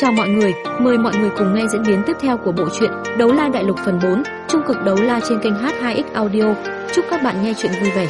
Chào mọi người, mời mọi người cùng nghe diễn biến tiếp theo của bộ truyện Đấu La Đại Lục phần 4, trung cực đấu la trên kênh H2X Audio. Chúc các bạn nghe truyện vui vẻ.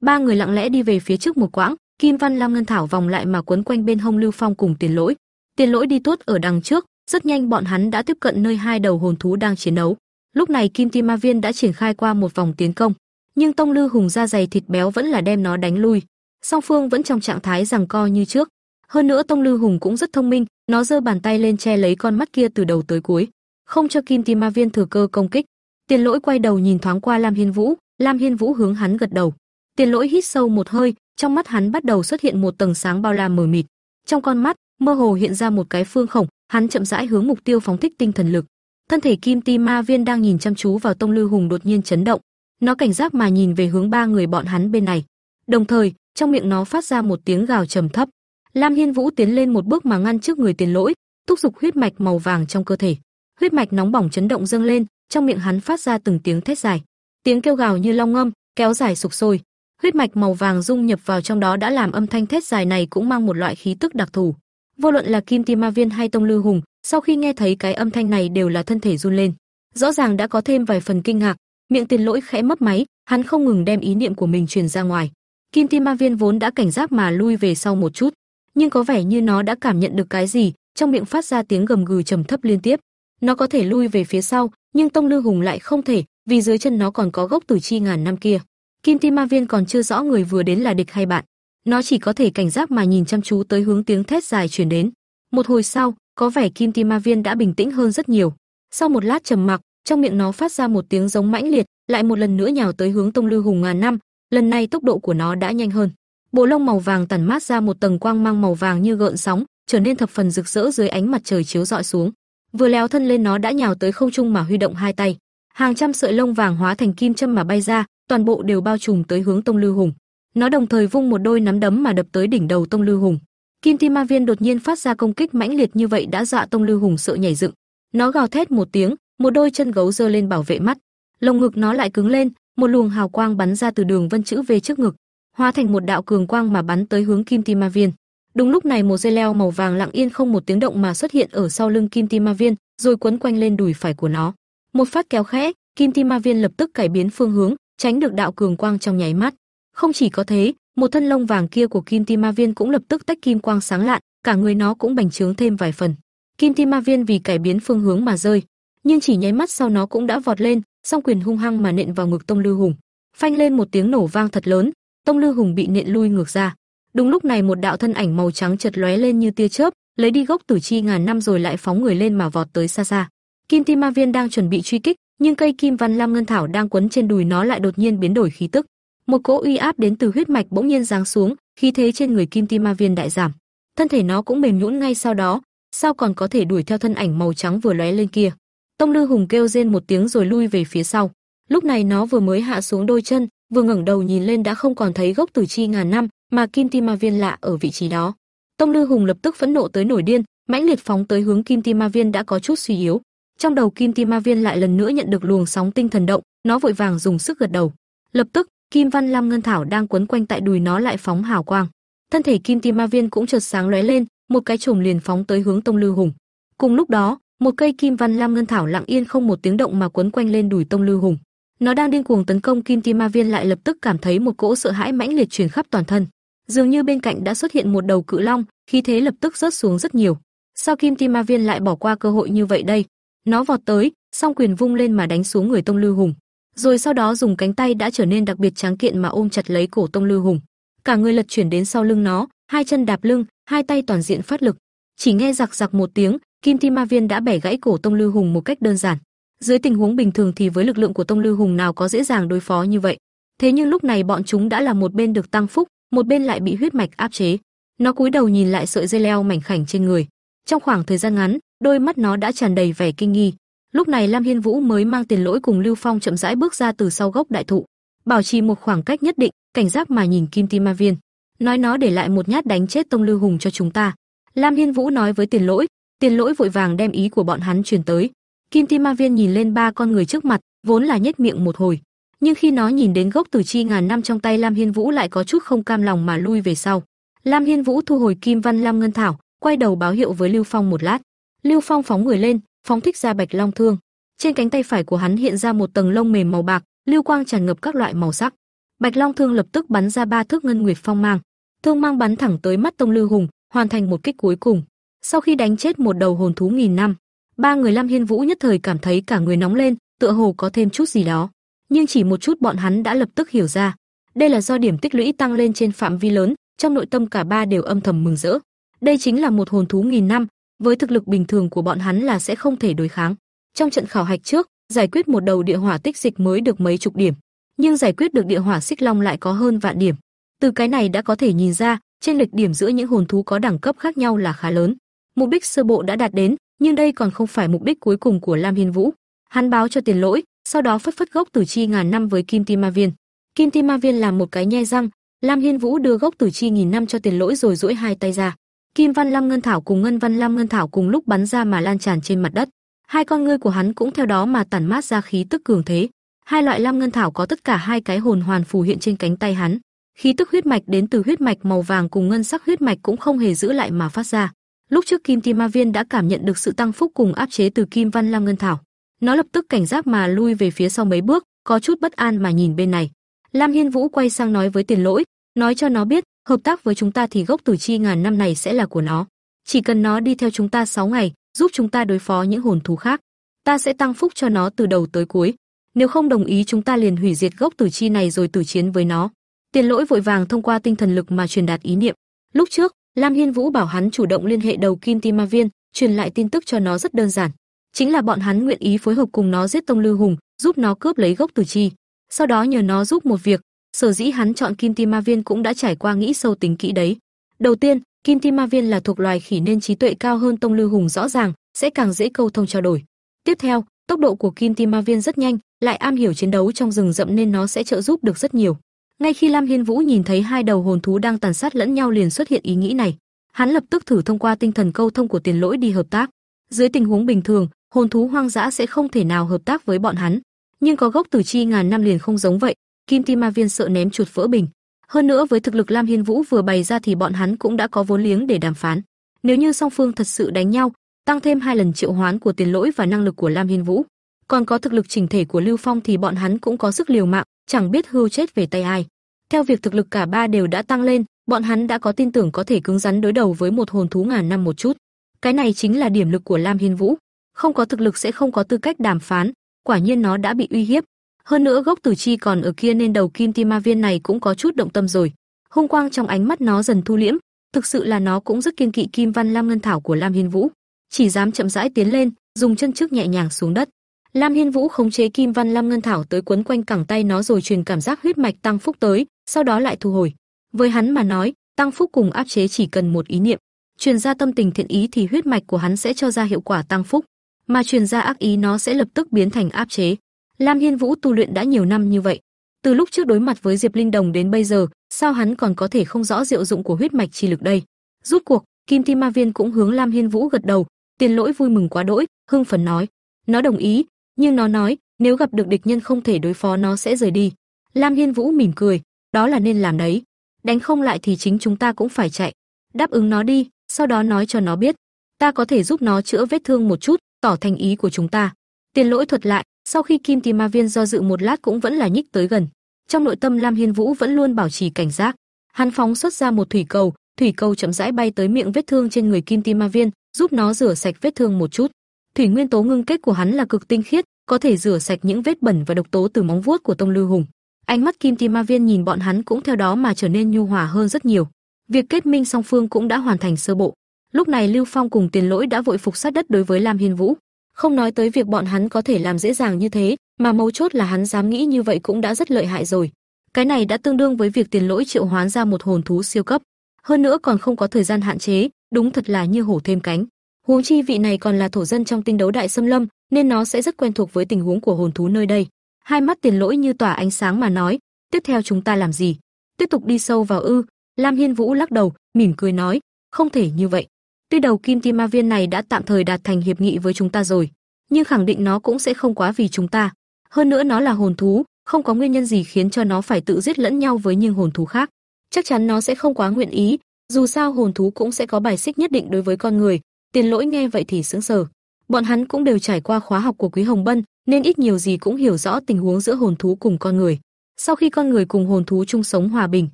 Ba người lặng lẽ đi về phía trước một quãng, Kim Văn Lam Ngân Thảo vòng lại mà quấn quanh bên hông Lưu Phong cùng Tiền Lỗi. Tiền Lỗi đi tốt ở đằng trước, rất nhanh bọn hắn đã tiếp cận nơi hai đầu hồn thú đang chiến đấu. Lúc này Kim Ti Ma Viên đã triển khai qua một vòng tiến công, nhưng Tông Lư Hùng da dày thịt béo vẫn là đem nó đánh lui. Song phương vẫn trong trạng thái giằng co như trước. Hơn nữa Tông Lư Hùng cũng rất thông minh, nó giơ bàn tay lên che lấy con mắt kia từ đầu tới cuối, không cho Kim Ti Ma Viên thừa cơ công kích. Tiền Lỗi quay đầu nhìn thoáng qua Lam Hiên Vũ, Lam Hiên Vũ hướng hắn gật đầu. Tiền Lỗi hít sâu một hơi, trong mắt hắn bắt đầu xuất hiện một tầng sáng bao la mờ mịt. Trong con mắt, mơ hồ hiện ra một cái phương khổng, hắn chậm rãi hướng mục tiêu phóng thích tinh thần lực. Thân thể Kim Ti Ma Viên đang nhìn chăm chú vào Tông Lư Hùng đột nhiên chấn động, nó cảnh giác mà nhìn về hướng ba người bọn hắn bên này. Đồng thời, trong miệng nó phát ra một tiếng gào trầm thấp. Lam Hiên Vũ tiến lên một bước mà ngăn trước người Tiền Lỗi, thúc giục huyết mạch màu vàng trong cơ thể. Huyết mạch nóng bỏng chấn động dâng lên, trong miệng hắn phát ra từng tiếng thét dài. Tiếng kêu gào như long ngâm, kéo dài sục sôi. Huyết mạch màu vàng dung nhập vào trong đó đã làm âm thanh thét dài này cũng mang một loại khí tức đặc thù. Vô luận là Kim Ti Ma Viên hay Tông Lư Hùng, sau khi nghe thấy cái âm thanh này đều là thân thể run lên. Rõ ràng đã có thêm vài phần kinh ngạc, miệng Tiền Lỗi khẽ mấp máy, hắn không ngừng đem ý niệm của mình truyền ra ngoài. Kim Ti Ma Viên vốn đã cảnh giác mà lui về sau một chút, nhưng có vẻ như nó đã cảm nhận được cái gì, trong miệng phát ra tiếng gầm gừ trầm thấp liên tiếp. Nó có thể lui về phía sau, nhưng Tông Lư Hùng lại không thể, vì dưới chân nó còn có gốc tử chi ngàn năm kia. Kim Ti Ma Viên còn chưa rõ người vừa đến là địch hay bạn, nó chỉ có thể cảnh giác mà nhìn chăm chú tới hướng tiếng thét dài truyền đến. Một hồi sau, có vẻ Kim Ti Ma Viên đã bình tĩnh hơn rất nhiều. Sau một lát trầm mặc, trong miệng nó phát ra một tiếng giống mãnh liệt, lại một lần nữa nhào tới hướng Tông Lư Hùng ngàn năm, lần này tốc độ của nó đã nhanh hơn. Bộ lông màu vàng tản mát ra một tầng quang mang màu vàng như gợn sóng, trở nên thập phần rực rỡ dưới ánh mặt trời chiếu rọi xuống. Vừa léo thân lên nó đã nhào tới không trung mà huy động hai tay. Hàng trăm sợi lông vàng hóa thành kim châm mà bay ra, toàn bộ đều bao trùm tới hướng Tông Lưu Hùng. Nó đồng thời vung một đôi nắm đấm mà đập tới đỉnh đầu Tông Lưu Hùng. Kim Ti Ma Viên đột nhiên phát ra công kích mãnh liệt như vậy đã dọa Tông Lưu Hùng sợ nhảy dựng. Nó gào thét một tiếng, một đôi chân gấu giơ lên bảo vệ mắt. Lồng ngực nó lại cứng lên, một luồng hào quang bắn ra từ đường vân chữ về trước ngực, hóa thành một đạo cường quang mà bắn tới hướng Kim Ti Ma Viên. Đúng lúc này một dây leo màu vàng lặng yên không một tiếng động mà xuất hiện ở sau lưng Kim Ti Ma Viên, rồi quấn quanh lên đùi phải của nó. Một phát kéo khẽ, Kim Ti Ma Viên lập tức cải biến phương hướng, tránh được đạo cường quang trong nháy mắt. Không chỉ có thế, một thân lông vàng kia của Kim Ti Ma Viên cũng lập tức tách kim quang sáng lạn, cả người nó cũng bành trướng thêm vài phần. Kim Ti Ma Viên vì cải biến phương hướng mà rơi, nhưng chỉ nháy mắt sau nó cũng đã vọt lên, song quyền hung hăng mà nện vào ngực Tông Lưu Hùng. Phanh lên một tiếng nổ vang thật lớn, Tông Lư Hùng bị nện lui ngược ra. Đúng lúc này một đạo thân ảnh màu trắng chợt lóe lên như tia chớp, lấy đi gốc tử chi ngàn năm rồi lại phóng người lên mà vọt tới xa xa. Kim Ti Ma Viên đang chuẩn bị truy kích, nhưng cây Kim Văn Lam Ngân Thảo đang quấn trên đùi nó lại đột nhiên biến đổi khí tức. Một cỗ uy áp đến từ huyết mạch bỗng nhiên giáng xuống, khí thế trên người Kim Ti Ma Viên đại giảm. Thân thể nó cũng mềm nhũn ngay sau đó, sao còn có thể đuổi theo thân ảnh màu trắng vừa lóe lên kia. Tông Lư Hùng kêu rên một tiếng rồi lui về phía sau. Lúc này nó vừa mới hạ xuống đôi chân, vừa ngẩng đầu nhìn lên đã không còn thấy gốc tử chi ngàn năm, mà Kim Ti Ma Viên lạ ở vị trí đó. Tông Lư Hùng lập tức phẫn nộ tới nổi điên, mãnh liệt phóng tới hướng Kim Ti Ma Viên đã có chút suy yếu. Trong đầu Kim Ti Ma Viên lại lần nữa nhận được luồng sóng tinh thần động, nó vội vàng dùng sức gật đầu. Lập tức, Kim Văn Lam Ngân Thảo đang quấn quanh tại đùi nó lại phóng hào quang. Thân thể Kim Ti Ma Viên cũng chợt sáng lóe lên, một cái chùm liền phóng tới hướng Tông Lư Hùng. Cùng lúc đó, một cây Kim Văn Lam Ngân Thảo lặng yên không một tiếng động mà quấn quanh lên đùi Tông Lư Hùng. Nó đang điên cuồng tấn công Kim Ti Ma Viên lại lập tức cảm thấy một cỗ sợ hãi mãnh liệt truyền khắp toàn thân. Dường như bên cạnh đã xuất hiện một đầu cự long, khí thế lập tức rớt xuống rất nhiều. Sao Kim Ti Ma Viên lại bỏ qua cơ hội như vậy đây? Nó vọt tới, song quyền vung lên mà đánh xuống người Tông Lưu Hùng, rồi sau đó dùng cánh tay đã trở nên đặc biệt tráng kiện mà ôm chặt lấy cổ Tông Lưu Hùng. Cả người lật chuyển đến sau lưng nó, hai chân đạp lưng, hai tay toàn diện phát lực. Chỉ nghe giặc giặc một tiếng, Kim Ti Ma Viên đã bẻ gãy cổ Tông Lưu Hùng một cách đơn giản. Dưới tình huống bình thường thì với lực lượng của Tông lưu Hùng nào có dễ dàng đối phó như vậy. Thế nhưng lúc này bọn chúng đã là một bên được tăng phúc, một bên lại bị huyết mạch áp chế. Nó cúi đầu nhìn lại sợi dây leo mảnh khảnh trên người. Trong khoảng thời gian ngắn, đôi mắt nó đã tràn đầy vẻ kinh nghi. Lúc này Lam Hiên Vũ mới mang tiền lỗi cùng Lưu Phong chậm rãi bước ra từ sau gốc đại thụ, bảo trì một khoảng cách nhất định, cảnh giác mà nhìn Kim Ti Ma Viên, nói nó để lại một nhát đánh chết Tông lưu Hùng cho chúng ta. Lam Hiên Vũ nói với Tiền Lỗi, Tiền Lỗi vội vàng đem ý của bọn hắn truyền tới. Kim Ti Ma Viên nhìn lên ba con người trước mặt, vốn là nhếch miệng một hồi, nhưng khi nó nhìn đến gốc tử chi ngàn năm trong tay Lam Hiên Vũ lại có chút không cam lòng mà lui về sau. Lam Hiên Vũ thu hồi Kim Văn Lam Ngân Thảo, quay đầu báo hiệu với Lưu Phong một lát. Lưu Phong phóng người lên, phóng thích ra Bạch Long thương. Trên cánh tay phải của hắn hiện ra một tầng lông mềm màu bạc, lưu quang tràn ngập các loại màu sắc. Bạch Long thương lập tức bắn ra ba thước ngân nguyệt phong mang. Thương mang bắn thẳng tới mắt Tông Lư Hùng, hoàn thành một kích cuối cùng. Sau khi đánh chết một đầu hồn thú nghìn năm, ba người Lam Hiên Vũ nhất thời cảm thấy cả người nóng lên, tựa hồ có thêm chút gì đó. Nhưng chỉ một chút bọn hắn đã lập tức hiểu ra, đây là do điểm tích lũy tăng lên trên phạm vi lớn, trong nội tâm cả ba đều âm thầm mừng rỡ. Đây chính là một hồn thú nghìn năm, với thực lực bình thường của bọn hắn là sẽ không thể đối kháng. Trong trận khảo hạch trước, giải quyết một đầu địa hỏa tích dịch mới được mấy chục điểm, nhưng giải quyết được địa hỏa xích long lại có hơn vạn điểm. Từ cái này đã có thể nhìn ra, trên lệch điểm giữa những hồn thú có đẳng cấp khác nhau là khá lớn. Mục đích sơ bộ đã đạt đến, nhưng đây còn không phải mục đích cuối cùng của Lam Hiên Vũ. Hắn báo cho Tiền Lỗi, sau đó phất phất gốc tử chi ngàn năm với Kim Ti Ma Viên. Kim Ti Ma Viên làm một cái nhe răng, Lam Hiên Vũ đưa gốc tử chi nghìn năm cho Tiền Lỗi rồi duỗi hai tay ra. Kim Văn Lam Ngân Thảo cùng Ngân Văn Lam Ngân Thảo cùng lúc bắn ra mà lan tràn trên mặt đất. Hai con ngươi của hắn cũng theo đó mà tản mát ra khí tức cường thế. Hai loại Lam Ngân Thảo có tất cả hai cái hồn hoàn phù hiện trên cánh tay hắn. Khí tức huyết mạch đến từ huyết mạch màu vàng cùng ngân sắc huyết mạch cũng không hề giữ lại mà phát ra. Lúc trước Kim Ti Ma Viên đã cảm nhận được sự tăng phúc cùng áp chế từ Kim Văn Lam Ngân Thảo. Nó lập tức cảnh giác mà lui về phía sau mấy bước, có chút bất an mà nhìn bên này. Lam Hiên Vũ quay sang nói với Tiền Lỗi, nói cho nó biết, hợp tác với chúng ta thì gốc tử chi ngàn năm này sẽ là của nó. Chỉ cần nó đi theo chúng ta 6 ngày, giúp chúng ta đối phó những hồn thú khác, ta sẽ tăng phúc cho nó từ đầu tới cuối. Nếu không đồng ý chúng ta liền hủy diệt gốc tử chi này rồi tử chiến với nó. Tiền Lỗi vội vàng thông qua tinh thần lực mà truyền đạt ý niệm. Lúc trước, Lam Hiên Vũ bảo hắn chủ động liên hệ đầu Kim Ti Ma Viên, truyền lại tin tức cho nó rất đơn giản, chính là bọn hắn nguyện ý phối hợp cùng nó giết Tông Lư Hùng, giúp nó cướp lấy gốc tử chi. Sau đó nhờ nó giúp một việc, sở dĩ hắn chọn Kim Ti Ma Viên cũng đã trải qua nghĩ sâu tính kỹ đấy. Đầu tiên, Kim Ti Ma Viên là thuộc loài khỉ nên trí tuệ cao hơn Tông Lư Hùng rõ ràng, sẽ càng dễ câu thông trao đổi. Tiếp theo, tốc độ của Kim Ti Ma Viên rất nhanh, lại am hiểu chiến đấu trong rừng rậm nên nó sẽ trợ giúp được rất nhiều. Ngay khi Lam Hiên Vũ nhìn thấy hai đầu hồn thú đang tàn sát lẫn nhau liền xuất hiện ý nghĩ này, hắn lập tức thử thông qua tinh thần câu thông của Tiền Lỗi đi hợp tác. Dưới tình huống bình thường, hồn thú hoang dã sẽ không thể nào hợp tác với bọn hắn, nhưng có gốc tử chi ngàn năm liền không giống vậy, Kim Ti Ma Viên sợ ném chuột vỡ bình. Hơn nữa với thực lực Lam Hiên Vũ vừa bày ra thì bọn hắn cũng đã có vốn liếng để đàm phán. Nếu như song phương thật sự đánh nhau, tăng thêm hai lần triệu hoán của Tiền Lỗi và năng lực của Lam Hiên Vũ, còn có thực lực chỉnh thể của Lưu Phong thì bọn hắn cũng có sức liều mạng, chẳng biết hưu chết về tay ai. Theo việc thực lực cả ba đều đã tăng lên, bọn hắn đã có tin tưởng có thể cứng rắn đối đầu với một hồn thú ngàn năm một chút. Cái này chính là điểm lực của Lam Hiên Vũ, không có thực lực sẽ không có tư cách đàm phán, quả nhiên nó đã bị uy hiếp. Hơn nữa gốc tử chi còn ở kia nên đầu kim ti ma viên này cũng có chút động tâm rồi. Hung quang trong ánh mắt nó dần thu liễm, thực sự là nó cũng rất kiên kỵ kim văn lam ngân thảo của Lam Hiên Vũ, chỉ dám chậm rãi tiến lên, dùng chân trước nhẹ nhàng xuống đất. Lam Hiên Vũ khống chế kim văn lam ngân thảo tới quấn quanh cẳng tay nó rồi truyền cảm giác huyết mạch tăng phúc tới, sau đó lại thu hồi. Với hắn mà nói, tăng phúc cùng áp chế chỉ cần một ý niệm, truyền ra tâm tình thiện ý thì huyết mạch của hắn sẽ cho ra hiệu quả tăng phúc, mà truyền ra ác ý nó sẽ lập tức biến thành áp chế. Lam Hiên Vũ tu luyện đã nhiều năm như vậy, từ lúc trước đối mặt với Diệp Linh Đồng đến bây giờ, sao hắn còn có thể không rõ diệu dụng của huyết mạch chi lực đây? Rút cuộc, Kim Thi Ma Viên cũng hướng Lam Hiên Vũ gật đầu, Tiền Lỗi vui mừng quá đỗi, hưng phấn nói, nó đồng ý, nhưng nó nói, nếu gặp được địch nhân không thể đối phó nó sẽ rời đi. Lam Hiên Vũ mỉm cười, đó là nên làm đấy. Đánh không lại thì chính chúng ta cũng phải chạy. Đáp ứng nó đi, sau đó nói cho nó biết, ta có thể giúp nó chữa vết thương một chút, tỏ thành ý của chúng ta. Tiền lỗi thuật lại, sau khi Kim Ti Ma Viên do dự một lát cũng vẫn là nhích tới gần. Trong nội tâm Lam Hiên Vũ vẫn luôn bảo trì cảnh giác. Hắn phóng xuất ra một thủy cầu, thủy cầu chậm rãi bay tới miệng vết thương trên người Kim Ti Ma Viên, giúp nó rửa sạch vết thương một chút. Thủy nguyên tố ngưng kết của hắn là cực tinh khiết, có thể rửa sạch những vết bẩn và độc tố từ móng vuốt của Tông lưu Hùng. Ánh mắt Kim Ti Ma Viên nhìn bọn hắn cũng theo đó mà trở nên nhu hòa hơn rất nhiều. Việc kết minh song phương cũng đã hoàn thành sơ bộ. Lúc này Lưu Phong cùng Tiền Lỗi đã vội phục sát đất đối với Lam Hiên Vũ. Không nói tới việc bọn hắn có thể làm dễ dàng như thế, mà mấu chốt là hắn dám nghĩ như vậy cũng đã rất lợi hại rồi. Cái này đã tương đương với việc Tiền Lỗi triệu hoán ra một hồn thú siêu cấp. Hơn nữa còn không có thời gian hạn chế, đúng thật là như hổ thêm cánh. Huống chi vị này còn là thổ dân trong tinh đấu đại xâm lâm, nên nó sẽ rất quen thuộc với tình huống của hồn thú nơi đây. Hai mắt Tiền Lỗi như tỏa ánh sáng mà nói, tiếp theo chúng ta làm gì? Tiếp tục đi sâu vào ư? Lam Hiên Vũ lắc đầu, mỉm cười nói, không thể như vậy. Tuy đầu Kim Ti Ma Viên này đã tạm thời đạt thành hiệp nghị với chúng ta rồi, nhưng khẳng định nó cũng sẽ không quá vì chúng ta. Hơn nữa nó là hồn thú, không có nguyên nhân gì khiến cho nó phải tự giết lẫn nhau với những hồn thú khác. Chắc chắn nó sẽ không quá nguyện ý, Dù sao hồn thú cũng sẽ có bài xích nhất định đối với con người. Tiền Lỗi nghe vậy thì sững sờ. Bọn hắn cũng đều trải qua khóa học của Quý Hồng Bân, nên ít nhiều gì cũng hiểu rõ tình huống giữa hồn thú cùng con người. Sau khi con người cùng hồn thú chung sống hòa bình,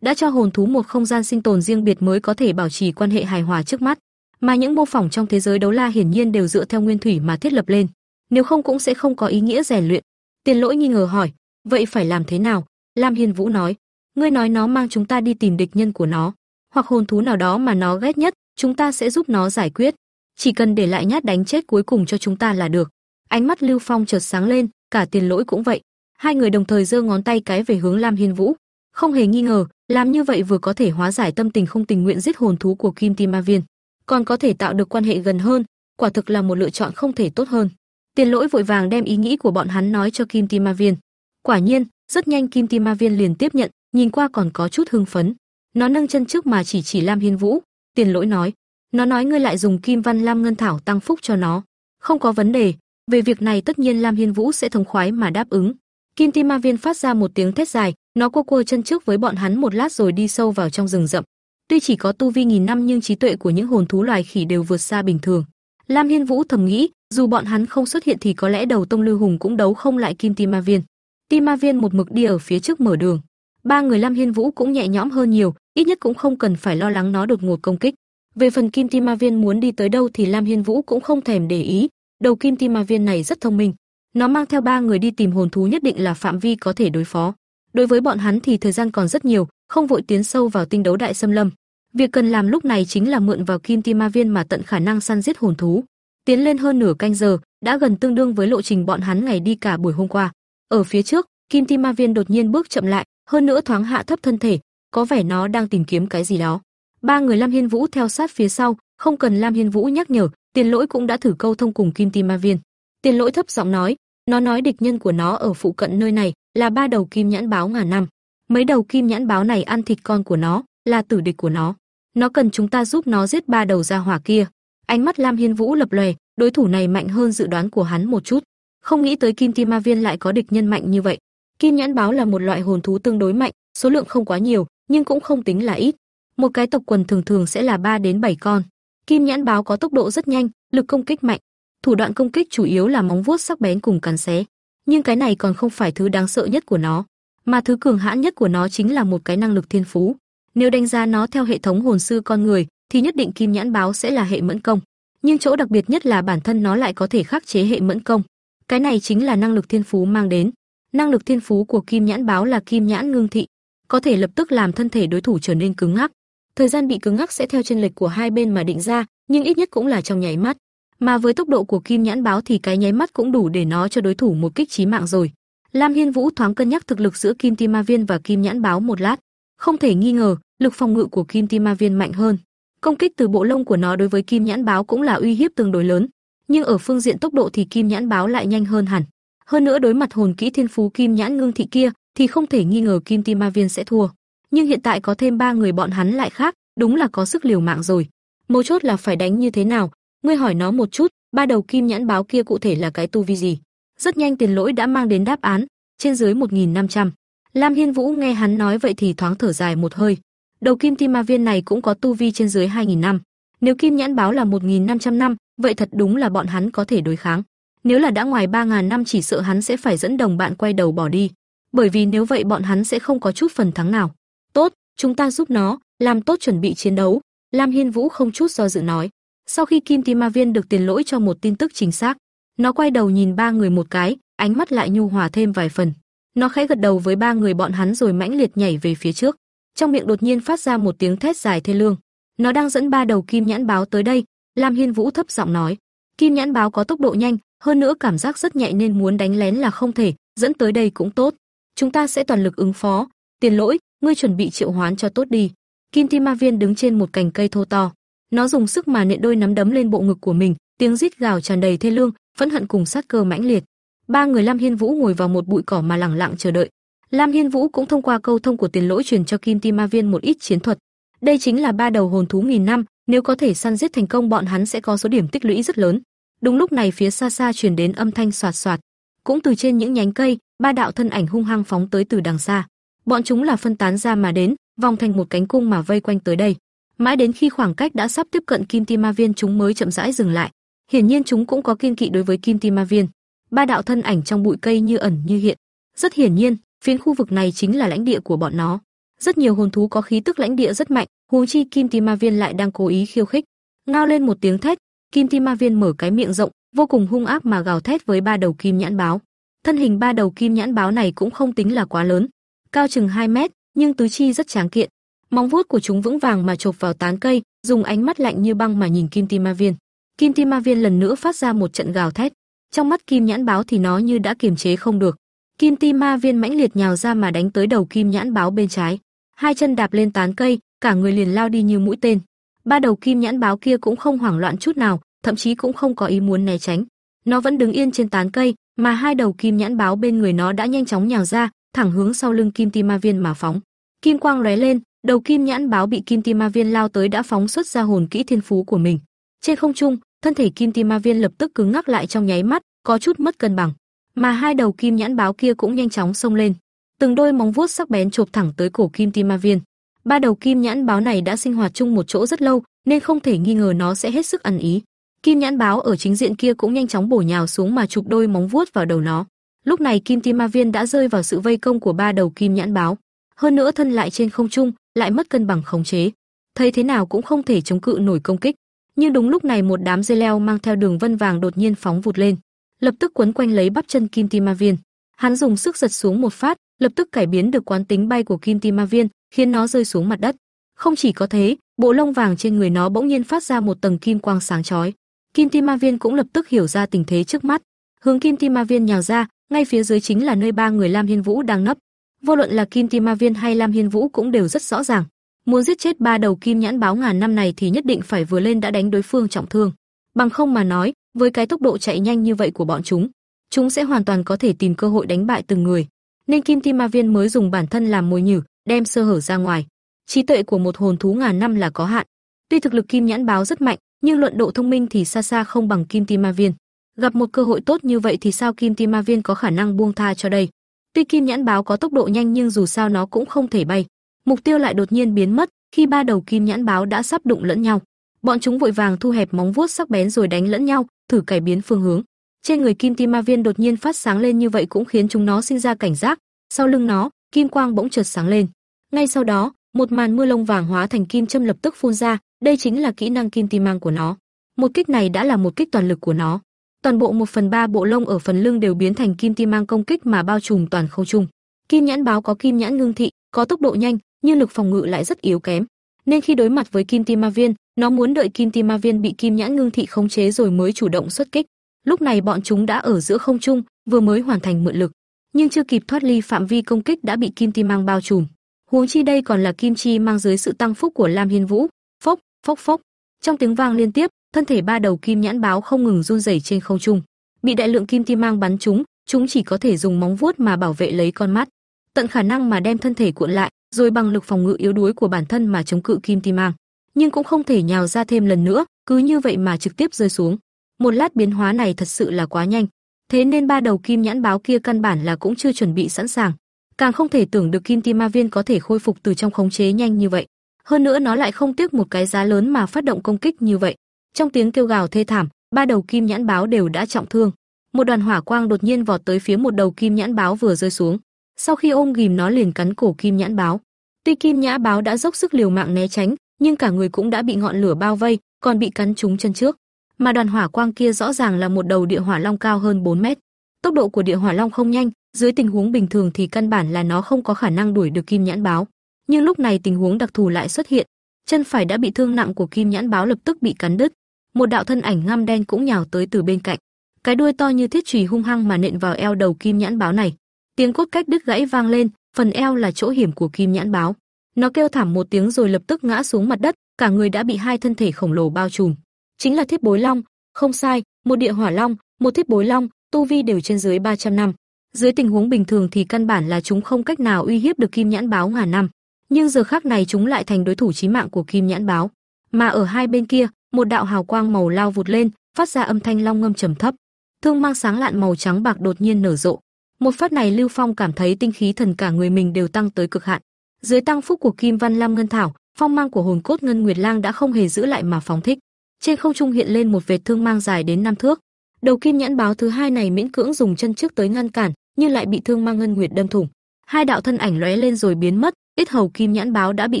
đã cho hồn thú một không gian sinh tồn riêng biệt mới có thể bảo trì quan hệ hài hòa trước mắt, mà những mô phỏng trong thế giới đấu la hiển nhiên đều dựa theo nguyên thủy mà thiết lập lên, nếu không cũng sẽ không có ý nghĩa rèn luyện. Tiền Lỗi nghi ngờ hỏi, vậy phải làm thế nào? Lam Hiên Vũ nói, ngươi nói nó mang chúng ta đi tìm địch nhân của nó, hoặc hồn thú nào đó mà nó ghét nhất, chúng ta sẽ giúp nó giải quyết, chỉ cần để lại nhát đánh chết cuối cùng cho chúng ta là được. Ánh mắt Lưu Phong chợt sáng lên, cả Tiền Lỗi cũng vậy. Hai người đồng thời giơ ngón tay cái về hướng Lam Hiên Vũ, không hề nghi ngờ, làm như vậy vừa có thể hóa giải tâm tình không tình nguyện giết hồn thú của Kim Ti Ma Viên, còn có thể tạo được quan hệ gần hơn, quả thực là một lựa chọn không thể tốt hơn. Tiền Lỗi vội vàng đem ý nghĩ của bọn hắn nói cho Kim Ti Ma Viên. Quả nhiên, rất nhanh Kim Ti Ma Viên liền tiếp nhận, nhìn qua còn có chút hưng phấn. Nó nâng chân trước mà chỉ chỉ Lam Hiên Vũ, Tiền Lỗi nói, nó nói ngươi lại dùng Kim Văn Lam Ngân Thảo tăng phúc cho nó, không có vấn đề, về việc này tất nhiên Lam Hiên Vũ sẽ thống khoái mà đáp ứng. Kim Ti Ma Viên phát ra một tiếng thét dài, nó cua cua chân trước với bọn hắn một lát rồi đi sâu vào trong rừng rậm. Tuy chỉ có tu vi nghìn năm nhưng trí tuệ của những hồn thú loài khỉ đều vượt xa bình thường. Lam Hiên Vũ thầm nghĩ, dù bọn hắn không xuất hiện thì có lẽ đầu tông lưu hùng cũng đấu không lại Kim Ti Ma Viên. Ti Ma Viên một mực đi ở phía trước mở đường. Ba người Lam Hiên Vũ cũng nhẹ nhõm hơn nhiều, ít nhất cũng không cần phải lo lắng nó đột ngột công kích. Về phần Kim Ti Ma Viên muốn đi tới đâu thì Lam Hiên Vũ cũng không thèm để ý, đầu Kim Ti Ma Viên này rất thông minh, nó mang theo ba người đi tìm hồn thú nhất định là phạm vi có thể đối phó. Đối với bọn hắn thì thời gian còn rất nhiều, không vội tiến sâu vào tinh đấu đại xâm lâm. Việc cần làm lúc này chính là mượn vào Kim Ti Ma Viên mà tận khả năng săn giết hồn thú. Tiến lên hơn nửa canh giờ, đã gần tương đương với lộ trình bọn hắn ngày đi cả buổi hôm qua. Ở phía trước, Kim Ti Ma Viên đột nhiên bước chậm lại, hơn nữa thoáng hạ thấp thân thể, có vẻ nó đang tìm kiếm cái gì đó. Ba người Lam Hiên Vũ theo sát phía sau, không cần Lam Hiên Vũ nhắc nhở, Tiền Lỗi cũng đã thử câu thông cùng Kim Ti Ma Viên. Tiền Lỗi thấp giọng nói, nó nói địch nhân của nó ở phụ cận nơi này là ba đầu kim nhãn báo ngàn năm. Mấy đầu kim nhãn báo này ăn thịt con của nó, là tử địch của nó. Nó cần chúng ta giúp nó giết ba đầu gia hỏa kia. Ánh mắt Lam Hiên Vũ lập lòe, đối thủ này mạnh hơn dự đoán của hắn một chút. Không nghĩ tới Kim Ti Ma Viên lại có địch nhân mạnh như vậy. Kim nhãn báo là một loại hồn thú tương đối mạnh, số lượng không quá nhiều, nhưng cũng không tính là ít. Một cái tộc quần thường thường sẽ là 3 đến 7 con. Kim nhãn báo có tốc độ rất nhanh, lực công kích mạnh, thủ đoạn công kích chủ yếu là móng vuốt sắc bén cùng cắn xé. Nhưng cái này còn không phải thứ đáng sợ nhất của nó, mà thứ cường hãn nhất của nó chính là một cái năng lực thiên phú. Nếu đánh giá nó theo hệ thống hồn sư con người, thì nhất định kim nhãn báo sẽ là hệ mẫn công. Nhưng chỗ đặc biệt nhất là bản thân nó lại có thể khắc chế hệ mẫn công. Cái này chính là năng lực thiên phú mang đến. Năng lực thiên phú của kim nhãn báo là kim nhãn ngưng thị, có thể lập tức làm thân thể đối thủ trở nên cứng ngắc. Thời gian bị cứng ngắc sẽ theo chênh lệch của hai bên mà định ra, nhưng ít nhất cũng là trong nháy mắt. Mà với tốc độ của Kim Nhãn Báo thì cái nháy mắt cũng đủ để nó cho đối thủ một kích chí mạng rồi. Lam Hiên Vũ thoáng cân nhắc thực lực giữa Kim Ti Ma Viên và Kim Nhãn Báo một lát, không thể nghi ngờ, lực phòng ngự của Kim Ti Ma Viên mạnh hơn. Công kích từ bộ lông của nó đối với Kim Nhãn Báo cũng là uy hiếp tương đối lớn, nhưng ở phương diện tốc độ thì Kim Nhãn Báo lại nhanh hơn hẳn. Hơn nữa đối mặt hồn kỹ thiên phú Kim Nhãn Ngưng thị kia, thì không thể nghi ngờ Kim Ti Ma Viên sẽ thua. Nhưng hiện tại có thêm ba người bọn hắn lại khác, đúng là có sức liều mạng rồi. Mấu chốt là phải đánh như thế nào, ngươi hỏi nó một chút, ba đầu kim nhãn báo kia cụ thể là cái tu vi gì? Rất nhanh Tiền Lỗi đã mang đến đáp án, trên dưới 1500. Lam Hiên Vũ nghe hắn nói vậy thì thoáng thở dài một hơi. Đầu kim ti ma viên này cũng có tu vi trên dưới 2000 năm. Nếu kim nhãn báo là 1500 năm, vậy thật đúng là bọn hắn có thể đối kháng. Nếu là đã ngoài 3000 năm chỉ sợ hắn sẽ phải dẫn đồng bạn quay đầu bỏ đi, bởi vì nếu vậy bọn hắn sẽ không có chút phần thắng nào. Tốt, chúng ta giúp nó, làm tốt chuẩn bị chiến đấu, Lam Hiên Vũ không chút do dự nói. Sau khi Kim Ti Ma Viên được tiền lỗi cho một tin tức chính xác, nó quay đầu nhìn ba người một cái, ánh mắt lại nhu hòa thêm vài phần. Nó khẽ gật đầu với ba người bọn hắn rồi mãnh liệt nhảy về phía trước. Trong miệng đột nhiên phát ra một tiếng thét dài thê lương. Nó đang dẫn ba đầu kim nhãn báo tới đây, Lam Hiên Vũ thấp giọng nói: "Kim nhãn báo có tốc độ nhanh, hơn nữa cảm giác rất nhạy nên muốn đánh lén là không thể, dẫn tới đây cũng tốt. Chúng ta sẽ toàn lực ứng phó. Tiền lỗi, ngươi chuẩn bị triệu hoán cho tốt đi." Kim Ti Ma Viên đứng trên một cành cây thô to, nó dùng sức mà nện đôi nắm đấm lên bộ ngực của mình, tiếng rít gào tràn đầy thê lương, phẫn hận cùng sát cơ mãnh liệt. Ba người Lam Hiên Vũ ngồi vào một bụi cỏ mà lặng lặng chờ đợi. Lam Hiên Vũ cũng thông qua câu thông của tiền lỗi truyền cho Kim Ti Ma Viên một ít chiến thuật. Đây chính là ba đầu hồn thú nghìn năm, nếu có thể săn giết thành công bọn hắn sẽ có số điểm tích lũy rất lớn. Đúng lúc này phía xa xa truyền đến âm thanh xoạt xoạt, cũng từ trên những nhánh cây, ba đạo thân ảnh hung hăng phóng tới từ đằng xa. Bọn chúng là phân tán ra mà đến, vòng thành một cánh cung mà vây quanh tới đây Mãi đến khi khoảng cách đã sắp tiếp cận Kim Ti Ma Viên chúng mới chậm rãi dừng lại. Hiển nhiên chúng cũng có kiên kỵ đối với Kim Ti Ma Viên. Ba đạo thân ảnh trong bụi cây như ẩn như hiện. Rất hiển nhiên, phiến khu vực này chính là lãnh địa của bọn nó. Rất nhiều hồn thú có khí tức lãnh địa rất mạnh, huống chi Kim Ti Ma Viên lại đang cố ý khiêu khích. Ngao lên một tiếng thét, Kim Ti Ma Viên mở cái miệng rộng, vô cùng hung ác mà gào thét với ba đầu kim nhãn báo. Thân hình ba đầu kim nhãn báo này cũng không tính là quá lớn, cao chừng 2 mét, nhưng tứ chi rất tráng kiện. Móng vuốt của chúng vững vàng mà chộp vào tán cây, dùng ánh mắt lạnh như băng mà nhìn Kim Ti Ma Viên. Kim Ti Ma Viên lần nữa phát ra một trận gào thét. Trong mắt Kim Nhãn Báo thì nó như đã kiềm chế không được. Kim Ti Ma Viên mãnh liệt nhào ra mà đánh tới đầu Kim Nhãn Báo bên trái. Hai chân đạp lên tán cây, cả người liền lao đi như mũi tên. Ba đầu Kim Nhãn Báo kia cũng không hoảng loạn chút nào, thậm chí cũng không có ý muốn né tránh. Nó vẫn đứng yên trên tán cây, mà hai đầu Kim Nhãn Báo bên người nó đã nhanh chóng nhào ra, thẳng hướng sau lưng Kim Ti Ma Viên mà phóng. Kim quang lóe lên, đầu Kim Nhãn Báo bị Kim Ti Ma Viên lao tới đã phóng xuất ra hồn kỹ thiên phú của mình. Trên không trung, thân thể Kim Ti Ma Viên lập tức cứng ngắc lại trong nháy mắt, có chút mất cân bằng. Mà hai đầu Kim Nhãn Báo kia cũng nhanh chóng xông lên, từng đôi móng vuốt sắc bén chộp thẳng tới cổ Kim Ti Ma Viên. Ba đầu Kim Nhãn Báo này đã sinh hoạt chung một chỗ rất lâu, nên không thể nghi ngờ nó sẽ hết sức ăn ý. Kim Nhãn Báo ở chính diện kia cũng nhanh chóng bổ nhào xuống mà chụp đôi móng vuốt vào đầu nó. Lúc này Kim Ti Ma Viên đã rơi vào sự vây công của ba đầu Kim Nhãn Báo, hơn nữa thân lại trên không trung, lại mất cân bằng khống chế. Thấy thế nào cũng không thể chống cự nổi công kích. Nhưng đúng lúc này một đám dây leo mang theo đường vân vàng đột nhiên phóng vụt lên, lập tức quấn quanh lấy bắp chân Kim Ti Ma Viên. Hắn dùng sức giật xuống một phát, lập tức cải biến được quán tính bay của Kim Ti Ma Viên, khiến nó rơi xuống mặt đất. Không chỉ có thế, bộ lông vàng trên người nó bỗng nhiên phát ra một tầng kim quang sáng chói. Kim Ti Ma Viên cũng lập tức hiểu ra tình thế trước mắt, hướng Kim Ti Ma Viên nhào ra, ngay phía dưới chính là nơi ba người Lam Hiên Vũ đang nấp. Vô luận là Kim Ti Ma Viên hay Lam Hiên Vũ cũng đều rất rõ ràng, muốn giết chết ba đầu kim nhãn báo ngàn năm này thì nhất định phải vừa lên đã đánh đối phương trọng thương. Bằng không mà nói, với cái tốc độ chạy nhanh như vậy của bọn chúng, chúng sẽ hoàn toàn có thể tìm cơ hội đánh bại từng người. Nên Kim Ti Ma Viên mới dùng bản thân làm mồi nhử, đem sơ hở ra ngoài. Trí tuệ của một hồn thú ngàn năm là có hạn. Tuy thực lực kim nhãn báo rất mạnh, nhưng luận độ thông minh thì xa xa không bằng Kim Ti Ma Viên. Gặp một cơ hội tốt như vậy thì sao Kim Ti Ma Viên có khả năng buông tha cho đây? Tuy kim nhãn báo có tốc độ nhanh nhưng dù sao nó cũng không thể bay. Mục tiêu lại đột nhiên biến mất, khi ba đầu kim nhãn báo đã sắp đụng lẫn nhau. Bọn chúng vội vàng thu hẹp móng vuốt sắc bén rồi đánh lẫn nhau, thử cải biến phương hướng. Trên người Kim Ti Ma Viên đột nhiên phát sáng lên như vậy cũng khiến chúng nó sinh ra cảnh giác. Sau lưng nó, kim quang bỗng chợt sáng lên. Ngay sau đó, một màn mưa lông vàng hóa thành kim châm lập tức phun ra, đây chính là kỹ năng Kim Ti Mang của nó. Một kích này đã là một kích toàn lực của nó toàn bộ một phần ba bộ lông ở phần lưng đều biến thành kim ti mang công kích mà bao trùm toàn không trung. Kim nhãn báo có kim nhãn ngưng thị, có tốc độ nhanh, nhưng lực phòng ngự lại rất yếu kém. Nên khi đối mặt với kim ti ma viên, nó muốn đợi kim ti ma viên bị kim nhãn ngưng thị khống chế rồi mới chủ động xuất kích. Lúc này bọn chúng đã ở giữa không trung, vừa mới hoàn thành mượn lực, nhưng chưa kịp thoát ly phạm vi công kích đã bị kim ti mang bao trùm. Huống chi đây còn là kim chi mang dưới sự tăng phúc của Lam Hiên Vũ. Phốc, phốc phốc. Trong tiếng vang liên tiếp, thân thể ba đầu kim nhãn báo không ngừng run rẩy trên không trung. Bị đại lượng kim ti mang bắn trúng, chúng chỉ có thể dùng móng vuốt mà bảo vệ lấy con mắt, tận khả năng mà đem thân thể cuộn lại, rồi bằng lực phòng ngự yếu đuối của bản thân mà chống cự kim ti mang, nhưng cũng không thể nhào ra thêm lần nữa, cứ như vậy mà trực tiếp rơi xuống. Một lát biến hóa này thật sự là quá nhanh, thế nên ba đầu kim nhãn báo kia căn bản là cũng chưa chuẩn bị sẵn sàng, càng không thể tưởng được kim ti ma viên có thể khôi phục từ trong khống chế nhanh như vậy. Hơn nữa nó lại không tiếc một cái giá lớn mà phát động công kích như vậy. Trong tiếng kêu gào thê thảm, ba đầu kim nhãn báo đều đã trọng thương. Một đoàn hỏa quang đột nhiên vọt tới phía một đầu kim nhãn báo vừa rơi xuống. Sau khi ôm ghìm nó liền cắn cổ kim nhãn báo. Tuy kim nhã báo đã dốc sức liều mạng né tránh, nhưng cả người cũng đã bị ngọn lửa bao vây, còn bị cắn trúng chân trước. Mà đoàn hỏa quang kia rõ ràng là một đầu địa hỏa long cao hơn 4 mét. Tốc độ của địa hỏa long không nhanh, dưới tình huống bình thường thì căn bản là nó không có khả năng đuổi được kim nhãn báo. Nhưng lúc này tình huống đặc thù lại xuất hiện, chân phải đã bị thương nặng của kim nhãn báo lập tức bị cắn đứt, một đạo thân ảnh ngăm đen cũng nhào tới từ bên cạnh. Cái đuôi to như thiết chùy hung hăng mà nện vào eo đầu kim nhãn báo này. Tiếng cốt cách đứt gãy vang lên, phần eo là chỗ hiểm của kim nhãn báo. Nó kêu thảm một tiếng rồi lập tức ngã xuống mặt đất, cả người đã bị hai thân thể khổng lồ bao trùm. Chính là thiết bối long, không sai, một địa hỏa long, một thiết bối long, tu vi đều trên dưới 300 năm. Dưới tình huống bình thường thì căn bản là chúng không cách nào uy hiếp được kim nhãn báo ngàn năm, nhưng giờ khắc này chúng lại thành đối thủ chí mạng của kim nhãn báo. Mà ở hai bên kia, một đạo hào quang màu lao vụt lên, phát ra âm thanh long ngâm trầm thấp. Thương mang sáng lạn màu trắng bạc đột nhiên nở rộ. Một phát này Lưu Phong cảm thấy tinh khí thần cả người mình đều tăng tới cực hạn. Dưới tăng phúc của Kim Văn Lam Ngân Thảo, phong mang của hồn cốt ngân nguyệt lang đã không hề giữ lại mà phóng thích. Trên không trung hiện lên một vệt thương mang dài đến năm thước. Đầu kim nhãn báo thứ hai này miễn cưỡng dùng chân trước tới ngăn cản, nhưng lại bị thương mang ngân nguyệt đâm thủng. Hai đạo thân ảnh lóe lên rồi biến mất, ít hầu kim nhãn báo đã bị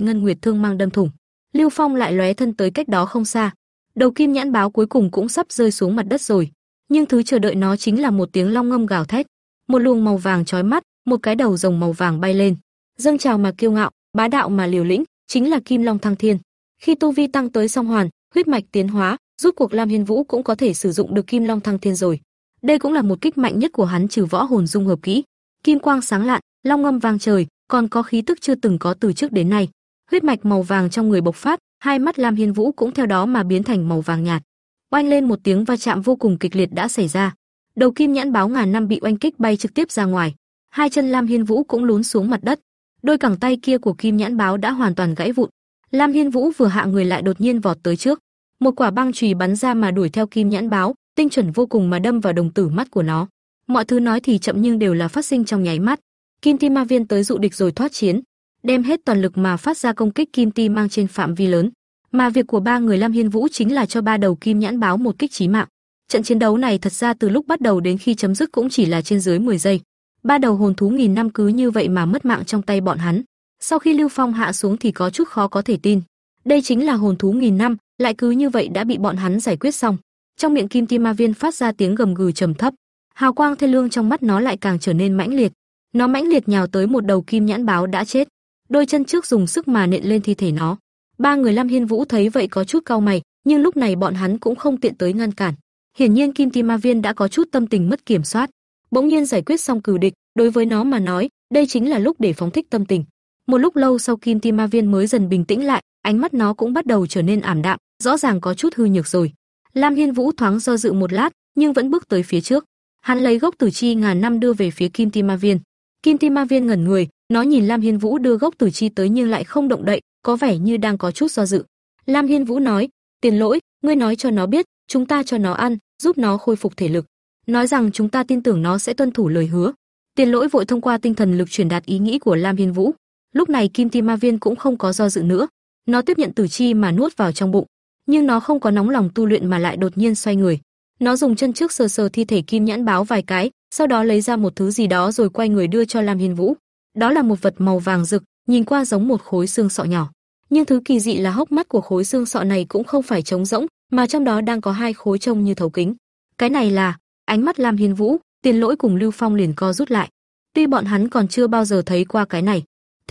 ngân nguyệt thương mang đâm thủng. Lưu Phong lại lóe thân tới cách đó không xa. Đầu kim nhãn báo cuối cùng cũng sắp rơi xuống mặt đất rồi, nhưng thứ chờ đợi nó chính là một tiếng long ngâm gào thét. Một luồng màu vàng chói mắt, một cái đầu rồng màu vàng bay lên, dâng trào mà kiêu ngạo, bá đạo mà liều lĩnh, chính là Kim Long Thăng Thiên. Khi tu vi tăng tới song hoàn, huyết mạch tiến hóa, rút cuộc Lam Hiên Vũ cũng có thể sử dụng được Kim Long Thăng Thiên rồi. Đây cũng là một kích mạnh nhất của hắn trừ võ hồn dung hợp kỹ. Kim quang sáng lạn, long ngâm vang trời, còn có khí tức chưa từng có từ trước đến nay. Huyết mạch màu vàng trong người bộc phát, hai mắt Lam Hiên Vũ cũng theo đó mà biến thành màu vàng nhạt. Oanh lên một tiếng va chạm vô cùng kịch liệt đã xảy ra. Đầu kim nhãn báo ngàn năm bị oanh kích bay trực tiếp ra ngoài. Hai chân Lam Hiên Vũ cũng lún xuống mặt đất. Đôi cẳng tay kia của kim nhãn báo đã hoàn toàn gãy vụn. Lam Hiên Vũ vừa hạ người lại đột nhiên vọt tới trước, một quả băng chùy bắn ra mà đuổi theo kim nhãn báo, tinh chuẩn vô cùng mà đâm vào đồng tử mắt của nó. Mọi thứ nói thì chậm nhưng đều là phát sinh trong nháy mắt. Kim Ti Ma Viên tới dụ địch rồi thoát chiến, đem hết toàn lực mà phát ra công kích Kim Ti mang trên phạm vi lớn. Mà việc của ba người Lam Hiên Vũ chính là cho ba đầu kim nhãn báo một kích chí mạng. Trận chiến đấu này thật ra từ lúc bắt đầu đến khi chấm dứt cũng chỉ là trên dưới 10 giây. Ba đầu hồn thú nghìn năm cứ như vậy mà mất mạng trong tay bọn hắn. Sau khi Lưu Phong hạ xuống thì có chút khó có thể tin. Đây chính là hồn thú nghìn năm, lại cứ như vậy đã bị bọn hắn giải quyết xong. Trong miệng Kim Ti Ma Viên phát ra tiếng gầm gừ trầm thấp, hào quang thê lương trong mắt nó lại càng trở nên mãnh liệt. Nó mãnh liệt nhào tới một đầu kim nhãn báo đã chết, đôi chân trước dùng sức mà nện lên thi thể nó. Ba người Lam Hiên Vũ thấy vậy có chút cau mày, nhưng lúc này bọn hắn cũng không tiện tới ngăn cản. Hiển nhiên Kim Ti Ma Viên đã có chút tâm tình mất kiểm soát. Bỗng nhiên giải quyết xong cừu địch, đối với nó mà nói, đây chính là lúc để phóng thích tâm tình. Một lúc lâu sau Kim Ti Ma Viên mới dần bình tĩnh lại, ánh mắt nó cũng bắt đầu trở nên ảm đạm, rõ ràng có chút hư nhược rồi. Lam Hiên Vũ thoáng do dự một lát, nhưng vẫn bước tới phía trước. Hắn lấy gốc tử chi ngàn năm đưa về phía Kim Ti Ma Viên. Kim Ti Ma Viên ngẩn người, nó nhìn Lam Hiên Vũ đưa gốc tử chi tới nhưng lại không động đậy, có vẻ như đang có chút do dự. Lam Hiên Vũ nói, "Tiền lỗi, ngươi nói cho nó biết, chúng ta cho nó ăn, giúp nó khôi phục thể lực. Nói rằng chúng ta tin tưởng nó sẽ tuân thủ lời hứa." Tiền lỗi vội thông qua tinh thần lực truyền đạt ý nghĩ của Lam Hiên Vũ. Lúc này Kim Ti Ma Viên cũng không có do dự nữa, nó tiếp nhận tử chi mà nuốt vào trong bụng, nhưng nó không có nóng lòng tu luyện mà lại đột nhiên xoay người. Nó dùng chân trước sờ sờ thi thể kim nhãn báo vài cái, sau đó lấy ra một thứ gì đó rồi quay người đưa cho Lam Hiên Vũ. Đó là một vật màu vàng rực, nhìn qua giống một khối xương sọ nhỏ. Nhưng thứ kỳ dị là hốc mắt của khối xương sọ này cũng không phải trống rỗng, mà trong đó đang có hai khối trông như thấu kính. Cái này là ánh mắt Lam Hiên Vũ, Tiền Lỗi cùng Lưu Phong liền co rút lại. Tuy bọn hắn còn chưa bao giờ thấy qua cái này,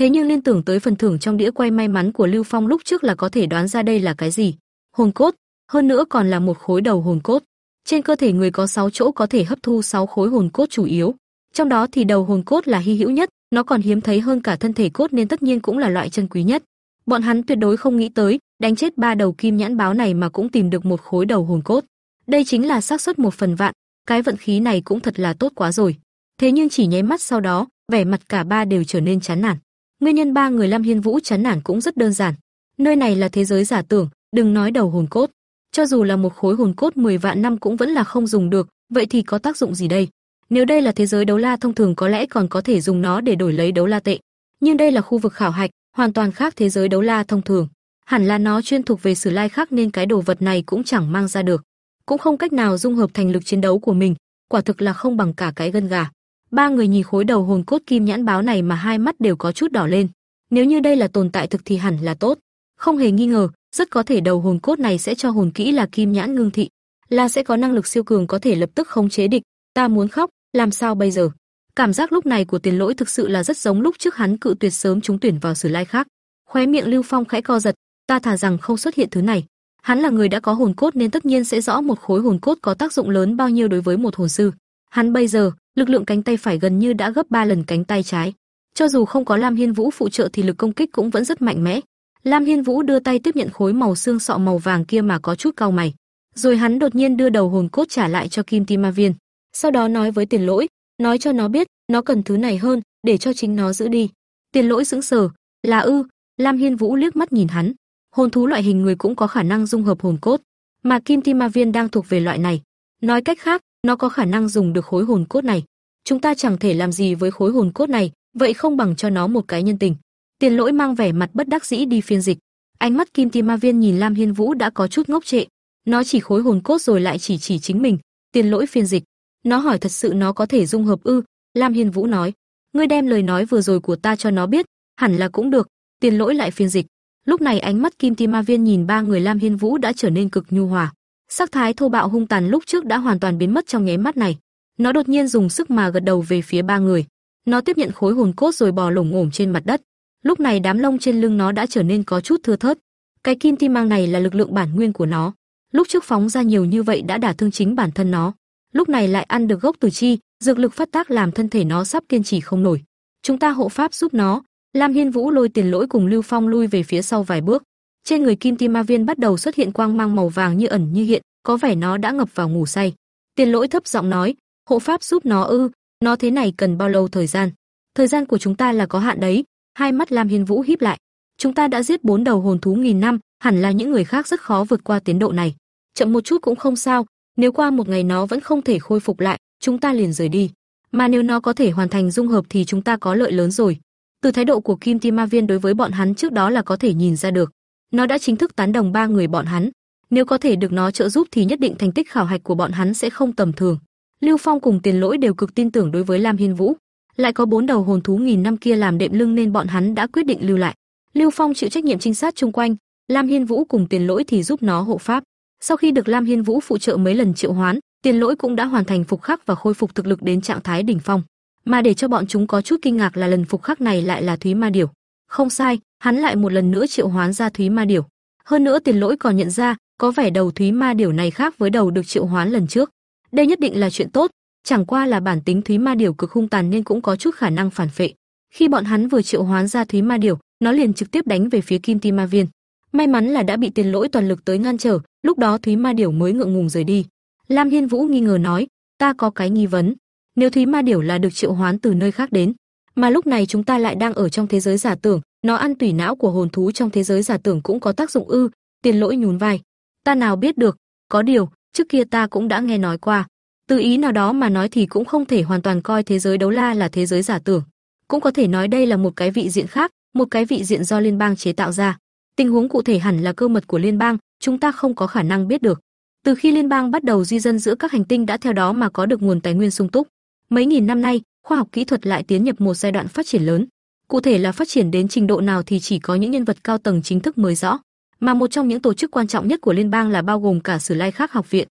thế nhưng liên tưởng tới phần thưởng trong đĩa quay may mắn của Lưu Phong lúc trước là có thể đoán ra đây là cái gì. Hồn cốt, hơn nữa còn là một khối đầu hồn cốt. Trên cơ thể người có 6 chỗ có thể hấp thu 6 khối hồn cốt chủ yếu. Trong đó thì đầu hồn cốt là hy hữu nhất, nó còn hiếm thấy hơn cả thân thể cốt nên tất nhiên cũng là loại chân quý nhất. Bọn hắn tuyệt đối không nghĩ tới, đánh chết ba đầu kim nhãn báo này mà cũng tìm được một khối đầu hồn cốt. Đây chính là xác suất một phần vạn, cái vận khí này cũng thật là tốt quá rồi. Thế nhưng chỉ nháy mắt sau đó, vẻ mặt cả ba đều trở nên chán nản. Nguyên nhân ba người Lam Hiên Vũ chán nản cũng rất đơn giản. Nơi này là thế giới giả tưởng, đừng nói đầu hồn cốt, cho dù là một khối hồn cốt 10 vạn năm cũng vẫn là không dùng được, vậy thì có tác dụng gì đây? Nếu đây là thế giới đấu la thông thường có lẽ còn có thể dùng nó để đổi lấy đấu la tệ, nhưng đây là khu vực khảo hạch, hoàn toàn khác thế giới đấu la thông thường. Hẳn là nó chuyên thuộc về sử lai khác nên cái đồ vật này cũng chẳng mang ra được, cũng không cách nào dung hợp thành lực chiến đấu của mình, quả thực là không bằng cả cái gân gà. Ba người nhìn khối đầu hồn cốt kim nhãn báo này mà hai mắt đều có chút đỏ lên. Nếu như đây là tồn tại thực thì hẳn là tốt. Không hề nghi ngờ, rất có thể đầu hồn cốt này sẽ cho hồn kỹ là kim nhãn ngưng thị, là sẽ có năng lực siêu cường có thể lập tức khống chế địch. Ta muốn khóc, làm sao bây giờ? Cảm giác lúc này của Tiền Lỗi thực sự là rất giống lúc trước hắn cự tuyệt sớm trúng tuyển vào Sử Lai khác. Khóe miệng Lưu Phong khẽ co giật, ta thả rằng không xuất hiện thứ này. Hắn là người đã có hồn cốt nên tất nhiên sẽ rõ một khối hồn cốt có tác dụng lớn bao nhiêu đối với một hồn sư. Hắn bây giờ, lực lượng cánh tay phải gần như đã gấp 3 lần cánh tay trái. Cho dù không có Lam Hiên Vũ phụ trợ thì lực công kích cũng vẫn rất mạnh mẽ. Lam Hiên Vũ đưa tay tiếp nhận khối màu xương sọ màu vàng kia mà có chút cau mày. Rồi hắn đột nhiên đưa đầu hồn cốt trả lại cho Kim Ti Ma Viên. Sau đó nói với Tiền Lỗi, nói cho nó biết, nó cần thứ này hơn, để cho chính nó giữ đi. Tiền Lỗi sững sờ, là ư? Lam Hiên Vũ liếc mắt nhìn hắn. Hồn thú loại hình người cũng có khả năng dung hợp hồn cốt, mà Kim Ti Ma Viên đang thuộc về loại này. Nói cách khác, nó có khả năng dùng được khối hồn cốt này. Chúng ta chẳng thể làm gì với khối hồn cốt này, vậy không bằng cho nó một cái nhân tình. Tiền lỗi mang vẻ mặt bất đắc dĩ đi phiên dịch. Ánh mắt Kim Ti Ma Viên nhìn Lam Hiên Vũ đã có chút ngốc trệ. Nó chỉ khối hồn cốt rồi lại chỉ chỉ chính mình, tiền lỗi phiên dịch. Nó hỏi thật sự nó có thể dung hợp ư? Lam Hiên Vũ nói, ngươi đem lời nói vừa rồi của ta cho nó biết, hẳn là cũng được. Tiền lỗi lại phiên dịch. Lúc này ánh mắt Kim Ti Ma Viên nhìn ba người Lam Hiên Vũ đã trở nên cực nhu hòa. Sắc thái thô bạo hung tàn lúc trước đã hoàn toàn biến mất trong nháy mắt này. Nó đột nhiên dùng sức mà gật đầu về phía ba người. Nó tiếp nhận khối hồn cốt rồi bò lủng ngổm trên mặt đất. Lúc này đám lông trên lưng nó đã trở nên có chút thưa thớt. Cái kim ti mang này là lực lượng bản nguyên của nó. Lúc trước phóng ra nhiều như vậy đã đả thương chính bản thân nó. Lúc này lại ăn được gốc tử chi, dược lực phát tác làm thân thể nó sắp kiên trì không nổi. Chúng ta hộ pháp giúp nó. Lam Hiên Vũ lôi tiền lỗi cùng Lưu Phong lui về phía sau vài bước. Trên người Kim Ti Ma Viên bắt đầu xuất hiện quang mang màu vàng như ẩn như hiện, có vẻ nó đã ngập vào ngủ say. Tiền lỗi thấp giọng nói, hộ pháp giúp nó ư, nó thế này cần bao lâu thời gian? Thời gian của chúng ta là có hạn đấy. Hai mắt Lam Hiên Vũ híp lại. Chúng ta đã giết bốn đầu hồn thú nghìn năm, hẳn là những người khác rất khó vượt qua tiến độ này. Chậm một chút cũng không sao, nếu qua một ngày nó vẫn không thể khôi phục lại, chúng ta liền rời đi. Mà nếu nó có thể hoàn thành dung hợp thì chúng ta có lợi lớn rồi. Từ thái độ của Kim Ti Ma Viên đối với bọn hắn trước đó là có thể nhìn ra được. Nó đã chính thức tán đồng ba người bọn hắn. Nếu có thể được nó trợ giúp thì nhất định thành tích khảo hạch của bọn hắn sẽ không tầm thường. Lưu Phong cùng Tiền Lỗi đều cực tin tưởng đối với Lam Hiên Vũ, lại có bốn đầu hồn thú nghìn năm kia làm đệm lưng nên bọn hắn đã quyết định lưu lại. Lưu Phong chịu trách nhiệm trinh sát chung quanh, Lam Hiên Vũ cùng Tiền Lỗi thì giúp nó hộ pháp. Sau khi được Lam Hiên Vũ phụ trợ mấy lần triệu hoán, Tiền Lỗi cũng đã hoàn thành phục khắc và khôi phục thực lực đến trạng thái đỉnh phong. Mà để cho bọn chúng có chút kinh ngạc là lần phục khắc này lại là Thúy Ma Điểu. Không sai, hắn lại một lần nữa triệu hoán ra Thúy Ma Điểu. Hơn nữa Tiền Lỗi còn nhận ra, có vẻ đầu Thúy Ma Điểu này khác với đầu được triệu hoán lần trước. Đây nhất định là chuyện tốt, chẳng qua là bản tính Thúy Ma Điểu cực hung tàn nên cũng có chút khả năng phản phệ. Khi bọn hắn vừa triệu hoán ra Thúy Ma Điểu, nó liền trực tiếp đánh về phía Kim Ti Ma Viên. May mắn là đã bị Tiền Lỗi toàn lực tới ngăn trở, lúc đó Thúy Ma Điểu mới ngượng ngùng rời đi. Lam Hiên Vũ nghi ngờ nói, ta có cái nghi vấn, nếu Thúy Ma Điểu là được triệu hoán từ nơi khác đến, mà lúc này chúng ta lại đang ở trong thế giới giả tưởng, nó ăn tủy não của hồn thú trong thế giới giả tưởng cũng có tác dụng ư? Tiền Lỗi nhún vai, ta nào biết được, có điều, trước kia ta cũng đã nghe nói qua. Từ ý nào đó mà nói thì cũng không thể hoàn toàn coi thế giới đấu la là thế giới giả tưởng, cũng có thể nói đây là một cái vị diện khác, một cái vị diện do liên bang chế tạo ra. Tình huống cụ thể hẳn là cơ mật của liên bang, chúng ta không có khả năng biết được. Từ khi liên bang bắt đầu di dân giữa các hành tinh đã theo đó mà có được nguồn tài nguyên sung túc. Mấy nghìn năm nay, khoa học kỹ thuật lại tiến nhập một giai đoạn phát triển lớn. Cụ thể là phát triển đến trình độ nào thì chỉ có những nhân vật cao tầng chính thức mới rõ. Mà một trong những tổ chức quan trọng nhất của liên bang là bao gồm cả Sử Lai khác học viện.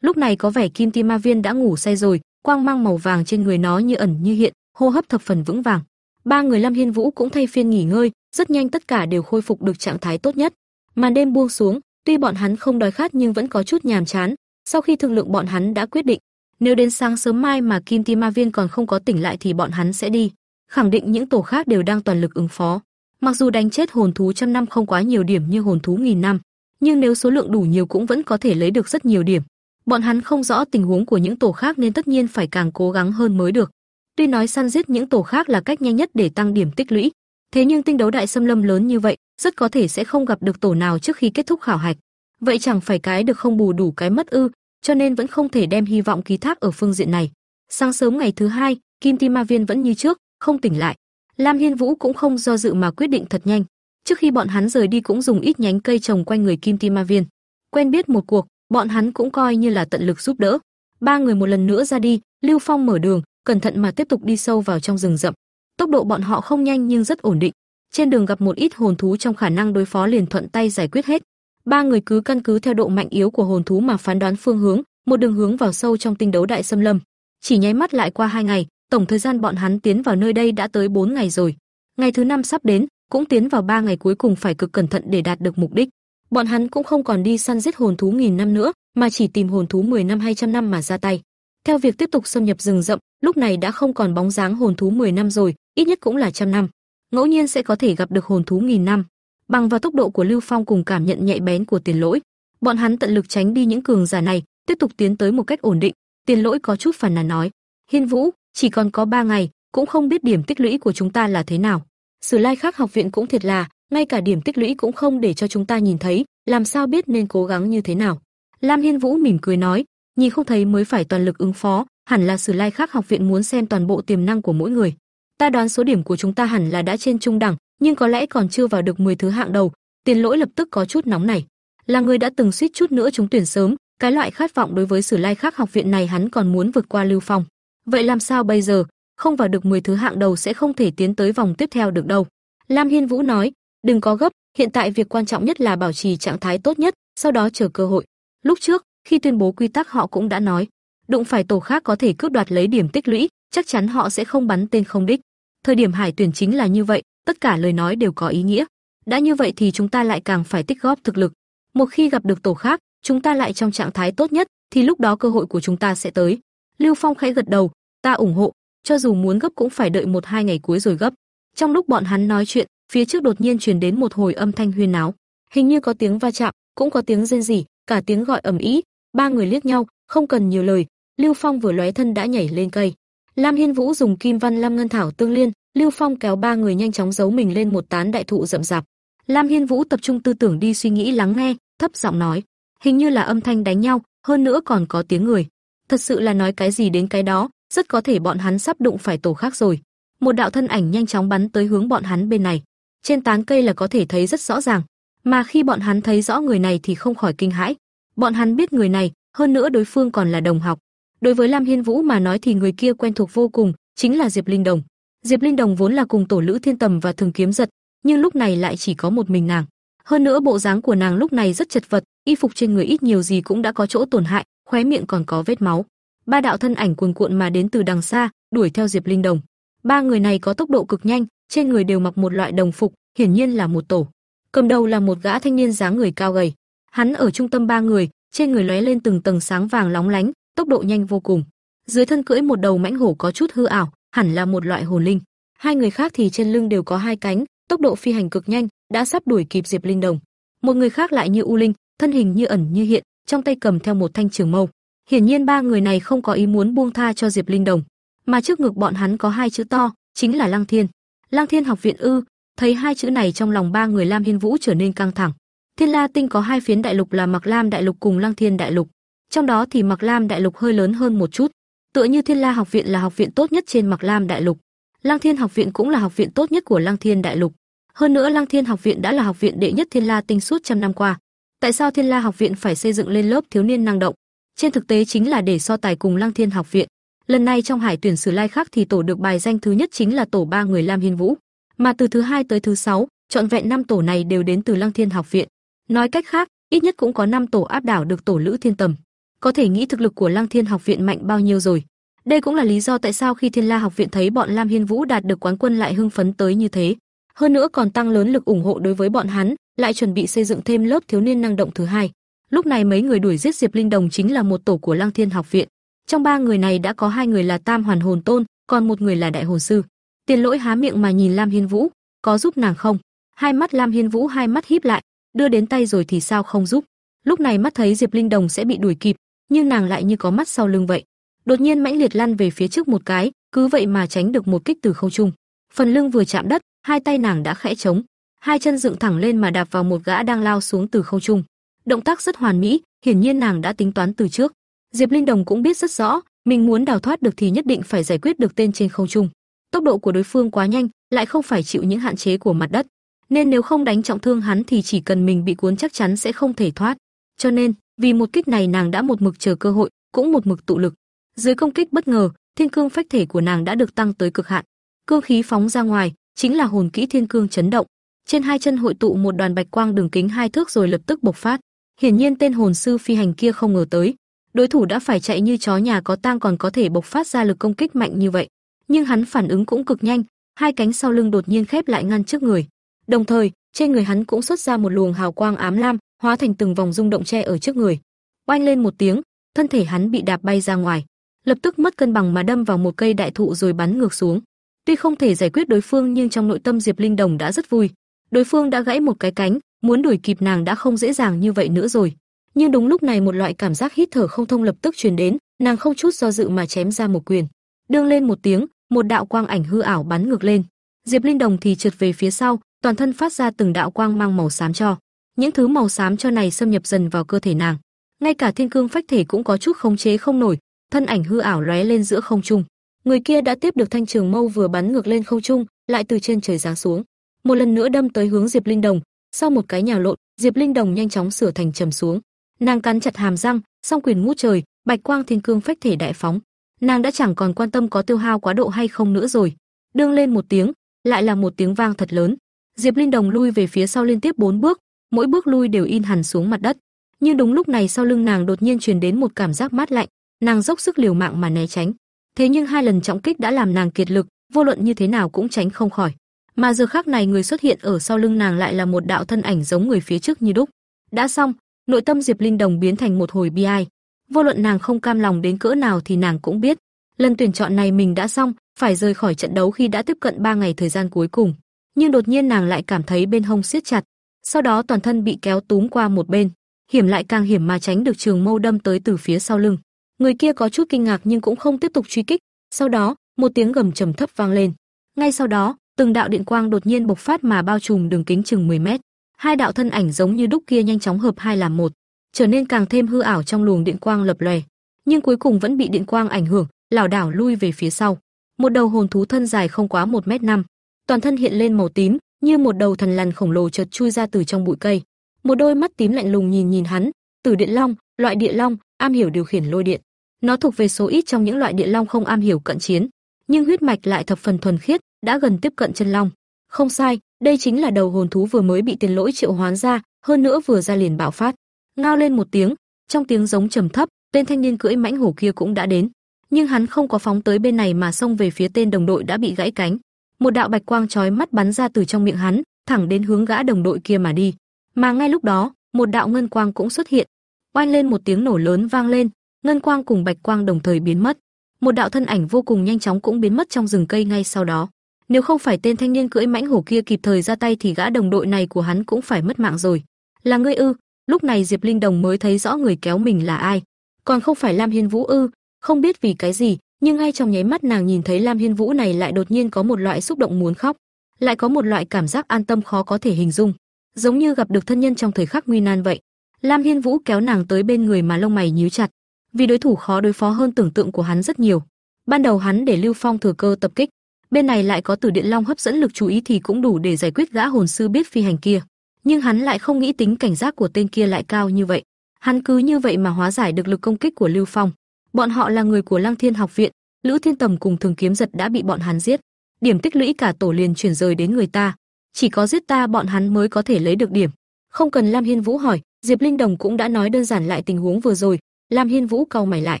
Lúc này có vẻ Kim Ti Ma Viên đã ngủ say rồi, quang mang màu vàng trên người nó như ẩn như hiện, hô hấp thập phần vững vàng. Ba người Lâm Hiên Vũ cũng thay phiên nghỉ ngơi, rất nhanh tất cả đều khôi phục được trạng thái tốt nhất. Màn đêm buông xuống, tuy bọn hắn không đói khát nhưng vẫn có chút nhàm chán. Sau khi thương lượng bọn hắn đã quyết định, nếu đến sáng sớm mai mà Kim Ti Ma Viên còn không có tỉnh lại thì bọn hắn sẽ đi. Khẳng định những tổ khác đều đang toàn lực ứng phó. Mặc dù đánh chết hồn thú trăm năm không quá nhiều điểm như hồn thú nghìn năm, nhưng nếu số lượng đủ nhiều cũng vẫn có thể lấy được rất nhiều điểm. Bọn hắn không rõ tình huống của những tổ khác nên tất nhiên phải càng cố gắng hơn mới được. Tuy nói săn giết những tổ khác là cách nhanh nhất để tăng điểm tích lũy, thế nhưng tinh đấu đại xâm lâm lớn như vậy, rất có thể sẽ không gặp được tổ nào trước khi kết thúc khảo hạch. Vậy chẳng phải cái được không bù đủ cái mất ư, cho nên vẫn không thể đem hy vọng ký thác ở phương diện này. Sáng sớm ngày thứ hai, Kim Ti Ma Viên vẫn như trước, không tỉnh lại. Lam Hiên Vũ cũng không do dự mà quyết định thật nhanh. Trước khi bọn hắn rời đi cũng dùng ít nhánh cây trồng quanh người Kim Ti Ma Viên. Quen biết một cuộc, bọn hắn cũng coi như là tận lực giúp đỡ. Ba người một lần nữa ra đi, Lưu Phong mở đường, cẩn thận mà tiếp tục đi sâu vào trong rừng rậm. Tốc độ bọn họ không nhanh nhưng rất ổn định. Trên đường gặp một ít hồn thú trong khả năng đối phó liền thuận tay giải quyết hết. Ba người cứ căn cứ theo độ mạnh yếu của hồn thú mà phán đoán phương hướng, một đường hướng vào sâu trong tinh đấu đại xâm lâm. Chỉ nháy mắt lại qua hai ngày, tổng thời gian bọn hắn tiến vào nơi đây đã tới 4 ngày rồi. Ngày thứ năm sắp đến, cũng tiến vào 3 ngày cuối cùng phải cực cẩn thận để đạt được mục đích. Bọn hắn cũng không còn đi săn giết hồn thú nghìn năm nữa, mà chỉ tìm hồn thú 10 năm 200 năm mà ra tay. Theo việc tiếp tục xâm nhập rừng rậm, lúc này đã không còn bóng dáng hồn thú 10 năm rồi, ít nhất cũng là trăm năm. Ngẫu nhiên sẽ có thể gặp được hồn thú nghìn năm. Bằng vào tốc độ của Lưu Phong cùng cảm nhận nhạy bén của Tiền Lỗi, bọn hắn tận lực tránh đi những cường giả này, tiếp tục tiến tới một cách ổn định. Tiền Lỗi có chút phản nàn nói: "Hiên Vũ, chỉ còn có 3 ngày, cũng không biết điểm tích lũy của chúng ta là thế nào. Sử Lai Khắc học viện cũng thiệt là, ngay cả điểm tích lũy cũng không để cho chúng ta nhìn thấy, làm sao biết nên cố gắng như thế nào?" Lam Hiên Vũ mỉm cười nói, nhìn không thấy mới phải toàn lực ứng phó, hẳn là Sử Lai Khắc học viện muốn xem toàn bộ tiềm năng của mỗi người. Ta đoán số điểm của chúng ta hẳn là đã trên trung đẳng, nhưng có lẽ còn chưa vào được 10 thứ hạng đầu. Tiền Lỗi lập tức có chút nóng này. Là người đã từng suýt chút nữa trúng tuyển sớm, cái loại khát vọng đối với Sử Lai Khắc học viện này hắn còn muốn vượt qua Lưu Phong. Vậy làm sao bây giờ? Không vào được 10 thứ hạng đầu sẽ không thể tiến tới vòng tiếp theo được đâu. Lam Hiên Vũ nói, đừng có gấp, hiện tại việc quan trọng nhất là bảo trì trạng thái tốt nhất, sau đó chờ cơ hội. Lúc trước, khi tuyên bố quy tắc họ cũng đã nói, đụng phải tổ khác có thể cướp đoạt lấy điểm tích lũy, chắc chắn họ sẽ không bắn tên không đích. Thời điểm hải tuyển chính là như vậy, tất cả lời nói đều có ý nghĩa. Đã như vậy thì chúng ta lại càng phải tích góp thực lực. Một khi gặp được tổ khác, chúng ta lại trong trạng thái tốt nhất, thì lúc đó cơ hội của chúng ta sẽ tới. Lưu Phong khẽ gật đầu, ta ủng hộ, cho dù muốn gấp cũng phải đợi một hai ngày cuối rồi gấp. Trong lúc bọn hắn nói chuyện, phía trước đột nhiên truyền đến một hồi âm thanh huyên náo, hình như có tiếng va chạm, cũng có tiếng rên rỉ, cả tiếng gọi ầm ĩ. Ba người liếc nhau, không cần nhiều lời, Lưu Phong vừa lóe thân đã nhảy lên cây. Lam Hiên Vũ dùng Kim Văn Lam Ngân Thảo tương liên, Lưu Phong kéo ba người nhanh chóng giấu mình lên một tán đại thụ rậm rạp. Lam Hiên Vũ tập trung tư tưởng đi suy nghĩ lắng nghe, thấp giọng nói, hình như là âm thanh đánh nhau, hơn nữa còn có tiếng người. Thật sự là nói cái gì đến cái đó, rất có thể bọn hắn sắp đụng phải tổ khác rồi. Một đạo thân ảnh nhanh chóng bắn tới hướng bọn hắn bên này. Trên tán cây là có thể thấy rất rõ ràng, mà khi bọn hắn thấy rõ người này thì không khỏi kinh hãi. Bọn hắn biết người này, hơn nữa đối phương còn là đồng học. Đối với Lam Hiên Vũ mà nói thì người kia quen thuộc vô cùng, chính là Diệp Linh Đồng. Diệp Linh Đồng vốn là cùng tổ lữ Thiên Tầm và Thường Kiếm Giật, nhưng lúc này lại chỉ có một mình nàng. Hơn nữa bộ dáng của nàng lúc này rất chật vật, y phục trên người ít nhiều gì cũng đã có chỗ tổn hại, khóe miệng còn có vết máu. Ba đạo thân ảnh cuồn cuộn mà đến từ đằng xa, đuổi theo Diệp Linh Đồng. Ba người này có tốc độ cực nhanh, trên người đều mặc một loại đồng phục, hiển nhiên là một tổ. Cầm đầu là một gã thanh niên dáng người cao gầy. Hắn ở trung tâm ba người, trên người lóe lên từng tầng sáng vàng lóng lánh, tốc độ nhanh vô cùng. Dưới thân cưỡi một đầu mãnh hổ có chút hư ảo, hẳn là một loại hồn linh. Hai người khác thì trên lưng đều có hai cánh, tốc độ phi hành cực nhanh, đã sắp đuổi kịp Diệp Linh Đồng. Một người khác lại như U Linh, thân hình như ẩn như hiện, trong tay cầm theo một thanh trường mâu. Hiển nhiên ba người này không có ý muốn buông tha cho Diệp Linh Đồng, mà trước ngực bọn hắn có hai chữ to, chính là Lăng Thiên. Lăng Thiên học viện ư? Thấy hai chữ này trong lòng ba người Lam Hiên Vũ trở nên căng thẳng. Thiên La Tinh có hai phiến đại lục là Mặc Lam đại lục cùng Lăng Thiên đại lục. Trong đó thì Mặc Lam đại lục hơi lớn hơn một chút, tựa như Thiên La học viện là học viện tốt nhất trên Mặc Lam đại lục. Lăng Thiên học viện cũng là học viện tốt nhất của Lăng Thiên đại lục. Hơn nữa Lăng Thiên học viện đã là học viện đệ nhất Thiên La Tinh suốt trăm năm qua. Tại sao Thiên La học viện phải xây dựng lên lớp thiếu niên năng động? Trên thực tế chính là để so tài cùng Lăng Thiên học viện. Lần này trong hải tuyển sử lai khác thì tổ được bài danh thứ nhất chính là tổ ba người Lam Hiên Vũ, mà từ thứ hai tới thứ sáu, chọn vẹn năm tổ này đều đến từ Lăng Thiên học viện. Nói cách khác, ít nhất cũng có năm tổ áp đảo được tổ Lữ Thiên Tầm. Có thể nghĩ thực lực của Lăng Thiên học viện mạnh bao nhiêu rồi. Đây cũng là lý do tại sao khi Thiên La học viện thấy bọn Lam Hiên Vũ đạt được quán quân lại hưng phấn tới như thế. Hơn nữa còn tăng lớn lực ủng hộ đối với bọn hắn, lại chuẩn bị xây dựng thêm lớp thiếu niên năng động thứ hai. Lúc này mấy người đuổi giết Diệp Linh Đồng chính là một tổ của Lăng Thiên học viện. Trong ba người này đã có hai người là Tam Hoàn Hồn Tôn, còn một người là Đại Hồn Sư. Tiền Lỗi há miệng mà nhìn Lam Hiên Vũ, có giúp nàng không? Hai mắt Lam Hiên Vũ hai mắt híp lại, đưa đến tay rồi thì sao không giúp? Lúc này mắt thấy Diệp Linh Đồng sẽ bị đuổi kịp, nhưng nàng lại như có mắt sau lưng vậy. Đột nhiên mãnh liệt lăn về phía trước một cái, cứ vậy mà tránh được một kích từ không trung. Phần lưng vừa chạm đất, hai tay nàng đã khẽ chống, hai chân dựng thẳng lên mà đạp vào một gã đang lao xuống từ không trung. Động tác rất hoàn mỹ, hiển nhiên nàng đã tính toán từ trước. Diệp Linh Đồng cũng biết rất rõ, mình muốn đào thoát được thì nhất định phải giải quyết được tên trên không trung. Tốc độ của đối phương quá nhanh, lại không phải chịu những hạn chế của mặt đất, nên nếu không đánh trọng thương hắn thì chỉ cần mình bị cuốn chắc chắn sẽ không thể thoát. Cho nên, vì một kích này nàng đã một mực chờ cơ hội, cũng một mực tụ lực. Dưới công kích bất ngờ, thiên cương phách thể của nàng đã được tăng tới cực hạn. Cương khí phóng ra ngoài, chính là hồn kỹ thiên cương chấn động. Trên hai chân hội tụ một đoàn bạch quang đường kính hai thước rồi lập tức bộc phát. Hiển nhiên tên hồn sư phi hành kia không ngờ tới, đối thủ đã phải chạy như chó nhà có tang còn có thể bộc phát ra lực công kích mạnh như vậy. Nhưng hắn phản ứng cũng cực nhanh, hai cánh sau lưng đột nhiên khép lại ngăn trước người. Đồng thời, trên người hắn cũng xuất ra một luồng hào quang ám lam, hóa thành từng vòng rung động che ở trước người. Oanh lên một tiếng, thân thể hắn bị đạp bay ra ngoài, lập tức mất cân bằng mà đâm vào một cây đại thụ rồi bắn ngược xuống. Tuy không thể giải quyết đối phương nhưng trong nội tâm Diệp Linh Đồng đã rất vui. Đối phương đã gãy một cái cánh, muốn đuổi kịp nàng đã không dễ dàng như vậy nữa rồi. Nhưng đúng lúc này một loại cảm giác hít thở không thông lập tức truyền đến, nàng không chút do dự mà chém ra một quyền. Đương lên một tiếng, một đạo quang ảnh hư ảo bắn ngược lên. Diệp Linh Đồng thì trượt về phía sau, toàn thân phát ra từng đạo quang mang màu xám cho. Những thứ màu xám cho này xâm nhập dần vào cơ thể nàng. Ngay cả thiên cương phách thể cũng có chút khống chế không nổi, thân ảnh hư ảo lóe lên giữa không trung. Người kia đã tiếp được thanh trường mâu vừa bắn ngược lên không trung, lại từ trên trời giáng xuống, một lần nữa đâm tới hướng Diệp Linh Đồng. Sau một cái nhào lộn, Diệp Linh Đồng nhanh chóng sửa thành trầm xuống. Nàng cắn chặt hàm răng, song quyền ngút trời, bạch quang thiên cương phách thể đại phóng. Nàng đã chẳng còn quan tâm có tiêu hao quá độ hay không nữa rồi. Đương lên một tiếng, lại là một tiếng vang thật lớn. Diệp Linh Đồng lui về phía sau liên tiếp bốn bước, mỗi bước lui đều in hẳn xuống mặt đất. Nhưng đúng lúc này sau lưng nàng đột nhiên truyền đến một cảm giác mát lạnh, nàng dốc sức liều mạng mà né tránh. Thế nhưng hai lần trọng kích đã làm nàng kiệt lực, vô luận như thế nào cũng tránh không khỏi. Mà giờ khắc này người xuất hiện ở sau lưng nàng lại là một đạo thân ảnh giống người phía trước như đúc. Đã xong, nội tâm Diệp Linh Đồng biến thành một hồi bi ai. Vô luận nàng không cam lòng đến cỡ nào thì nàng cũng biết, lần tuyển chọn này mình đã xong, phải rời khỏi trận đấu khi đã tiếp cận 3 ngày thời gian cuối cùng. Nhưng đột nhiên nàng lại cảm thấy bên hông siết chặt, sau đó toàn thân bị kéo túm qua một bên, hiểm lại càng hiểm mà tránh được trường mâu đâm tới từ phía sau lưng. Người kia có chút kinh ngạc nhưng cũng không tiếp tục truy kích, sau đó, một tiếng gầm trầm thấp vang lên. Ngay sau đó, từng đạo điện quang đột nhiên bộc phát mà bao trùm đường kính chừng 10 mét. Hai đạo thân ảnh giống như đúc kia nhanh chóng hợp hai làm một, trở nên càng thêm hư ảo trong luồng điện quang lập lòe, nhưng cuối cùng vẫn bị điện quang ảnh hưởng, lảo đảo lui về phía sau. Một đầu hồn thú thân dài không quá 1 mét năm, toàn thân hiện lên màu tím, như một đầu thần lằn khổng lồ chợt chui ra từ trong bụi cây. Một đôi mắt tím lạnh lùng nhìn nhìn hắn, Tử Điện Long, loại địa long, am hiểu điều khiển lôi điện. Nó thuộc về số ít trong những loại địa long không am hiểu cận chiến, nhưng huyết mạch lại thập phần thuần khiết, đã gần tiếp cận chân long. Không sai, đây chính là đầu hồn thú vừa mới bị tiền lỗi triệu hoán ra, hơn nữa vừa ra liền bạo phát. Ngao lên một tiếng, trong tiếng giống trầm thấp, tên thanh niên cưỡi mãnh hổ kia cũng đã đến. Nhưng hắn không có phóng tới bên này mà xông về phía tên đồng đội đã bị gãy cánh. Một đạo bạch quang chói mắt bắn ra từ trong miệng hắn, thẳng đến hướng gã đồng đội kia mà đi. Mà ngay lúc đó, một đạo ngân quang cũng xuất hiện. Oanh lên một tiếng nổ lớn vang lên, ngân quang cùng bạch quang đồng thời biến mất. Một đạo thân ảnh vô cùng nhanh chóng cũng biến mất trong rừng cây ngay sau đó. Nếu không phải tên thanh niên cưỡi mãnh hổ kia kịp thời ra tay thì gã đồng đội này của hắn cũng phải mất mạng rồi. Là ngươi ư? Lúc này Diệp Linh Đồng mới thấy rõ người kéo mình là ai. Còn không phải Lam Hiên Vũ ư? Không biết vì cái gì, nhưng ngay trong nháy mắt nàng nhìn thấy Lam Hiên Vũ này lại đột nhiên có một loại xúc động muốn khóc, lại có một loại cảm giác an tâm khó có thể hình dung, giống như gặp được thân nhân trong thời khắc nguy nan vậy. Lam Hiên Vũ kéo nàng tới bên người mà lông mày nhíu chặt, vì đối thủ khó đối phó hơn tưởng tượng của hắn rất nhiều. Ban đầu hắn để Lưu Phong thừa cơ tập kích, bên này lại có Tử Điện Long hấp dẫn lực chú ý thì cũng đủ để giải quyết gã hồn sư biết phi hành kia. Nhưng hắn lại không nghĩ tính cảnh giác của tên kia lại cao như vậy. Hắn cứ như vậy mà hóa giải được lực công kích của Lưu Phong. Bọn họ là người của Lăng Thiên học viện, Lữ Thiên Tầm cùng Thường Kiếm Giật đã bị bọn hắn giết. Điểm tích lũy cả tổ liền chuyển rời đến người ta, chỉ có giết ta bọn hắn mới có thể lấy được điểm. Không cần Lam Hiên Vũ hỏi, Diệp Linh Đồng cũng đã nói đơn giản lại tình huống vừa rồi, Lam Hiên Vũ cau mày lại.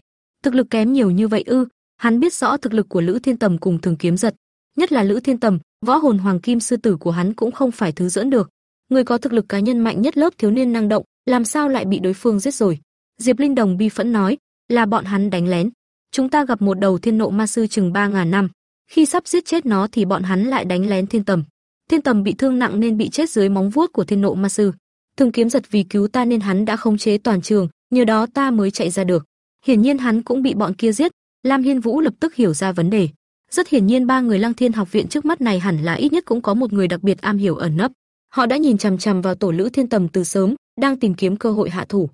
Thực lực kém nhiều như vậy ư? Hắn biết rõ thực lực của Lữ Thiên Tầm cùng Thường Kiếm Giật, nhất là Lữ Thiên Tầm, võ hồn hoàng kim sư tử của hắn cũng không phải thứ giỡn được. Người có thực lực cá nhân mạnh nhất lớp thiếu niên năng động, làm sao lại bị đối phương giết rồi? Diệp Linh Đồng bi phẫn nói, là bọn hắn đánh lén. Chúng ta gặp một đầu thiên nộ ma sư chừng 3000 năm, khi sắp giết chết nó thì bọn hắn lại đánh lén Thiên Tầm. Thiên Tầm bị thương nặng nên bị chết dưới móng vuốt của thiên nộ ma sư. Thường kiếm giật vì cứu ta nên hắn đã khống chế toàn trường, nhờ đó ta mới chạy ra được. Hiển nhiên hắn cũng bị bọn kia giết, Lam Hiên Vũ lập tức hiểu ra vấn đề. Rất hiển nhiên ba người Lăng Thiên học viện trước mắt này hẳn là ít nhất cũng có một người đặc biệt am hiểu ẩn nấp. Họ đã nhìn chằm chằm vào tổ Lữ Thiên Tầm từ sớm, đang tìm kiếm cơ hội hạ thủ.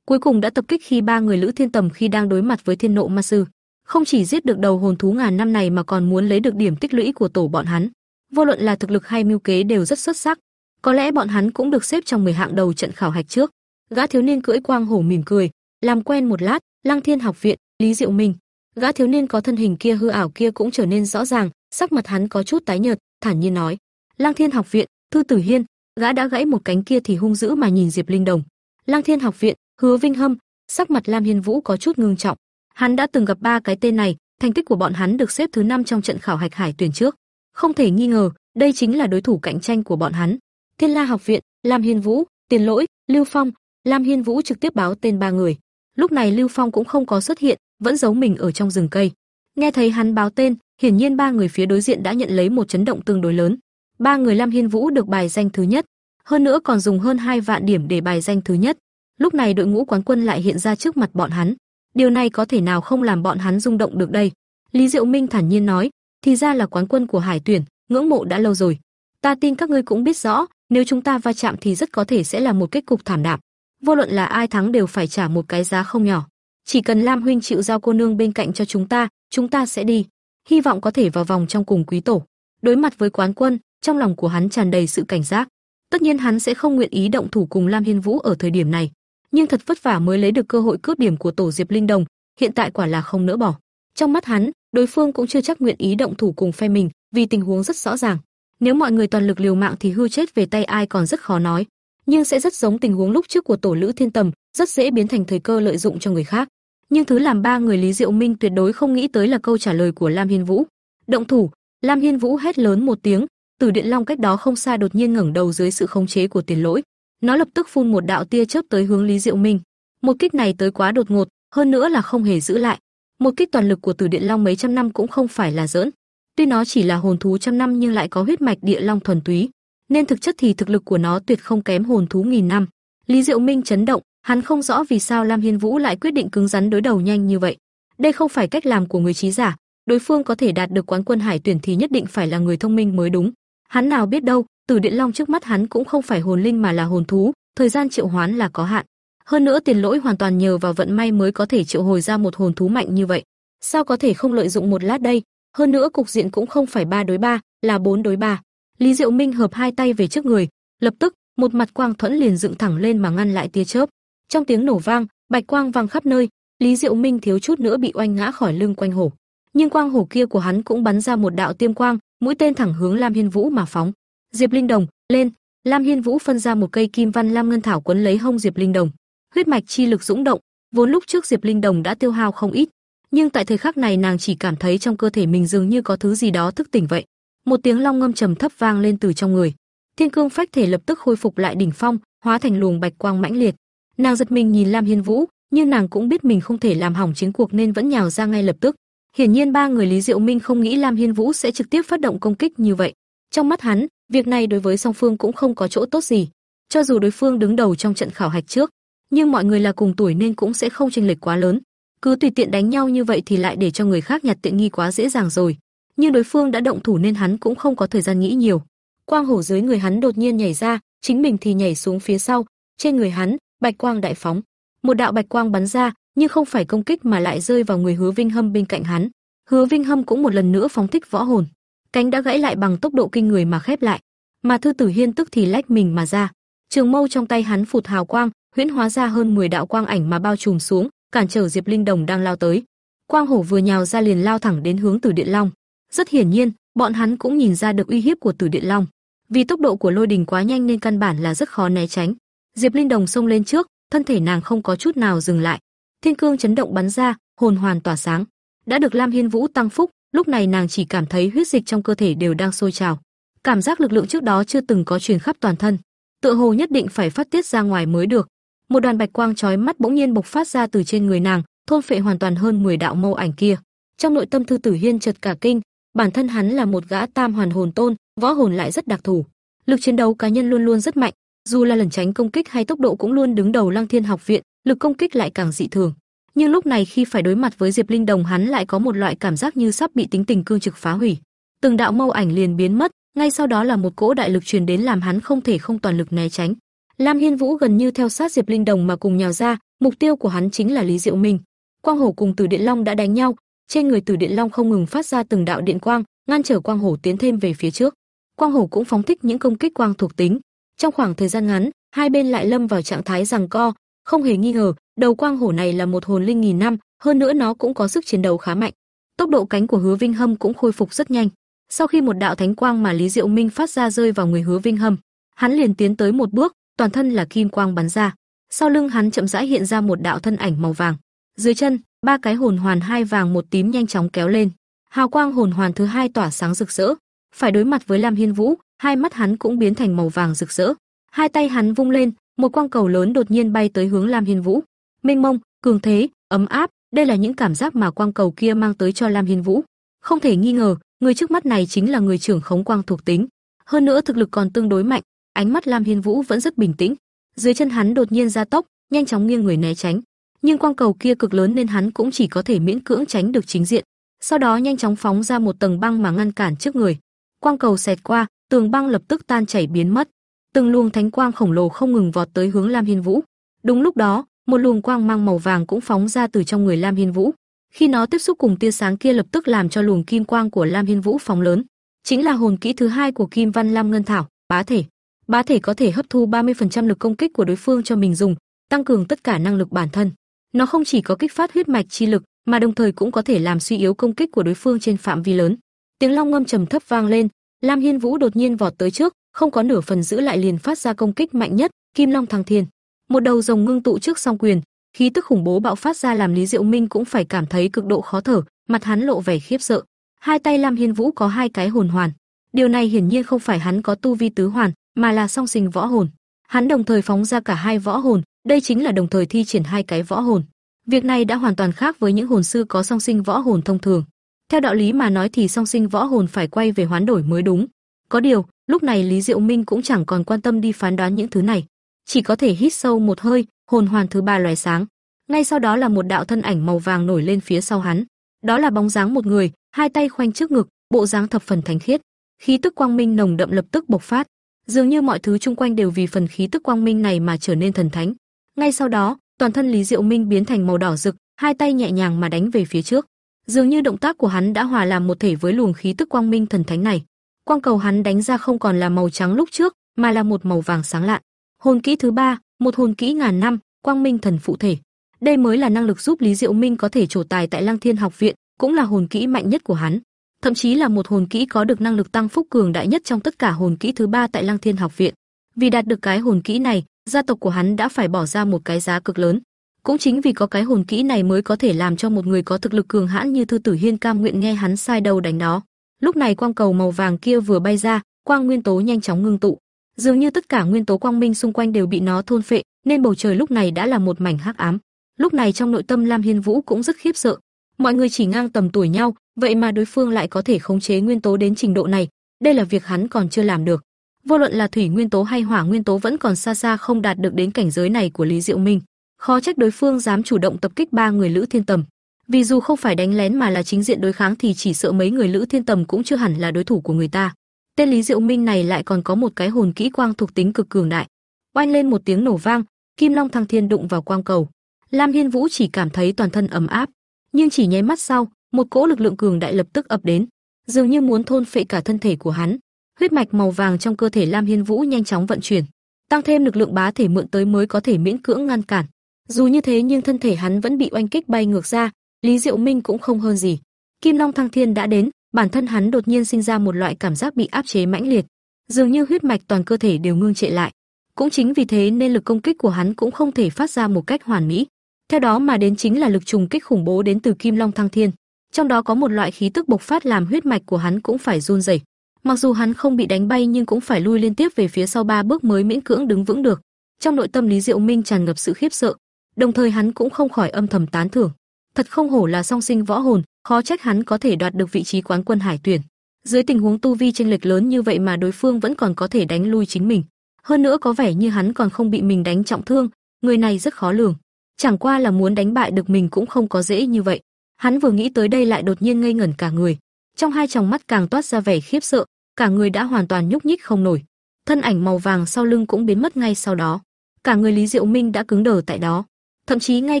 Cuối cùng đã tập kích khi ba người Lữ Thiên Tầm khi đang đối mặt với Thiên Nộ Ma sư, không chỉ giết được đầu hồn thú ngàn năm này mà còn muốn lấy được điểm tích lũy của tổ bọn hắn. Vô luận là thực lực hay mưu kế đều rất xuất sắc, có lẽ bọn hắn cũng được xếp trong 10 hạng đầu trận khảo hạch trước. Gã thiếu niên cưỡi quang hổ mỉm cười, làm quen một lát, Lăng Thiên học viện, Lý Diệu Minh. Gã thiếu niên có thân hình kia hư ảo kia cũng trở nên rõ ràng, sắc mặt hắn có chút tái nhợt, thản nhiên nói: "Lăng Thiên học viện, Thư Tử Hiên." Gã đã gãy một cánh kia thì hung dữ mà nhìn Diệp Linh Đồng. Lăng Thiên học viện, Hứa Vinh Hâm, sắc mặt Lam Hiên Vũ có chút ngưng trọng. Hắn đã từng gặp ba cái tên này, thành tích của bọn hắn được xếp thứ năm trong trận khảo hạch hải tuyển trước. Không thể nghi ngờ, đây chính là đối thủ cạnh tranh của bọn hắn. Thiên La học viện, Lam Hiên Vũ, Tiền Lỗi, Lưu Phong, Lam Hiên Vũ trực tiếp báo tên ba người. Lúc này Lưu Phong cũng không có xuất hiện, vẫn giấu mình ở trong rừng cây. Nghe thấy hắn báo tên, hiển nhiên ba người phía đối diện đã nhận lấy một chấn động tương đối lớn. Ba người Lam Hiên Vũ được bài danh thứ nhất, hơn nữa còn dùng hơn hai vạn điểm để bài danh thứ nhất. Lúc này đội ngũ quán quân lại hiện ra trước mặt bọn hắn. Điều này có thể nào không làm bọn hắn rung động được đây? Lý Diệu Minh thản nhiên nói, thì ra là quán quân của Hải Tuyển, ngưỡng mộ đã lâu rồi. Ta tin các ngươi cũng biết rõ, nếu chúng ta va chạm thì rất có thể sẽ là một kết cục thảm đạm. Vô luận là ai thắng đều phải trả một cái giá không nhỏ. chỉ cần Lam huynh chịu giao cô nương bên cạnh cho chúng ta, chúng ta sẽ đi. Hy vọng có thể vào vòng trong cùng quý tổ. Đối mặt với quán quân, trong lòng của hắn tràn đầy sự cảnh giác. Tất nhiên hắn sẽ không nguyện ý động thủ cùng Lam Hiên Vũ ở thời điểm này, nhưng thật vất vả mới lấy được cơ hội cướp điểm của tổ Diệp Linh Đồng, hiện tại quả là không nỡ bỏ. Trong mắt hắn, đối phương cũng chưa chắc nguyện ý động thủ cùng phe mình, vì tình huống rất rõ ràng. Nếu mọi người toàn lực liều mạng thì hư chết về tay ai còn rất khó nói, nhưng sẽ rất giống tình huống lúc trước của tổ Lữ Thiên Tầm, rất dễ biến thành thời cơ lợi dụng cho người khác. Nhưng thứ làm ba người Lý Diệu Minh tuyệt đối không nghĩ tới là câu trả lời của Lam Hiên Vũ. Động thủ, Lam Hiên Vũ hét lớn một tiếng, Từ Điện Long cách đó không xa đột nhiên ngẩng đầu dưới sự khống chế của Tiền Lỗi, nó lập tức phun một đạo tia chớp tới hướng Lý Diệu Minh. Một kích này tới quá đột ngột, hơn nữa là không hề giữ lại. Một kích toàn lực của Tử Điện Long mấy trăm năm cũng không phải là giỡn. Tuy nó chỉ là hồn thú trăm năm nhưng lại có huyết mạch địa long thuần túy, nên thực chất thì thực lực của nó tuyệt không kém hồn thú nghìn năm. Lý Diệu Minh chấn động, hắn không rõ vì sao Lam Hiên Vũ lại quyết định cứng rắn đối đầu nhanh như vậy. Đây không phải cách làm của người trí giả, đối phương có thể đạt được quán quân hải tuyển thì nhất định phải là người thông minh mới đúng. Hắn nào biết đâu, Tử Điện Long trước mắt hắn cũng không phải hồn linh mà là hồn thú, thời gian triệu hoán là có hạn. Hơn nữa tiền lỗi hoàn toàn nhờ vào vận may mới có thể triệu hồi ra một hồn thú mạnh như vậy. Sao có thể không lợi dụng một lát đây? Hơn nữa cục diện cũng không phải ba đối ba, là bốn đối ba. Lý Diệu Minh hợp hai tay về trước người, lập tức, một mặt quang thuẫn liền dựng thẳng lên mà ngăn lại tia chớp. Trong tiếng nổ vang, bạch quang vang khắp nơi, Lý Diệu Minh thiếu chút nữa bị oanh ngã khỏi lưng quanh hổ. Nhưng quang hổ kia của hắn cũng bắn ra một đạo tiêm quang, mũi tên thẳng hướng Lam Hiên Vũ mà phóng. Diệp Linh Đồng, lên! Lam Hiên Vũ phân ra một cây kim văn lam ngân thảo quấn lấy hông Diệp Linh Đồng. Huyết mạch chi lực dũng động, vốn lúc trước Diệp Linh Đồng đã tiêu hao không ít, nhưng tại thời khắc này nàng chỉ cảm thấy trong cơ thể mình dường như có thứ gì đó thức tỉnh vậy. Một tiếng long ngâm trầm thấp vang lên từ trong người. Thiên cương phách thể lập tức khôi phục lại đỉnh phong, hóa thành luồng bạch quang mãnh liệt. Nàng giật mình nhìn Lam Hiên Vũ, nhưng nàng cũng biết mình không thể làm hỏng chiến cuộc nên vẫn nhào ra ngay lập tức. Hiển nhiên ba người Lý Diệu Minh không nghĩ Lam Hiên Vũ sẽ trực tiếp phát động công kích như vậy. Trong mắt hắn, việc này đối với song phương cũng không có chỗ tốt gì. Cho dù đối phương đứng đầu trong trận khảo hạch trước, nhưng mọi người là cùng tuổi nên cũng sẽ không chênh lệch quá lớn. Cứ tùy tiện đánh nhau như vậy thì lại để cho người khác nhặt tiện nghi quá dễ dàng rồi. Nhưng đối phương đã động thủ nên hắn cũng không có thời gian nghĩ nhiều. Quang hổ dưới người hắn đột nhiên nhảy ra, chính mình thì nhảy xuống phía sau, trên người hắn, bạch quang đại phóng. Một đạo bạch quang bắn ra, nhưng không phải công kích mà lại rơi vào người Hứa Vinh Hâm bên cạnh hắn. Hứa Vinh Hâm cũng một lần nữa phóng thích võ hồn, cánh đã gãy lại bằng tốc độ kinh người mà khép lại. Mà Thư Tử Hiên tức thì lách mình mà ra, trường mâu trong tay hắn phụt hào quang, huyễn hóa ra hơn 10 đạo quang ảnh mà bao trùm xuống, cản trở Diệp Linh Đồng đang lao tới. Quang Hổ vừa nhào ra liền lao thẳng đến hướng Tử Điện Long. Rất hiển nhiên, bọn hắn cũng nhìn ra được uy hiếp của Tử Điện Long. Vì tốc độ của lôi đình quá nhanh nên căn bản là rất khó né tránh. Diệp Linh Đồng xông lên trước, thân thể nàng không có chút nào dừng lại. Thiên cương chấn động bắn ra, hồn hoàn tỏa sáng. Đã được Lam Hiên Vũ tăng phúc, lúc này nàng chỉ cảm thấy huyết dịch trong cơ thể đều đang sôi trào. Cảm giác lực lượng trước đó chưa từng có truyền khắp toàn thân, tựa hồ nhất định phải phát tiết ra ngoài mới được. Một đoàn bạch quang chói mắt bỗng nhiên bộc phát ra từ trên người nàng, thôn phệ hoàn toàn hơn 10 đạo mâu ảnh kia. Trong nội tâm Thư Tử Hiên chợt cả kinh, bản thân hắn là một gã tam hoàn hồn tôn, võ hồn lại rất đặc thù. Lực chiến đấu cá nhân luôn luôn rất mạnh, dù là lần tránh công kích hay tốc độ cũng luôn đứng đầu Lăng Thiên học viện, lực công kích lại càng dị thường. Nhưng lúc này khi phải đối mặt với Diệp Linh Đồng hắn lại có một loại cảm giác như sắp bị tính tình cương trực phá hủy. Từng đạo mâu ảnh liền biến mất, ngay sau đó là một cỗ đại lực truyền đến làm hắn không thể không toàn lực né tránh. Lam Hiên Vũ gần như theo sát Diệp Linh Đồng mà cùng nhào ra, mục tiêu của hắn chính là Lý Diệu Minh. Quang Hổ cùng Tử Điện Long đã đánh nhau, trên người Tử Điện Long không ngừng phát ra từng đạo điện quang, ngăn trở Quang Hổ tiến thêm về phía trước. Quang Hổ cũng phóng thích những công kích quang thuộc tính. Trong khoảng thời gian ngắn, hai bên lại lâm vào trạng thái giằng co, không hề nghi ngờ, đầu Quang Hổ này là một hồn linh nghìn năm, hơn nữa nó cũng có sức chiến đấu khá mạnh. Tốc độ cánh của Hứa Vinh Hâm cũng khôi phục rất nhanh. Sau khi một đạo thánh quang mà Lý Diệu Minh phát ra rơi vào người Hứa Vinh Hâm, hắn liền tiến tới một bước, toàn thân là kim quang bắn ra. Sau lưng hắn chậm rãi hiện ra một đạo thân ảnh màu vàng. Dưới chân, ba cái hồn hoàn hai vàng một tím nhanh chóng kéo lên. Hào quang hồn hoàn thứ hai tỏa sáng rực rỡ. Phải đối mặt với Lam Hiên Vũ, hai mắt hắn cũng biến thành màu vàng rực rỡ. Hai tay hắn vung lên, một quang cầu lớn đột nhiên bay tới hướng Lam Hiên Vũ. Mênh mông, cường thế, ấm áp, đây là những cảm giác mà quang cầu kia mang tới cho Lam Hiên Vũ. Không thể nghi ngờ, người trước mắt này chính là người trưởng khống quang thuộc tính. Hơn nữa thực lực còn tương đối mạnh, ánh mắt Lam Hiên Vũ vẫn rất bình tĩnh. Dưới chân hắn đột nhiên gia tốc, nhanh chóng nghiêng người né tránh, nhưng quang cầu kia cực lớn nên hắn cũng chỉ có thể miễn cưỡng tránh được chính diện. Sau đó nhanh chóng phóng ra một tầng băng mà ngăn cản trước người. Quang cầu xẹt qua, tường băng lập tức tan chảy biến mất. Từng luồng thánh quang khổng lồ không ngừng vọt tới hướng Lam Hiên Vũ. Đúng lúc đó, một luồng quang mang màu vàng cũng phóng ra từ trong người Lam Hiên Vũ. Khi nó tiếp xúc cùng tia sáng kia lập tức làm cho luồng kim quang của Lam Hiên Vũ phóng lớn, chính là hồn kỹ thứ hai của Kim Văn Lam Ngân Thảo, bá thể. Bá thể có thể hấp thu 30% lực công kích của đối phương cho mình dùng, tăng cường tất cả năng lực bản thân. Nó không chỉ có kích phát huyết mạch chi lực, mà đồng thời cũng có thể làm suy yếu công kích của đối phương trên phạm vi lớn. Tiếng long ngâm trầm thấp vang lên, Lam Hiên Vũ đột nhiên vọt tới trước, không có nửa phần giữ lại liền phát ra công kích mạnh nhất, Kim Long Thăng Thiên. Một đầu rồng ngưng tụ trước song quyền, khí tức khủng bố bạo phát ra làm Lý Diệu Minh cũng phải cảm thấy cực độ khó thở, mặt hắn lộ vẻ khiếp sợ. Hai tay Lam Hiên Vũ có hai cái hồn hoàn. Điều này hiển nhiên không phải hắn có tu vi tứ hoàn, mà là song sinh võ hồn. Hắn đồng thời phóng ra cả hai võ hồn, đây chính là đồng thời thi triển hai cái võ hồn. Việc này đã hoàn toàn khác với những hồn sư có song sinh võ hồn thông thường. Theo đạo lý mà nói thì song sinh võ hồn phải quay về hoán đổi mới đúng. Có điều, lúc này Lý Diệu Minh cũng chẳng còn quan tâm đi phán đoán những thứ này, chỉ có thể hít sâu một hơi, hồn hoàn thứ ba lóe sáng. Ngay sau đó là một đạo thân ảnh màu vàng nổi lên phía sau hắn. Đó là bóng dáng một người, hai tay khoanh trước ngực, bộ dáng thập phần thánh khiết. Khí tức quang minh nồng đậm lập tức bộc phát, dường như mọi thứ xung quanh đều vì phần khí tức quang minh này mà trở nên thần thánh. Ngay sau đó, toàn thân Lý Diệu Minh biến thành màu đỏ rực, hai tay nhẹ nhàng mà đánh về phía trước. Dường như động tác của hắn đã hòa làm một thể với luồng khí tức quang minh thần thánh này. Quang cầu hắn đánh ra không còn là màu trắng lúc trước, mà là một màu vàng sáng lạn. Hồn kỹ thứ ba, một hồn kỹ ngàn năm, Quang Minh Thần phụ thể. Đây mới là năng lực giúp Lý Diệu Minh có thể trổ tài tại Lăng Thiên học viện, cũng là hồn kỹ mạnh nhất của hắn. Thậm chí là một hồn kỹ có được năng lực tăng phúc cường đại nhất trong tất cả hồn kỹ thứ ba tại Lăng Thiên học viện. Vì đạt được cái hồn kỹ này, gia tộc của hắn đã phải bỏ ra một cái giá cực lớn. Cũng chính vì có cái hồn kỹ này mới có thể làm cho một người có thực lực cường hãn như Thư Tử Hiên cam nguyện nghe hắn sai đầu đánh đó. Lúc này quang cầu màu vàng kia vừa bay ra, quang nguyên tố nhanh chóng ngưng tụ, dường như tất cả nguyên tố quang minh xung quanh đều bị nó thôn phệ, nên bầu trời lúc này đã là một mảnh hắc ám. Lúc này trong nội tâm Lam Hiên Vũ cũng rất khiếp sợ. Mọi người chỉ ngang tầm tuổi nhau, vậy mà đối phương lại có thể khống chế nguyên tố đến trình độ này, đây là việc hắn còn chưa làm được. Vô luận là thủy nguyên tố hay hỏa nguyên tố vẫn còn xa xa không đạt được đến cảnh giới này của Lý Diệu Minh. Khó trách đối phương dám chủ động tập kích ba người Lữ Thiên Tầm. Vì dù không phải đánh lén mà là chính diện đối kháng thì chỉ sợ mấy người Lữ Thiên Tầm cũng chưa hẳn là đối thủ của người ta. Tên Lý Diệu Minh này lại còn có một cái hồn kỹ quang thuộc tính cực cường đại. Oanh lên một tiếng nổ vang, Kim Long Thăng Thiên đụng vào quang cầu. Lam Hiên Vũ chỉ cảm thấy toàn thân ấm áp, nhưng chỉ nháy mắt sau, một cỗ lực lượng cường đại lập tức ập đến, dường như muốn thôn phệ cả thân thể của hắn. Huyết mạch màu vàng trong cơ thể Lam Hiên Vũ nhanh chóng vận chuyển, tăng thêm lực lượng bá thể mượn tới mới có thể miễn cưỡng ngăn cản. Dù như thế nhưng thân thể hắn vẫn bị oanh kích bay ngược ra, Lý Diệu Minh cũng không hơn gì. Kim Long Thăng Thiên đã đến, bản thân hắn đột nhiên sinh ra một loại cảm giác bị áp chế mãnh liệt, dường như huyết mạch toàn cơ thể đều ngưng trệ lại. Cũng chính vì thế nên lực công kích của hắn cũng không thể phát ra một cách hoàn mỹ. Theo đó mà đến chính là lực trùng kích khủng bố đến từ Kim Long Thăng Thiên. Trong đó có một loại khí tức bộc phát làm huyết mạch của hắn cũng phải run rẩy. Mặc dù hắn không bị đánh bay nhưng cũng phải lui liên tiếp về phía sau ba bước mới miễn cưỡng đứng vững được. Trong nội tâm Lý Diệu Minh tràn ngập sự khiếp sợ, đồng thời hắn cũng không khỏi âm thầm tán thưởng. Thật không hổ là song sinh võ hồn, khó trách hắn có thể đoạt được vị trí quán quân hải tuyển. Dưới tình huống tu vi chênh lệch lớn như vậy mà đối phương vẫn còn có thể đánh lui chính mình. Hơn nữa có vẻ như hắn còn không bị mình đánh trọng thương, người này rất khó lường. Chẳng qua là muốn đánh bại được mình cũng không có dễ như vậy. Hắn vừa nghĩ tới đây lại đột nhiên ngây ngẩn cả người. Trong hai tròng mắt càng toát ra vẻ khiếp sợ, cả người đã hoàn toàn nhúc nhích không nổi. Thân ảnh màu vàng sau lưng cũng biến mất ngay sau đó. Cả người Lý Diệu Minh đã cứng đờ tại đó, thậm chí ngay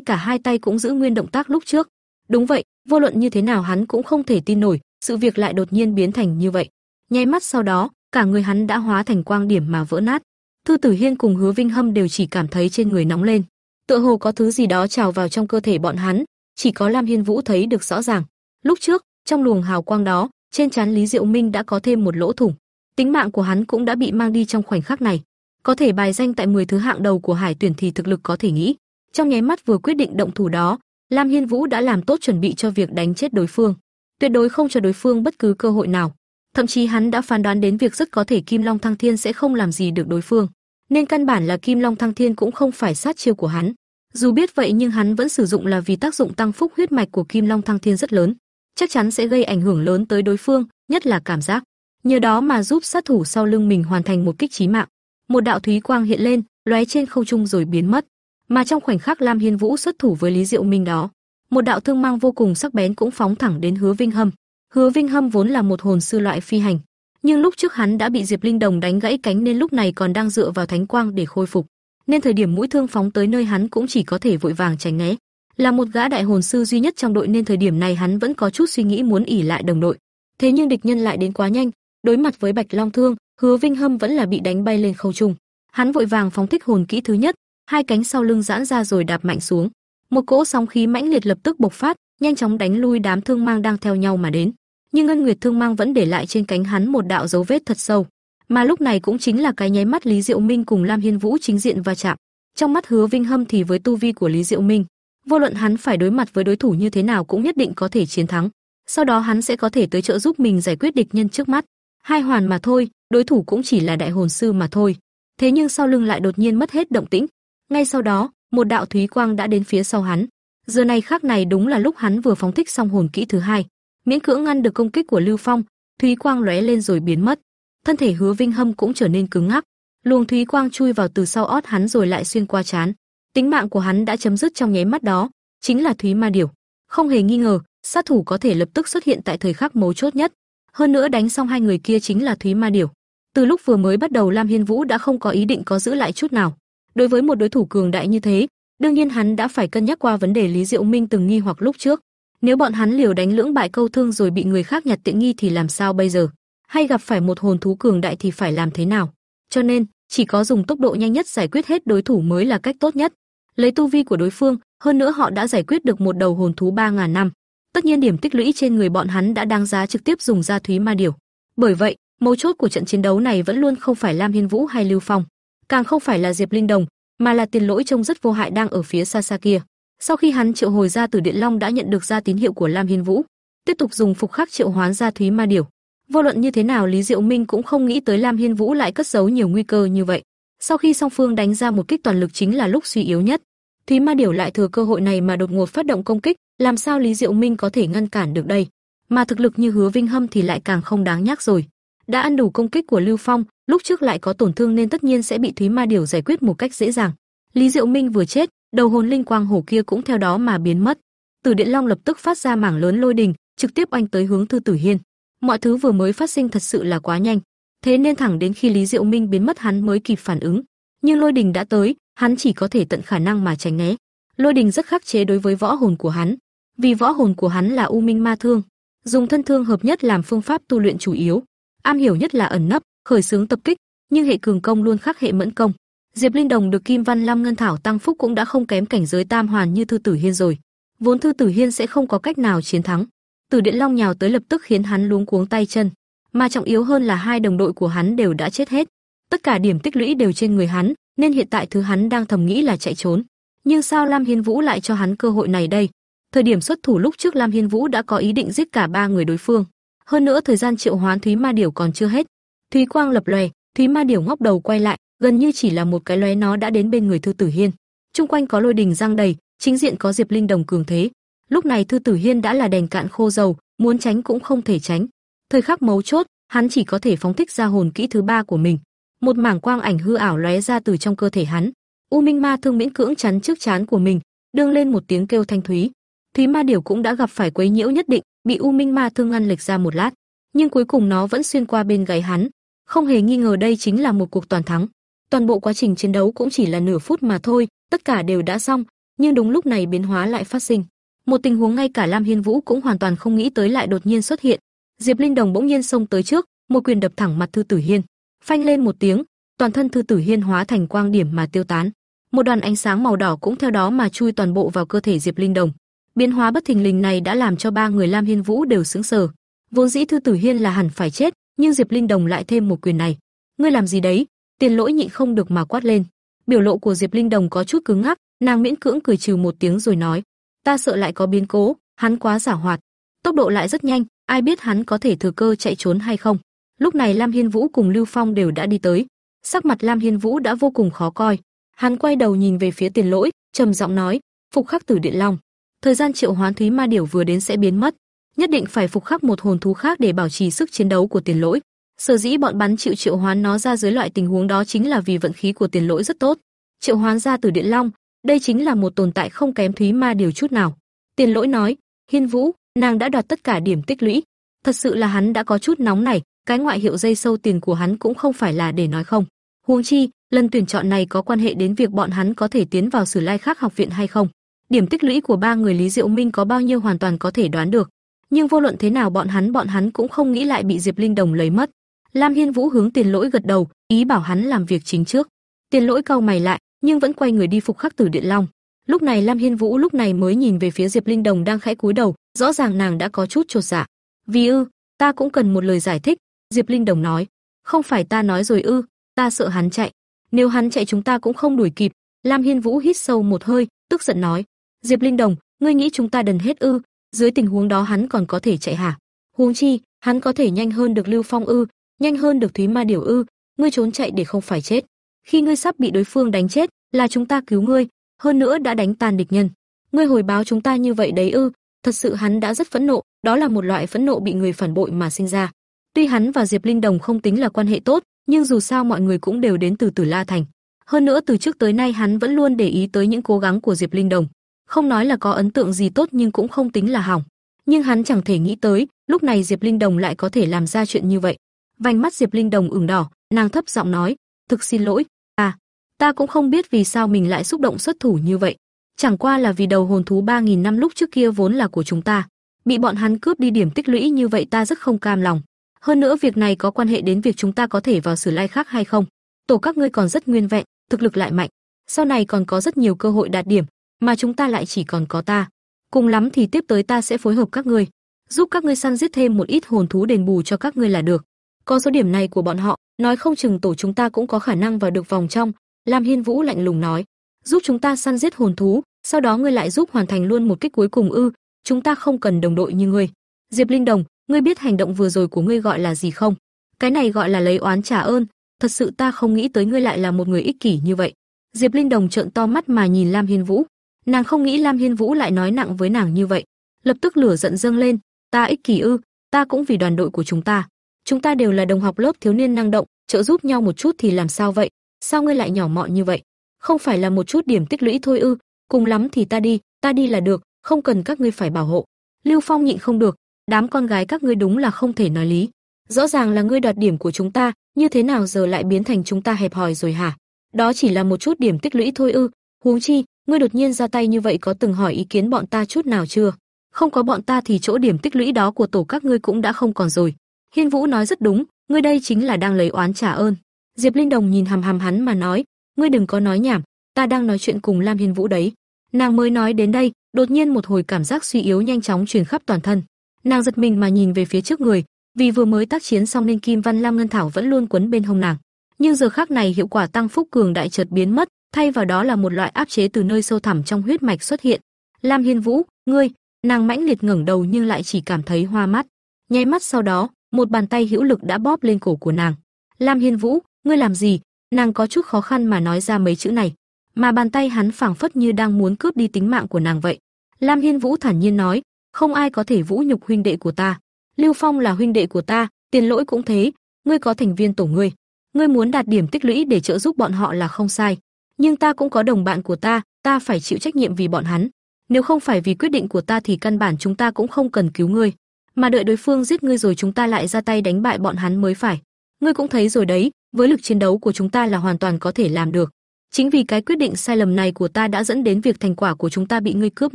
cả hai tay cũng giữ nguyên động tác lúc trước. Đúng vậy, vô luận như thế nào hắn cũng không thể tin nổi, sự việc lại đột nhiên biến thành như vậy. Nháy mắt sau đó, cả người hắn đã hóa thành quang điểm mà vỡ nát. Thư Tử Hiên cùng Hứa Vinh Hâm đều chỉ cảm thấy trên người nóng lên, tựa hồ có thứ gì đó trào vào trong cơ thể bọn hắn, chỉ có Lam Hiên Vũ thấy được rõ ràng. Lúc trước, trong luồng hào quang đó, trên trán Lý Diệu Minh đã có thêm một lỗ thủng, tính mạng của hắn cũng đã bị mang đi trong khoảnh khắc này. Có thể bài danh tại 10 thứ hạng đầu của Hải tuyển thì thực lực có thể nghĩ. Trong nháy mắt vừa quyết định động thủ đó, Lam Hiên Vũ đã làm tốt chuẩn bị cho việc đánh chết đối phương, tuyệt đối không cho đối phương bất cứ cơ hội nào. Thậm chí hắn đã phán đoán đến việc rất có thể Kim Long Thăng Thiên sẽ không làm gì được đối phương, nên căn bản là Kim Long Thăng Thiên cũng không phải sát chiêu của hắn. Dù biết vậy nhưng hắn vẫn sử dụng là vì tác dụng tăng phúc huyết mạch của Kim Long Thăng Thiên rất lớn, chắc chắn sẽ gây ảnh hưởng lớn tới đối phương, nhất là cảm giác. Nhờ đó mà giúp sát thủ sau lưng mình hoàn thành một kích chí mạng. Một đạo thúy quang hiện lên, lóe trên không trung rồi biến mất. Mà trong khoảnh khắc Lam Hiên Vũ xuất thủ với Lý Diệu Minh đó, một đạo thương mang vô cùng sắc bén cũng phóng thẳng đến Hứa Vinh Hâm. Hứa Vinh Hâm vốn là một hồn sư loại phi hành, nhưng lúc trước hắn đã bị Diệp Linh Đồng đánh gãy cánh nên lúc này còn đang dựa vào thánh quang để khôi phục. nên thời điểm mũi thương phóng tới nơi hắn cũng chỉ có thể vội vàng tránh né. Là một gã đại hồn sư duy nhất trong đội nên thời điểm này hắn vẫn có chút suy nghĩ muốn ỉ lại đồng đội. Thế nhưng địch nhân lại đến quá nhanh, đối mặt với Bạch Long Thương, Hứa Vinh Hâm vẫn là bị đánh bay lên không trung. Hắn vội vàng phóng thích hồn kỹ thứ nhất, hai cánh sau lưng giãn ra rồi đạp mạnh xuống. Một cỗ sóng khí mãnh liệt lập tức bộc phát, nhanh chóng đánh lui đám thương mang đang theo nhau mà đến. Nhưng Ngân Nguyệt thương mang vẫn để lại trên cánh hắn một đạo dấu vết thật sâu. Mà lúc này cũng chính là cái nháy mắt Lý Diệu Minh cùng Lam Hiên Vũ chính diện va chạm. Trong mắt Hứa Vinh Hâm thì với tu vi của Lý Diệu Minh, vô luận hắn phải đối mặt với đối thủ như thế nào cũng nhất định có thể chiến thắng. Sau đó hắn sẽ có thể tới trợ giúp mình giải quyết địch nhân trước mắt. Hai hoàn mà thôi, đối thủ cũng chỉ là đại hồn sư mà thôi. Thế nhưng sau lưng lại đột nhiên mất hết động tĩnh. Ngay sau đó, một đạo thúy quang đã đến phía sau hắn. Giờ này khắc này đúng là lúc hắn vừa phóng thích xong hồn kỹ thứ hai, miễn cưỡng ngăn được công kích của Lưu Phong, thúy quang lóe lên rồi biến mất. Thân thể Hứa Vinh Hâm cũng trở nên cứng ngắc, luồng thúy quang chui vào từ sau ót hắn rồi lại xuyên qua trán. Tính mạng của hắn đã chấm dứt trong nháy mắt đó, chính là Thúy Ma Điểu. Không hề nghi ngờ, sát thủ có thể lập tức xuất hiện tại thời khắc mấu chốt nhất. Hơn nữa đánh xong hai người kia chính là Thúy Ma Điểu. Từ lúc vừa mới bắt đầu Lam Hiên Vũ đã không có ý định có giữ lại chút nào. Đối với một đối thủ cường đại như thế, đương nhiên hắn đã phải cân nhắc qua vấn đề Lý Diệu Minh từng nghi hoặc lúc trước. Nếu bọn hắn liều đánh lưỡng bại câu thương rồi bị người khác nhặt tiện nghi thì làm sao bây giờ? Hay gặp phải một hồn thú cường đại thì phải làm thế nào? Cho nên, chỉ có dùng tốc độ nhanh nhất giải quyết hết đối thủ mới là cách tốt nhất. Lấy tu vi của đối phương, hơn nữa họ đã giải quyết được một đầu hồn thú 3000 năm. Tất nhiên điểm tích lũy trên người bọn hắn đã đáng giá trực tiếp dùng ra Thúy Ma Điểu. Bởi vậy, mấu chốt của trận chiến đấu này vẫn luôn không phải Lam Hiên Vũ hay Lưu Phong, càng không phải là Diệp Linh Đồng, mà là tiền lỗi trông rất vô hại đang ở phía xa xa kia. Sau khi hắn triệu hồi ra từ điện long đã nhận được ra tín hiệu của Lam Hiên Vũ, tiếp tục dùng phục khắc triệu hoán ra Thúy Ma Điểu. Vô luận như thế nào Lý Diệu Minh cũng không nghĩ tới Lam Hiên Vũ lại cất giấu nhiều nguy cơ như vậy. Sau khi song phương đánh ra một kích toàn lực chính là lúc suy yếu nhất. Thúy Ma Điểu lại thừa cơ hội này mà đột ngột phát động công kích, làm sao Lý Diệu Minh có thể ngăn cản được đây? Mà thực lực như Hứa Vinh Hâm thì lại càng không đáng nhắc rồi. Đã ăn đủ công kích của Lưu Phong, lúc trước lại có tổn thương nên tất nhiên sẽ bị Thúy Ma Điểu giải quyết một cách dễ dàng. Lý Diệu Minh vừa chết, đầu hồn linh quang hổ kia cũng theo đó mà biến mất. Tử Điện Long lập tức phát ra mảng lớn lôi đình, trực tiếp oanh tới hướng Thư Tử Hiên. Mọi thứ vừa mới phát sinh thật sự là quá nhanh, thế nên thẳng đến khi Lý Diệu Minh biến mất hắn mới kịp phản ứng. Nhưng lôi đình đã tới, hắn chỉ có thể tận khả năng mà tránh né. Lôi đình rất khắc chế đối với võ hồn của hắn, vì võ hồn của hắn là U Minh Ma Thương, dùng thân thương hợp nhất làm phương pháp tu luyện chủ yếu, am hiểu nhất là ẩn nấp, khởi xướng tập kích, nhưng hệ cường công luôn khắc hệ mẫn công. Diệp Linh Đồng được Kim Văn Lam Ngân Thảo tăng phúc cũng đã không kém cảnh giới tam hoàn như Thư Tử Hiên rồi. Vốn Thư Tử Hiên sẽ không có cách nào chiến thắng. Từ Điện Long nhào tới lập tức khiến hắn luống cuống tay chân, mà trọng yếu hơn là hai đồng đội của hắn đều đã chết hết. Tất cả điểm tích lũy đều trên người hắn, nên hiện tại thứ hắn đang thầm nghĩ là chạy trốn. Nhưng sao Lam Hiên Vũ lại cho hắn cơ hội này đây? Thời điểm xuất thủ lúc trước Lam Hiên Vũ đã có ý định giết cả ba người đối phương. Hơn nữa thời gian triệu hoán Thúy Ma Điểu còn chưa hết. Thúy quang lập lòe, Thúy Ma Điểu ngóc đầu quay lại, gần như chỉ là một cái lóe nó đã đến bên người Thư Tử Hiên. Trung quanh có lôi đình giăng đầy, chính diện có Diệp Linh Đồng cường thế. Lúc này Thư Tử Hiên đã là đèn cạn khô dầu, muốn tránh cũng không thể tránh. Thời khắc mấu chốt, hắn chỉ có thể phóng thích ra hồn kỹ thứ ba của mình. Một mảng quang ảnh hư ảo lóe ra từ trong cơ thể hắn. U Minh Ma thương miễn cưỡng chắn trước chán của mình, đương lên một tiếng kêu thanh thúy. Thúy Ma Điểu cũng đã gặp phải quấy nhiễu nhất định, bị U Minh Ma thương ngăn lệch ra một lát, nhưng cuối cùng nó vẫn xuyên qua bên gáy hắn. Không hề nghi ngờ đây chính là một cuộc toàn thắng. Toàn bộ quá trình chiến đấu cũng chỉ là nửa phút mà thôi, tất cả đều đã xong, nhưng đúng lúc này biến hóa lại phát sinh. Một tình huống ngay cả Lam Hiên Vũ cũng hoàn toàn không nghĩ tới lại đột nhiên xuất hiện. Diệp Linh Đồng bỗng nhiên xông tới trước, một quyền đập thẳng mặt Thư Tử Hiên. Phanh lên một tiếng, toàn thân Thư Tử Hiên hóa thành quang điểm mà tiêu tán. Một đoàn ánh sáng màu đỏ cũng theo đó mà chui toàn bộ vào cơ thể Diệp Linh Đồng. Biến hóa bất thình lình này đã làm cho ba người Lam Hiên Vũ đều sững sờ. Vốn dĩ Thư Tử Hiên là hẳn phải chết, nhưng Diệp Linh Đồng lại thêm một quyền này. Ngươi làm gì đấy? Tiền Lỗi nhịn không được mà quát lên. Biểu lộ của Diệp Linh Đồng có chút cứng ngắc, nàng miễn cưỡng cười trừ một tiếng rồi nói: "Ta sợ lại có biến cố, hắn quá giả hoạt, tốc độ lại rất nhanh, ai biết hắn có thể thừa cơ chạy trốn hay không." Lúc này Lam Hiên Vũ cùng Lưu Phong đều đã đi tới. Sắc mặt Lam Hiên Vũ đã vô cùng khó coi. Hắn quay đầu nhìn về phía Tiền Lỗi, trầm giọng nói: "Phục khắc Tử Điện Long, thời gian triệu hoán Thúy Ma Điểu vừa đến sẽ biến mất, nhất định phải phục khắc một hồn thú khác để bảo trì sức chiến đấu của Tiền Lỗi." Sở dĩ bọn bắn chịu triệu hoán nó ra dưới loại tình huống đó chính là vì vận khí của Tiền Lỗi rất tốt. Triệu hoán ra từ Điện Long, đây chính là một tồn tại không kém Thúy Ma điều chút nào. Tiền Lỗi nói: "Hiên Vũ, nàng đã đoạt tất cả điểm tích lũy." Thật sự là hắn đã có chút nóng này, cái ngoại hiệu dây sâu tiền của hắn cũng không phải là để nói không. Huống chi, lần tuyển chọn này có quan hệ đến việc bọn hắn có thể tiến vào Sử Lai khác học viện hay không. Điểm tích lũy của ba người Lý Diệu Minh có bao nhiêu hoàn toàn có thể đoán được, nhưng vô luận thế nào bọn hắn bọn hắn cũng không nghĩ lại bị Diệp Linh Đồng lấy mất. Lam Hiên Vũ hướng Tiền Lỗi gật đầu, ý bảo hắn làm việc chính trước. Tiền Lỗi cau mày lại, nhưng vẫn quay người đi phục khắc tử điện long. Lúc này Lam Hiên Vũ lúc này mới nhìn về phía Diệp Linh Đồng đang khẽ cúi đầu, rõ ràng nàng đã có chút chột dạ. "Vì ư, ta cũng cần một lời giải thích." Diệp Linh Đồng nói. "Không phải ta nói rồi ư, ta sợ hắn chạy. Nếu hắn chạy chúng ta cũng không đuổi kịp." Lam Hiên Vũ hít sâu một hơi, tức giận nói: "Diệp Linh Đồng, ngươi nghĩ chúng ta đần hết ư? Dưới tình huống đó hắn còn có thể chạy hả? Huống chi, hắn có thể nhanh hơn được Lưu Phong ư, nhanh hơn được Thúy Ma Điểu ư? Ngươi trốn chạy để không phải chết. Khi ngươi sắp bị đối phương đánh chết, là chúng ta cứu ngươi, hơn nữa đã đánh tan địch nhân. Ngươi hồi báo chúng ta như vậy đấy ư? Thật sự hắn đã rất phẫn nộ, đó là một loại phẫn nộ bị người phản bội mà sinh ra. Tuy hắn và Diệp Linh Đồng không tính là quan hệ tốt, nhưng dù sao mọi người cũng đều đến từ Tử La Thành. Hơn nữa từ trước tới nay hắn vẫn luôn để ý tới những cố gắng của Diệp Linh Đồng. Không nói là có ấn tượng gì tốt nhưng cũng không tính là hỏng. Nhưng hắn chẳng thể nghĩ tới, lúc này Diệp Linh Đồng lại có thể làm ra chuyện như vậy. Vành mắt Diệp Linh Đồng ửng đỏ, nàng thấp giọng nói, "Thực xin lỗi, à, ta cũng không biết vì sao mình lại xúc động xuất thủ như vậy. Chẳng qua là vì đầu hồn thú 3000 năm lúc trước kia vốn là của chúng ta, bị bọn hắn cướp đi điểm tích lũy như vậy ta rất không cam lòng. Hơn nữa việc này có quan hệ đến việc chúng ta có thể vào Sử Lai khác hay không. Tổ các ngươi còn rất nguyên vẹn, thực lực lại mạnh, sau này còn có rất nhiều cơ hội đạt điểm, mà chúng ta lại chỉ còn có ta. Cùng lắm thì tiếp tới ta sẽ phối hợp các ngươi, giúp các ngươi săn giết thêm một ít hồn thú đền bù cho các ngươi là được. Có số điểm này của bọn họ, nói không chừng tổ chúng ta cũng có khả năng vào được vòng trong, Lam Hiên Vũ lạnh lùng nói, giúp chúng ta săn giết hồn thú, sau đó ngươi lại giúp hoàn thành luôn một kích cuối cùng ư? Chúng ta không cần đồng đội như ngươi. Diệp Linh Đồng, ngươi biết hành động vừa rồi của ngươi gọi là gì không? Cái này gọi là lấy oán trả ơn, thật sự ta không nghĩ tới ngươi lại là một người ích kỷ như vậy. Diệp Linh Đồng trợn to mắt mà nhìn Lam Hiên Vũ, nàng không nghĩ Lam Hiên Vũ lại nói nặng với nàng như vậy, lập tức lửa giận dâng lên, ta ích kỷ ư? Ta cũng vì đoàn đội của chúng ta. Chúng ta đều là đồng học lớp thiếu niên năng động, trợ giúp nhau một chút thì làm sao vậy? Sao ngươi lại nhỏ mọn như vậy? Không phải là một chút điểm tích lũy thôi ư? Cùng lắm thì ta đi, ta đi là được, không cần các ngươi phải bảo hộ. Lưu Phong nhịn không được, đám con gái các ngươi đúng là không thể nói lý. Rõ ràng là ngươi đoạt điểm của chúng ta, như thế nào giờ lại biến thành chúng ta hẹp hòi rồi hả? Đó chỉ là một chút điểm tích lũy thôi ư? Huống chi, ngươi đột nhiên ra tay như vậy có từng hỏi ý kiến bọn ta chút nào chưa? Không có bọn ta thì chỗ điểm tích lũy đó của tổ các ngươi cũng đã không còn rồi. Hiên Vũ nói rất đúng, ngươi đây chính là đang lấy oán trả ơn. Diệp Linh Đồng nhìn hằm hằm hắn mà nói, ngươi đừng có nói nhảm, ta đang nói chuyện cùng Lam Hiên Vũ đấy. Nàng mới nói đến đây, đột nhiên một hồi cảm giác suy yếu nhanh chóng truyền khắp toàn thân. Nàng giật mình mà nhìn về phía trước người, vì vừa mới tác chiến xong nên Kim Văn Lam Ngân Thảo vẫn luôn quấn bên hông nàng. Nhưng giờ khắc này hiệu quả tăng phúc cường đại chợt biến mất, thay vào đó là một loại áp chế từ nơi sâu thẳm trong huyết mạch xuất hiện. Lam Hiên Vũ, ngươi, nàng mãnh liệt ngẩng đầu nhưng lại chỉ cảm thấy hoa mắt. Nháy mắt sau đó, một bàn tay hữu lực đã bóp lên cổ của nàng. Lam Hiên Vũ, ngươi làm gì? Nàng có chút khó khăn mà nói ra mấy chữ này, mà bàn tay hắn phảng phất như đang muốn cướp đi tính mạng của nàng vậy. Lam Hiên Vũ thản nhiên nói, không ai có thể vũ nhục huynh đệ của ta. Lưu Phong là huynh đệ của ta, Tiền Lỗi cũng thế, ngươi có thành viên tổ ngươi, ngươi muốn đạt điểm tích lũy để trợ giúp bọn họ là không sai, nhưng ta cũng có đồng bạn của ta, ta phải chịu trách nhiệm vì bọn hắn. Nếu không phải vì quyết định của ta thì căn bản chúng ta cũng không cần cứu ngươi, mà đợi đối phương giết ngươi rồi chúng ta lại ra tay đánh bại bọn hắn mới phải. Ngươi cũng thấy rồi đấy, với lực chiến đấu của chúng ta là hoàn toàn có thể làm được. Chính vì cái quyết định sai lầm này của ta đã dẫn đến việc thành quả của chúng ta bị ngươi cướp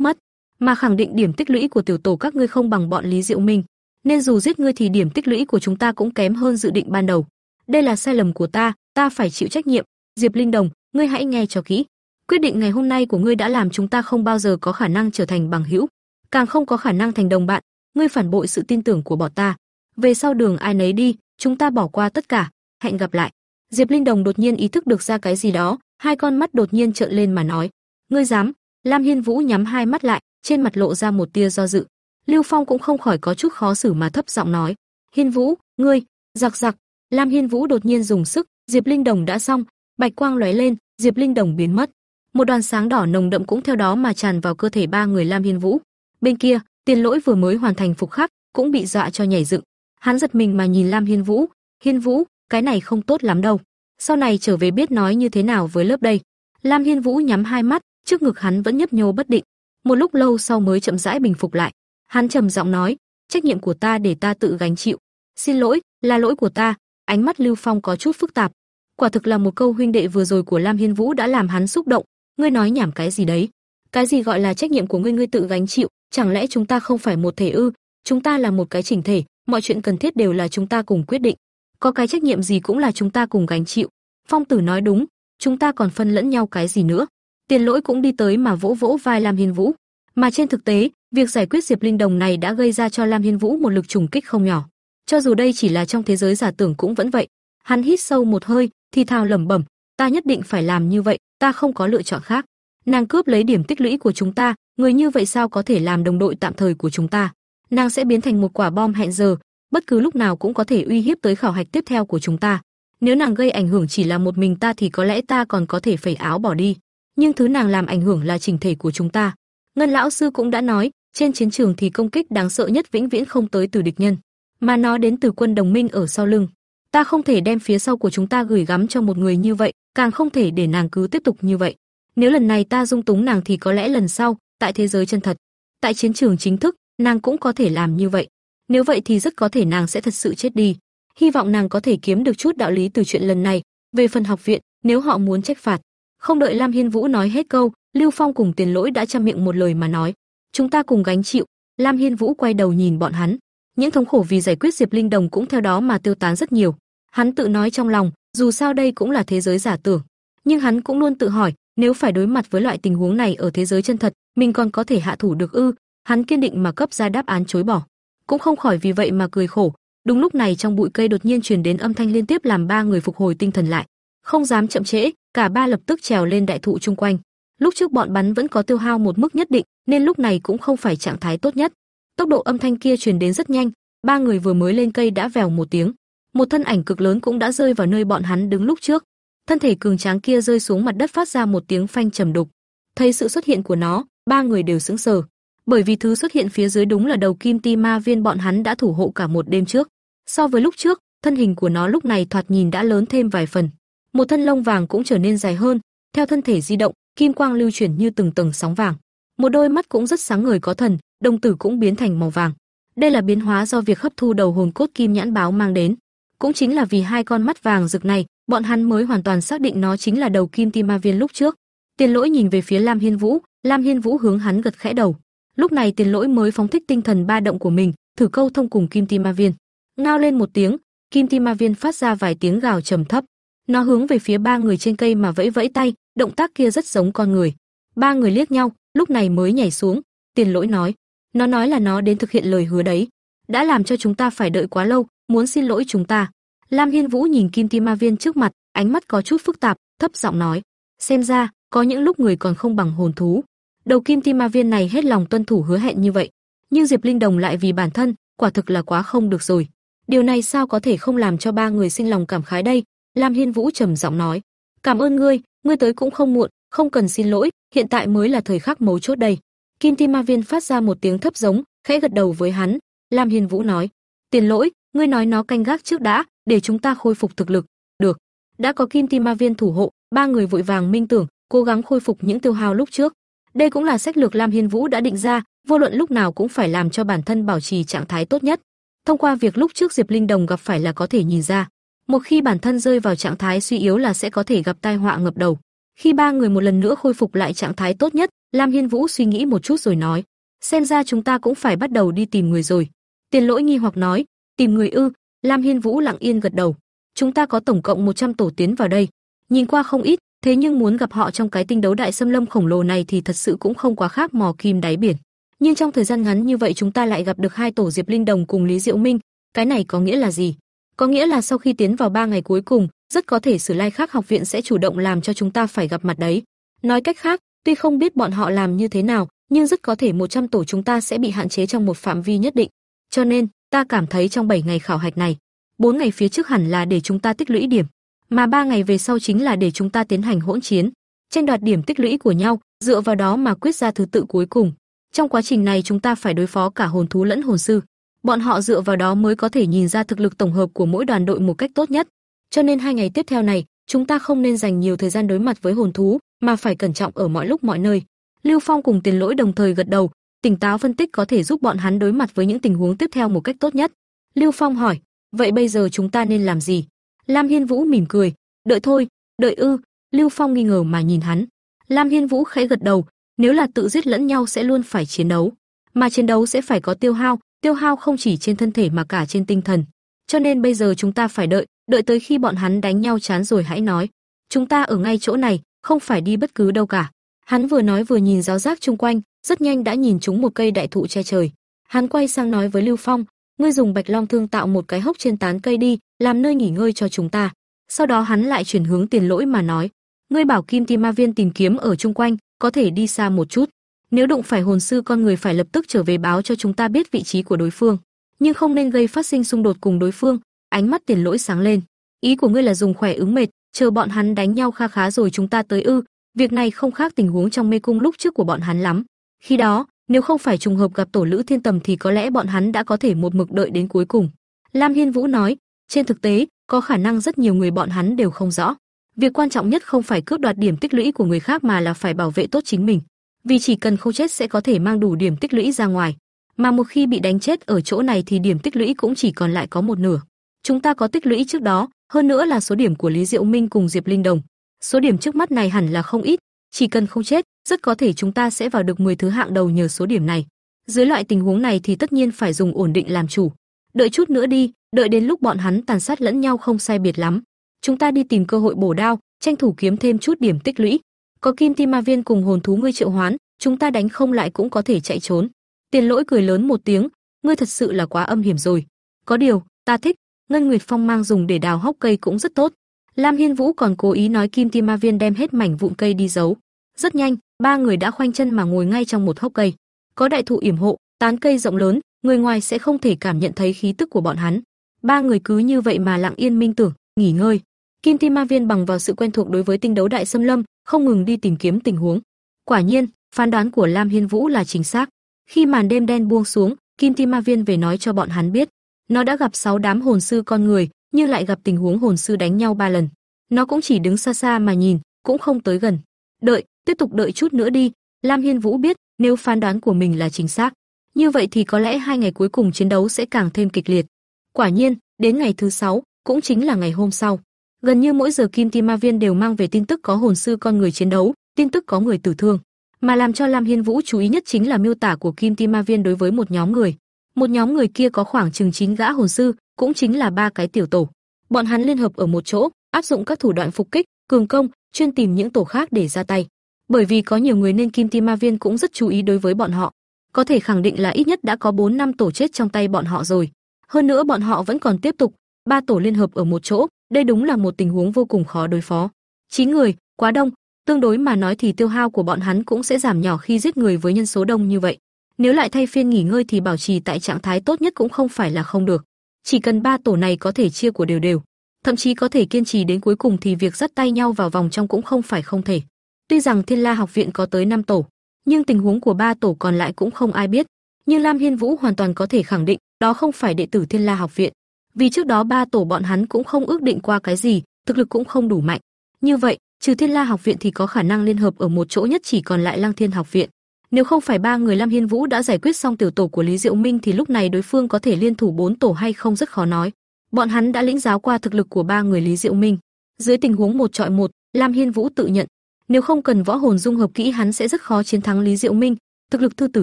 mất, mà khẳng định điểm tích lũy của tiểu tổ các ngươi không bằng bọn Lý Diệu Minh, nên dù giết ngươi thì điểm tích lũy của chúng ta cũng kém hơn dự định ban đầu. Đây là sai lầm của ta, ta phải chịu trách nhiệm. Diệp Linh Đồng, ngươi hãy nghe cho kỹ. Quyết định ngày hôm nay của ngươi đã làm chúng ta không bao giờ có khả năng trở thành bằng hữu, càng không có khả năng thành đồng bạn. Ngươi phản bội sự tin tưởng của bọn ta. Về sau đường ai nấy đi, chúng ta bỏ qua tất cả, hẹn gặp lại. Diệp Linh Đồng đột nhiên ý thức được ra cái gì đó, hai con mắt đột nhiên trợn lên mà nói: "Ngươi dám?" Lam Hiên Vũ nhắm hai mắt lại, trên mặt lộ ra một tia do dự. Lưu Phong cũng không khỏi có chút khó xử mà thấp giọng nói: "Hiên Vũ, ngươi." Giặc giặc, Lam Hiên Vũ đột nhiên dùng sức, Diệp Linh Đồng đã xong, bạch quang lóe lên, Diệp Linh Đồng biến mất. Một đoàn sáng đỏ nồng đậm cũng theo đó mà tràn vào cơ thể ba người Lam Hiên Vũ. Bên kia, Tiền Lỗi vừa mới hoàn thành phục khắc, cũng bị dọa cho nhảy dựng. Hắn giật mình mà nhìn Lam Hiên Vũ, "Hiên Vũ, cái này không tốt lắm đâu. Sau này trở về biết nói như thế nào với lớp đây." Lam Hiên Vũ nhắm hai mắt, trước ngực hắn vẫn nhấp nhô bất định. Một lúc lâu sau mới chậm rãi bình phục lại. Hắn trầm giọng nói, "Trách nhiệm của ta để ta tự gánh chịu. Xin lỗi, là lỗi của ta." Ánh mắt Lưu Phong có chút phức tạp. Quả thực là một câu huynh đệ vừa rồi của Lam Hiên Vũ đã làm hắn xúc động. Ngươi nói nhảm cái gì đấy? Cái gì gọi là trách nhiệm của ngươi ngươi tự gánh chịu, chẳng lẽ chúng ta không phải một thể ư? Chúng ta là một cái chỉnh thể, mọi chuyện cần thiết đều là chúng ta cùng quyết định. Có cái trách nhiệm gì cũng là chúng ta cùng gánh chịu. Phong Tử nói đúng, chúng ta còn phân lẫn nhau cái gì nữa? Tiền Lỗi cũng đi tới mà vỗ vỗ vai Lam Hiên Vũ, mà trên thực tế, việc giải quyết Diệp Linh Đồng này đã gây ra cho Lam Hiên Vũ một lực trùng kích không nhỏ. Cho dù đây chỉ là trong thế giới giả tưởng cũng vẫn vậy. Hắn hít sâu một hơi, thì thào lẩm bẩm, ta nhất định phải làm như vậy, ta không có lựa chọn khác. Nàng cướp lấy điểm tích lũy của chúng ta, người như vậy sao có thể làm đồng đội tạm thời của chúng ta? Nàng sẽ biến thành một quả bom hẹn giờ, bất cứ lúc nào cũng có thể uy hiếp tới khảo hạch tiếp theo của chúng ta. Nếu nàng gây ảnh hưởng chỉ là một mình ta thì có lẽ ta còn có thể phẩy áo bỏ đi, nhưng thứ nàng làm ảnh hưởng là chỉnh thể của chúng ta. Ngân lão sư cũng đã nói, trên chiến trường thì công kích đáng sợ nhất vĩnh viễn không tới từ địch nhân, mà nó đến từ quân đồng minh ở sau lưng. Ta không thể đem phía sau của chúng ta gửi gắm cho một người như vậy, càng không thể để nàng cứ tiếp tục như vậy. Nếu lần này ta dung túng nàng thì có lẽ lần sau, tại thế giới chân thật, tại chiến trường chính thức, nàng cũng có thể làm như vậy. Nếu vậy thì rất có thể nàng sẽ thật sự chết đi. Hy vọng nàng có thể kiếm được chút đạo lý từ chuyện lần này. Về phần học viện, nếu họ muốn trách phạt, không đợi Lam Hiên Vũ nói hết câu, Lưu Phong cùng Tiền Lỗi đã chăm miệng một lời mà nói, chúng ta cùng gánh chịu. Lam Hiên Vũ quay đầu nhìn bọn hắn, những thống khổ vì giải quyết Diệp Linh Đồng cũng theo đó mà tiêu tán rất nhiều. Hắn tự nói trong lòng, dù sao đây cũng là thế giới giả tưởng, nhưng hắn cũng luôn tự hỏi, nếu phải đối mặt với loại tình huống này ở thế giới chân thật, mình còn có thể hạ thủ được ư? Hắn kiên định mà cấp ra đáp án chối bỏ, cũng không khỏi vì vậy mà cười khổ. Đúng lúc này trong bụi cây đột nhiên truyền đến âm thanh liên tiếp làm ba người phục hồi tinh thần lại, không dám chậm trễ, cả ba lập tức trèo lên đại thụ chung quanh. Lúc trước bọn bắn vẫn có tiêu hao một mức nhất định, nên lúc này cũng không phải trạng thái tốt nhất. Tốc độ âm thanh kia truyền đến rất nhanh, ba người vừa mới lên cây đã vèo một tiếng, một thân ảnh cực lớn cũng đã rơi vào nơi bọn hắn đứng lúc trước. Thân thể cường tráng kia rơi xuống mặt đất phát ra một tiếng phanh trầm đục. Thấy sự xuất hiện của nó, ba người đều sững sờ, bởi vì thứ xuất hiện phía dưới đúng là đầu kim ti ma viên bọn hắn đã thủ hộ cả một đêm trước. So với lúc trước, thân hình của nó lúc này thoạt nhìn đã lớn thêm vài phần. Một thân lông vàng cũng trở nên dài hơn, theo thân thể di động, kim quang lưu chuyển như từng tầng sóng vàng. Một đôi mắt cũng rất sáng ngời có thần, đồng tử cũng biến thành màu vàng. Đây là biến hóa do việc hấp thu đầu hồn cốt kim nhãn báo mang đến. Cũng chính là vì hai con mắt vàng rực này, bọn hắn mới hoàn toàn xác định nó chính là đầu kim ti ma viên lúc trước. Tiền Lỗi nhìn về phía Lam Hiên Vũ, Lam Hiên Vũ hướng hắn gật khẽ đầu. Lúc này Tiền Lỗi mới phóng thích tinh thần ba động của mình, thử câu thông cùng kim ti ma viên. Ngao lên một tiếng, kim ti ma viên phát ra vài tiếng gào trầm thấp. Nó hướng về phía ba người trên cây mà vẫy vẫy tay, động tác kia rất giống con người. Ba người liếc nhau, lúc này mới nhảy xuống. Tiền Lỗi nói, nó nói là nó đến thực hiện lời hứa đấy, đã làm cho chúng ta phải đợi quá lâu, muốn xin lỗi chúng ta. Lam Hiên Vũ nhìn Kim Ti Ma Viên trước mặt, ánh mắt có chút phức tạp, thấp giọng nói, xem ra, có những lúc người còn không bằng hồn thú. Đầu Kim Ti Ma Viên này hết lòng tuân thủ hứa hẹn như vậy, nhưng Diệp Linh Đồng lại vì bản thân, quả thực là quá không được rồi. Điều này sao có thể không làm cho ba người sinh lòng cảm khái đây? Lam Hiên Vũ trầm giọng nói, cảm ơn ngươi, ngươi tới cũng không muộn, không cần xin lỗi, hiện tại mới là thời khắc mấu chốt đây. Kim Ti Ma Viên phát ra một tiếng thấp giống, khẽ gật đầu với hắn. Lam Hiên Vũ nói, tiền lỗi, ngươi nói nó canh gác trước đã, để chúng ta khôi phục thực lực. Được. Đã có Kim Ti Ma Viên thủ hộ, ba người vội vàng minh tưởng, cố gắng khôi phục những tiêu hao lúc trước. Đây cũng là sách lược Lam Hiên Vũ đã định ra, vô luận lúc nào cũng phải làm cho bản thân bảo trì trạng thái tốt nhất. Thông qua việc lúc trước Diệp Linh Đồng gặp phải là có thể nhìn ra, một khi bản thân rơi vào trạng thái suy yếu là sẽ có thể gặp tai họa ngập đầu. Khi ba người một lần nữa khôi phục lại trạng thái tốt nhất, Lam Hiên Vũ suy nghĩ một chút rồi nói, xem ra chúng ta cũng phải bắt đầu đi tìm người rồi. Tiền Lỗi nghi hoặc nói, tìm người ư? Lam Hiên Vũ lặng yên gật đầu. Chúng ta có tổng cộng 100 tổ tiến vào đây, nhìn qua không ít, thế nhưng muốn gặp họ trong cái tinh đấu đại xâm lâm khổng lồ này thì thật sự cũng không quá khác mò kim đáy biển. Nhưng trong thời gian ngắn như vậy chúng ta lại gặp được hai tổ Diệp Linh Đồng cùng Lý Diệu Minh, cái này có nghĩa là gì? Có nghĩa là sau khi tiến vào ba ngày cuối cùng, rất có thể Sử Lai Khắc học viện sẽ chủ động làm cho chúng ta phải gặp mặt đấy. Nói cách khác, tuy không biết bọn họ làm như thế nào, nhưng rất có thể 100 tổ chúng ta sẽ bị hạn chế trong một phạm vi nhất định. Cho nên, ta cảm thấy trong 7 ngày khảo hạch này, 4 ngày phía trước hẳn là để chúng ta tích lũy điểm, mà 3 ngày về sau chính là để chúng ta tiến hành hỗn chiến, tranh đoạt điểm tích lũy của nhau, dựa vào đó mà quyết ra thứ tự cuối cùng. Trong quá trình này chúng ta phải đối phó cả hồn thú lẫn hồn sư. Bọn họ dựa vào đó mới có thể nhìn ra thực lực tổng hợp của mỗi đoàn đội một cách tốt nhất. Cho nên hai ngày tiếp theo này, chúng ta không nên dành nhiều thời gian đối mặt với hồn thú, mà phải cẩn trọng ở mọi lúc mọi nơi. Lưu Phong cùng Tiền Lỗi đồng thời gật đầu, tỉnh táo phân tích có thể giúp bọn hắn đối mặt với những tình huống tiếp theo một cách tốt nhất. Lưu Phong hỏi, vậy bây giờ chúng ta nên làm gì? Lam Hiên Vũ mỉm cười, Đợi thôi, đợi ư? Lưu Phong nghi ngờ mà nhìn hắn. Lam Hiên Vũ khẽ gật đầu, nếu là tự giết lẫn nhau sẽ luôn phải chiến đấu, mà chiến đấu sẽ phải có tiêu hao, tiêu hao không chỉ trên thân thể mà cả trên tinh thần. Cho nên bây giờ chúng ta phải đợi, đợi tới khi bọn hắn đánh nhau chán rồi hãy nói. Chúng ta ở ngay chỗ này, không phải đi bất cứ đâu cả. Hắn vừa nói vừa nhìn giáo giác chung quanh, rất nhanh đã nhìn chúng một cây đại thụ che trời. Hắn quay sang nói với Lưu Phong, ngươi dùng Bạch Long thương tạo một cái hốc trên tán cây đi, làm nơi nghỉ ngơi cho chúng ta. Sau đó hắn lại chuyển hướng Tiền Lỗi mà nói, ngươi bảo Kim Ti Ma Viên tìm kiếm ở chung quanh, có thể đi xa một chút. Nếu đụng phải hồn sư con người phải lập tức trở về báo cho chúng ta biết vị trí của đối phương, nhưng không nên gây phát sinh xung đột cùng đối phương. Ánh mắt Tiền Lỗi sáng lên, ý của ngươi là dùng khỏe ứng mệt, chờ bọn hắn đánh nhau kha khá rồi chúng ta tới ư? Việc này không khác tình huống trong mê cung lúc trước của bọn hắn lắm. Khi đó, nếu không phải trùng hợp gặp tổ lữ thiên tầm thì có lẽ bọn hắn đã có thể một mực đợi đến cuối cùng. Lam Hiên Vũ nói, trên thực tế, có khả năng rất nhiều người bọn hắn đều không rõ. Việc quan trọng nhất không phải cướp đoạt điểm tích lũy của người khác mà là phải bảo vệ tốt chính mình. Vì chỉ cần không chết sẽ có thể mang đủ điểm tích lũy ra ngoài, mà một khi bị đánh chết ở chỗ này thì điểm tích lũy cũng chỉ còn lại có một nửa. Chúng ta có tích lũy trước đó, hơn nữa là số điểm của Lý Diệu Minh cùng Diệp Linh Đồng. Số điểm trước mắt này hẳn là không ít, chỉ cần không chết, rất có thể chúng ta sẽ vào được 10 thứ hạng đầu nhờ số điểm này. Dưới loại tình huống này thì tất nhiên phải dùng ổn định làm chủ. Đợi chút nữa đi, đợi đến lúc bọn hắn tàn sát lẫn nhau không sai biệt lắm, chúng ta đi tìm cơ hội bổ đao, tranh thủ kiếm thêm chút điểm tích lũy. Có kim ti ma viên cùng hồn thú ngươi triệu hoán, chúng ta đánh không lại cũng có thể chạy trốn. Tiền Lỗi cười lớn một tiếng, ngươi thật sự là quá âm hiểm rồi. Có điều, ta thích, Ngân Nguyệt Phong mang dùng để đào hốc cây cũng rất tốt. Lam Hiên Vũ còn cố ý nói Kim Ti Ma Viên đem hết mảnh vụn cây đi giấu. Rất nhanh, ba người đã khoanh chân mà ngồi ngay trong một hốc cây. Có đại thụ yểm hộ, tán cây rộng lớn, người ngoài sẽ không thể cảm nhận thấy khí tức của bọn hắn. Ba người cứ như vậy mà lặng yên minh tưởng, nghỉ ngơi. Kim Ti Ma Viên bằng vào sự quen thuộc đối với tinh đấu đại xâm lâm, không ngừng đi tìm kiếm tình huống. Quả nhiên, phán đoán của Lam Hiên Vũ là chính xác. Khi màn đêm đen buông xuống, Kim Ti Ma Viên về nói cho bọn hắn biết, nó đã gặp sáu đám hồn sư con người, nhưng lại gặp tình huống hồn sư đánh nhau ba lần. Nó cũng chỉ đứng xa xa mà nhìn, cũng không tới gần. Đợi, tiếp tục đợi chút nữa đi. Lam Hiên Vũ biết, nếu phán đoán của mình là chính xác, như vậy thì có lẽ hai ngày cuối cùng chiến đấu sẽ càng thêm kịch liệt. Quả nhiên, đến ngày thứ sáu, cũng chính là ngày hôm sau, gần như mỗi giờ Kim Ti Ma Viên đều mang về tin tức có hồn sư con người chiến đấu, tin tức có người tử thương. Mà làm cho Lam Hiên Vũ chú ý nhất chính là miêu tả của Kim Ti Ma Viên đối với một nhóm người. Một nhóm người kia có khoảng chừng 9 gã hồn sư, cũng chính là ba cái tiểu tổ. Bọn hắn liên hợp ở một chỗ, áp dụng các thủ đoạn phục kích, cường công, chuyên tìm những tổ khác để ra tay. Bởi vì có nhiều người nên Kim Ti Ma Viên cũng rất chú ý đối với bọn họ. Có thể khẳng định là ít nhất đã có 4 năm tổ chết trong tay bọn họ rồi. Hơn nữa bọn họ vẫn còn tiếp tục, ba tổ liên hợp ở một chỗ, đây đúng là một tình huống vô cùng khó đối phó. 9 người, quá đông, tương đối mà nói thì tiêu hao của bọn hắn cũng sẽ giảm nhỏ khi giết người với nhân số đông như vậy. Nếu lại thay phiên nghỉ ngơi thì bảo trì tại trạng thái tốt nhất cũng không phải là không được. Chỉ cần ba tổ này có thể chia của đều đều, thậm chí có thể kiên trì đến cuối cùng thì việc dắt tay nhau vào vòng trong cũng không phải không thể. Tuy rằng Thiên La học viện có tới 5 tổ, nhưng tình huống của ba tổ còn lại cũng không ai biết. Nhưng Lam Hiên Vũ hoàn toàn có thể khẳng định, đó không phải đệ tử Thiên La học viện, vì trước đó ba tổ bọn hắn cũng không ước định qua cái gì, thực lực cũng không đủ mạnh. Như vậy, trừ Thiên La học viện thì có khả năng liên hợp ở một chỗ nhất chỉ còn lại Lăng Thiên học viện. Nếu không phải ba người Lam Hiên Vũ đã giải quyết xong tiểu tổ của Lý Diệu Minh thì lúc này đối phương có thể liên thủ bốn tổ hay không rất khó nói. Bọn hắn đã lĩnh giáo qua thực lực của ba người Lý Diệu Minh. Dưới tình huống một trọi một, Lam Hiên Vũ tự nhận, nếu không cần võ hồn dung hợp kỹ hắn sẽ rất khó chiến thắng Lý Diệu Minh, thực lực Thư Tử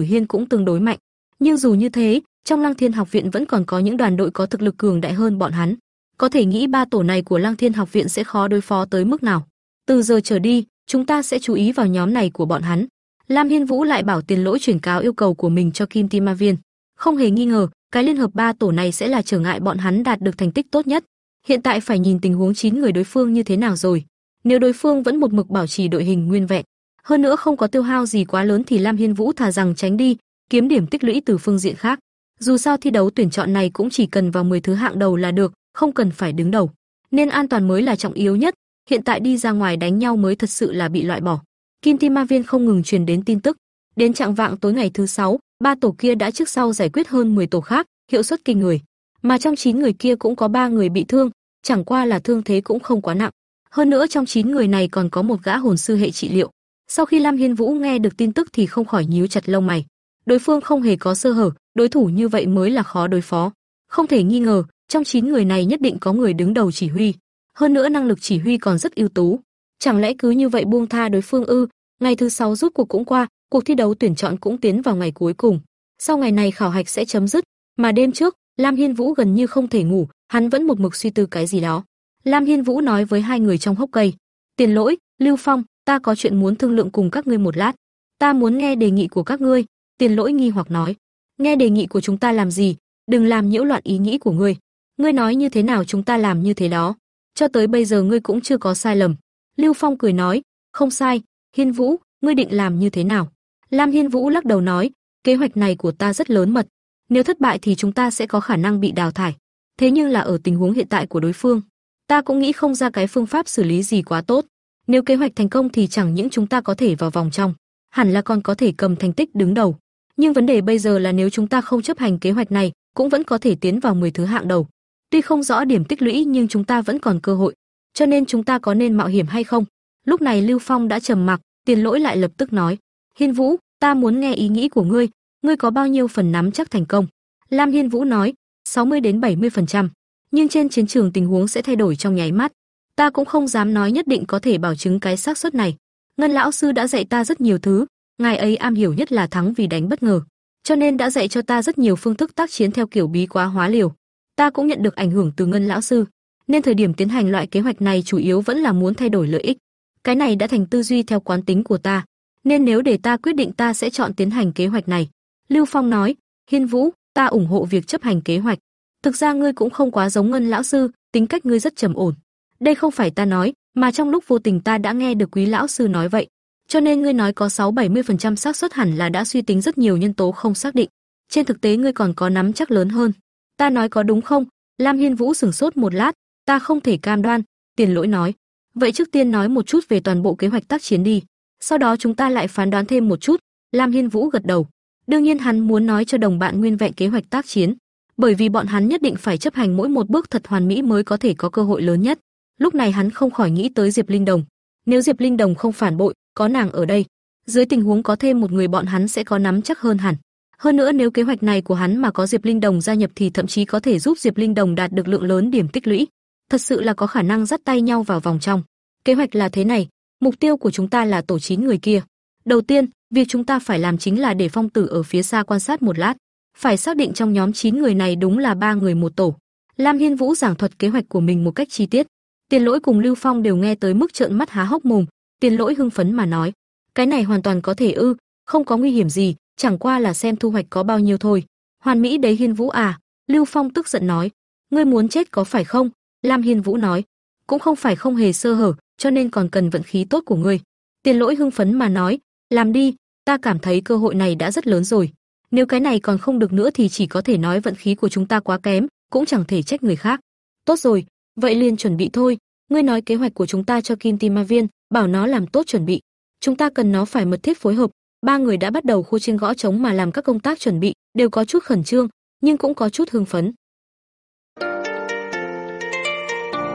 Hiên cũng tương đối mạnh. Nhưng dù như thế, trong Lăng Thiên học viện vẫn còn có những đoàn đội có thực lực cường đại hơn bọn hắn. Có thể nghĩ ba tổ này của Lăng Thiên học viện sẽ khó đối phó tới mức nào. Từ giờ trở đi, chúng ta sẽ chú ý vào nhóm này của bọn hắn. Lam Hiên Vũ lại bảo Tiền Lỗi chuyển cáo yêu cầu của mình cho Kim Ti Ma Viên. Không hề nghi ngờ, cái liên hợp ba tổ này sẽ là trở ngại bọn hắn đạt được thành tích tốt nhất. Hiện tại phải nhìn tình huống chín người đối phương như thế nào rồi. Nếu đối phương vẫn một mực bảo trì đội hình nguyên vẹn, hơn nữa không có tiêu hao gì quá lớn thì Lam Hiên Vũ thà rằng tránh đi, kiếm điểm tích lũy từ phương diện khác. Dù sao thi đấu tuyển chọn này cũng chỉ cần vào 10 thứ hạng đầu là được, không cần phải đứng đầu. Nên an toàn mới là trọng yếu nhất, hiện tại đi ra ngoài đánh nhau mới thật sự là bị loại bỏ. Kim Ti Ma Viên không ngừng truyền đến tin tức. Đến trạng vạng tối ngày thứ sáu, ba tổ kia đã trước sau giải quyết hơn 10 tổ khác, hiệu suất kinh người. Mà trong 9 người kia cũng có 3 người bị thương, chẳng qua là thương thế cũng không quá nặng. Hơn nữa trong 9 người này còn có một gã hồn sư hệ trị liệu. Sau khi Lam Hiên Vũ nghe được tin tức thì không khỏi nhíu chặt lông mày. Đối phương không hề có sơ hở, đối thủ như vậy mới là khó đối phó. Không thể nghi ngờ, trong 9 người này nhất định có người đứng đầu chỉ huy. hơn nữa năng lực chỉ huy còn rất ưu tú. Chẳng lẽ cứ như vậy buông tha đối phương ư? Ngày thứ sáu rút cuộc cũng qua, cuộc thi đấu tuyển chọn cũng tiến vào ngày cuối cùng. Sau ngày này khảo hạch sẽ chấm dứt, mà đêm trước, Lam Hiên Vũ gần như không thể ngủ, hắn vẫn một mực suy tư cái gì đó. Lam Hiên Vũ nói với hai người trong hốc cây, "Tiền Lỗi, Lưu Phong, ta có chuyện muốn thương lượng cùng các ngươi một lát. Ta muốn nghe đề nghị của các ngươi." Tiền Lỗi nghi hoặc nói, "Nghe đề nghị của chúng ta làm gì? Đừng làm nhiễu loạn ý nghĩ của ngươi. Ngươi nói như thế nào chúng ta làm như thế đó. Cho tới bây giờ ngươi cũng chưa có sai lầm." Lưu Phong cười nói, "Không sai, Hiên Vũ, ngươi định làm như thế nào?" Lam Hiên Vũ lắc đầu nói, "Kế hoạch này của ta rất lớn mật, nếu thất bại thì chúng ta sẽ có khả năng bị đào thải. Thế nhưng là ở tình huống hiện tại của đối phương, ta cũng nghĩ không ra cái phương pháp xử lý gì quá tốt. Nếu kế hoạch thành công thì chẳng những chúng ta có thể vào vòng trong, hẳn là còn có thể cầm thành tích đứng đầu. Nhưng vấn đề bây giờ là nếu chúng ta không chấp hành kế hoạch này, cũng vẫn có thể tiến vào 10 thứ hạng đầu. Tuy không rõ điểm tích lũy nhưng chúng ta vẫn còn cơ hội, cho nên chúng ta có nên mạo hiểm hay không? Lúc này Lưu Phong đã trầm mặc, Tiền Lỗi lại lập tức nói: "Hiên Vũ, ta muốn nghe ý nghĩ của ngươi, ngươi có bao nhiêu phần nắm chắc thành công?" Lam Hiên Vũ nói: 60 đến 70%, nhưng trên chiến trường tình huống sẽ thay đổi trong nháy mắt. Ta cũng không dám nói nhất định có thể bảo chứng cái xác suất này. Ngân lão sư đã dạy ta rất nhiều thứ, ngài ấy am hiểu nhất là thắng vì đánh bất ngờ, cho nên đã dạy cho ta rất nhiều phương thức tác chiến theo kiểu bí quá hóa liều. Ta cũng nhận được ảnh hưởng từ Ngân lão sư, nên thời điểm tiến hành loại kế hoạch này chủ yếu vẫn là muốn thay đổi lợi ích. Cái này đã thành tư duy theo quán tính của ta, nên nếu để ta quyết định ta sẽ chọn tiến hành kế hoạch này. Lưu Phong nói, Hiên Vũ, ta ủng hộ việc chấp hành kế hoạch. Thực ra ngươi cũng không quá giống Ngân lão sư, tính cách ngươi rất trầm ổn. Đây không phải ta nói, mà trong lúc vô tình ta đã nghe được Quý lão sư nói vậy. Cho nên ngươi nói có 6-70% xác suất hẳn là đã suy tính rất nhiều nhân tố không xác định. Trên thực tế ngươi còn có nắm chắc lớn hơn. Ta nói có đúng không? Lam Hiên Vũ sửng sốt một lát, ta không thể cam đoan, Tiền Lỗi nói. Vậy trước tiên nói một chút về toàn bộ kế hoạch tác chiến đi, sau đó chúng ta lại phán đoán thêm một chút. Lam Hiên Vũ gật đầu. Đương nhiên hắn muốn nói cho đồng bạn nguyên vẹn kế hoạch tác chiến, bởi vì bọn hắn nhất định phải chấp hành mỗi một bước thật hoàn mỹ mới có thể có cơ hội lớn nhất. Lúc này hắn không khỏi nghĩ tới Diệp Linh Đồng. Nếu Diệp Linh Đồng không phản bội, có nàng ở đây, dưới tình huống có thêm một người bọn hắn sẽ có nắm chắc hơn hẳn. Hơn nữa nếu kế hoạch này của hắn mà có Diệp Linh Đồng gia nhập thì thậm chí có thể giúp Diệp Linh Đồng đạt được lượng lớn điểm tích lũy. Thật sự là có khả năng dắt tay nhau vào vòng trong. Kế hoạch là thế này, mục tiêu của chúng ta là tổ chín người kia. Đầu tiên, việc chúng ta phải làm chính là để Phong Tử ở phía xa quan sát một lát, phải xác định trong nhóm 9 người này đúng là ba người một tổ. Lam Hiên Vũ giảng thuật kế hoạch của mình một cách chi tiết. Tiền Lỗi cùng Lưu Phong đều nghe tới mức trợn mắt há hốc mồm, Tiền Lỗi hưng phấn mà nói, cái này hoàn toàn có thể ư, không có nguy hiểm gì, chẳng qua là xem thu hoạch có bao nhiêu thôi. Hoàn mỹ đấy Hiên Vũ à, Lưu Phong tức giận nói, ngươi muốn chết có phải không? Lam Hiên Vũ nói, cũng không phải không hề sơ hở, cho nên còn cần vận khí tốt của ngươi. Tiền Lỗi hưng phấn mà nói, làm đi, ta cảm thấy cơ hội này đã rất lớn rồi. Nếu cái này còn không được nữa thì chỉ có thể nói vận khí của chúng ta quá kém, cũng chẳng thể trách người khác. Tốt rồi, vậy liền chuẩn bị thôi. Ngươi nói kế hoạch của chúng ta cho Kim Tim Ma Viên, bảo nó làm tốt chuẩn bị. Chúng ta cần nó phải mật thiết phối hợp. Ba người đã bắt đầu khô chiên gõ trống mà làm các công tác chuẩn bị, đều có chút khẩn trương, nhưng cũng có chút hưng phấn.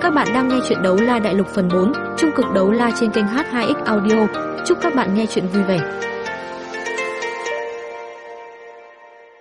Các bạn đang nghe chuyện đấu la đại lục phần 4, trung cực đấu la trên kênh H2X Audio. Chúc các bạn nghe chuyện vui vẻ.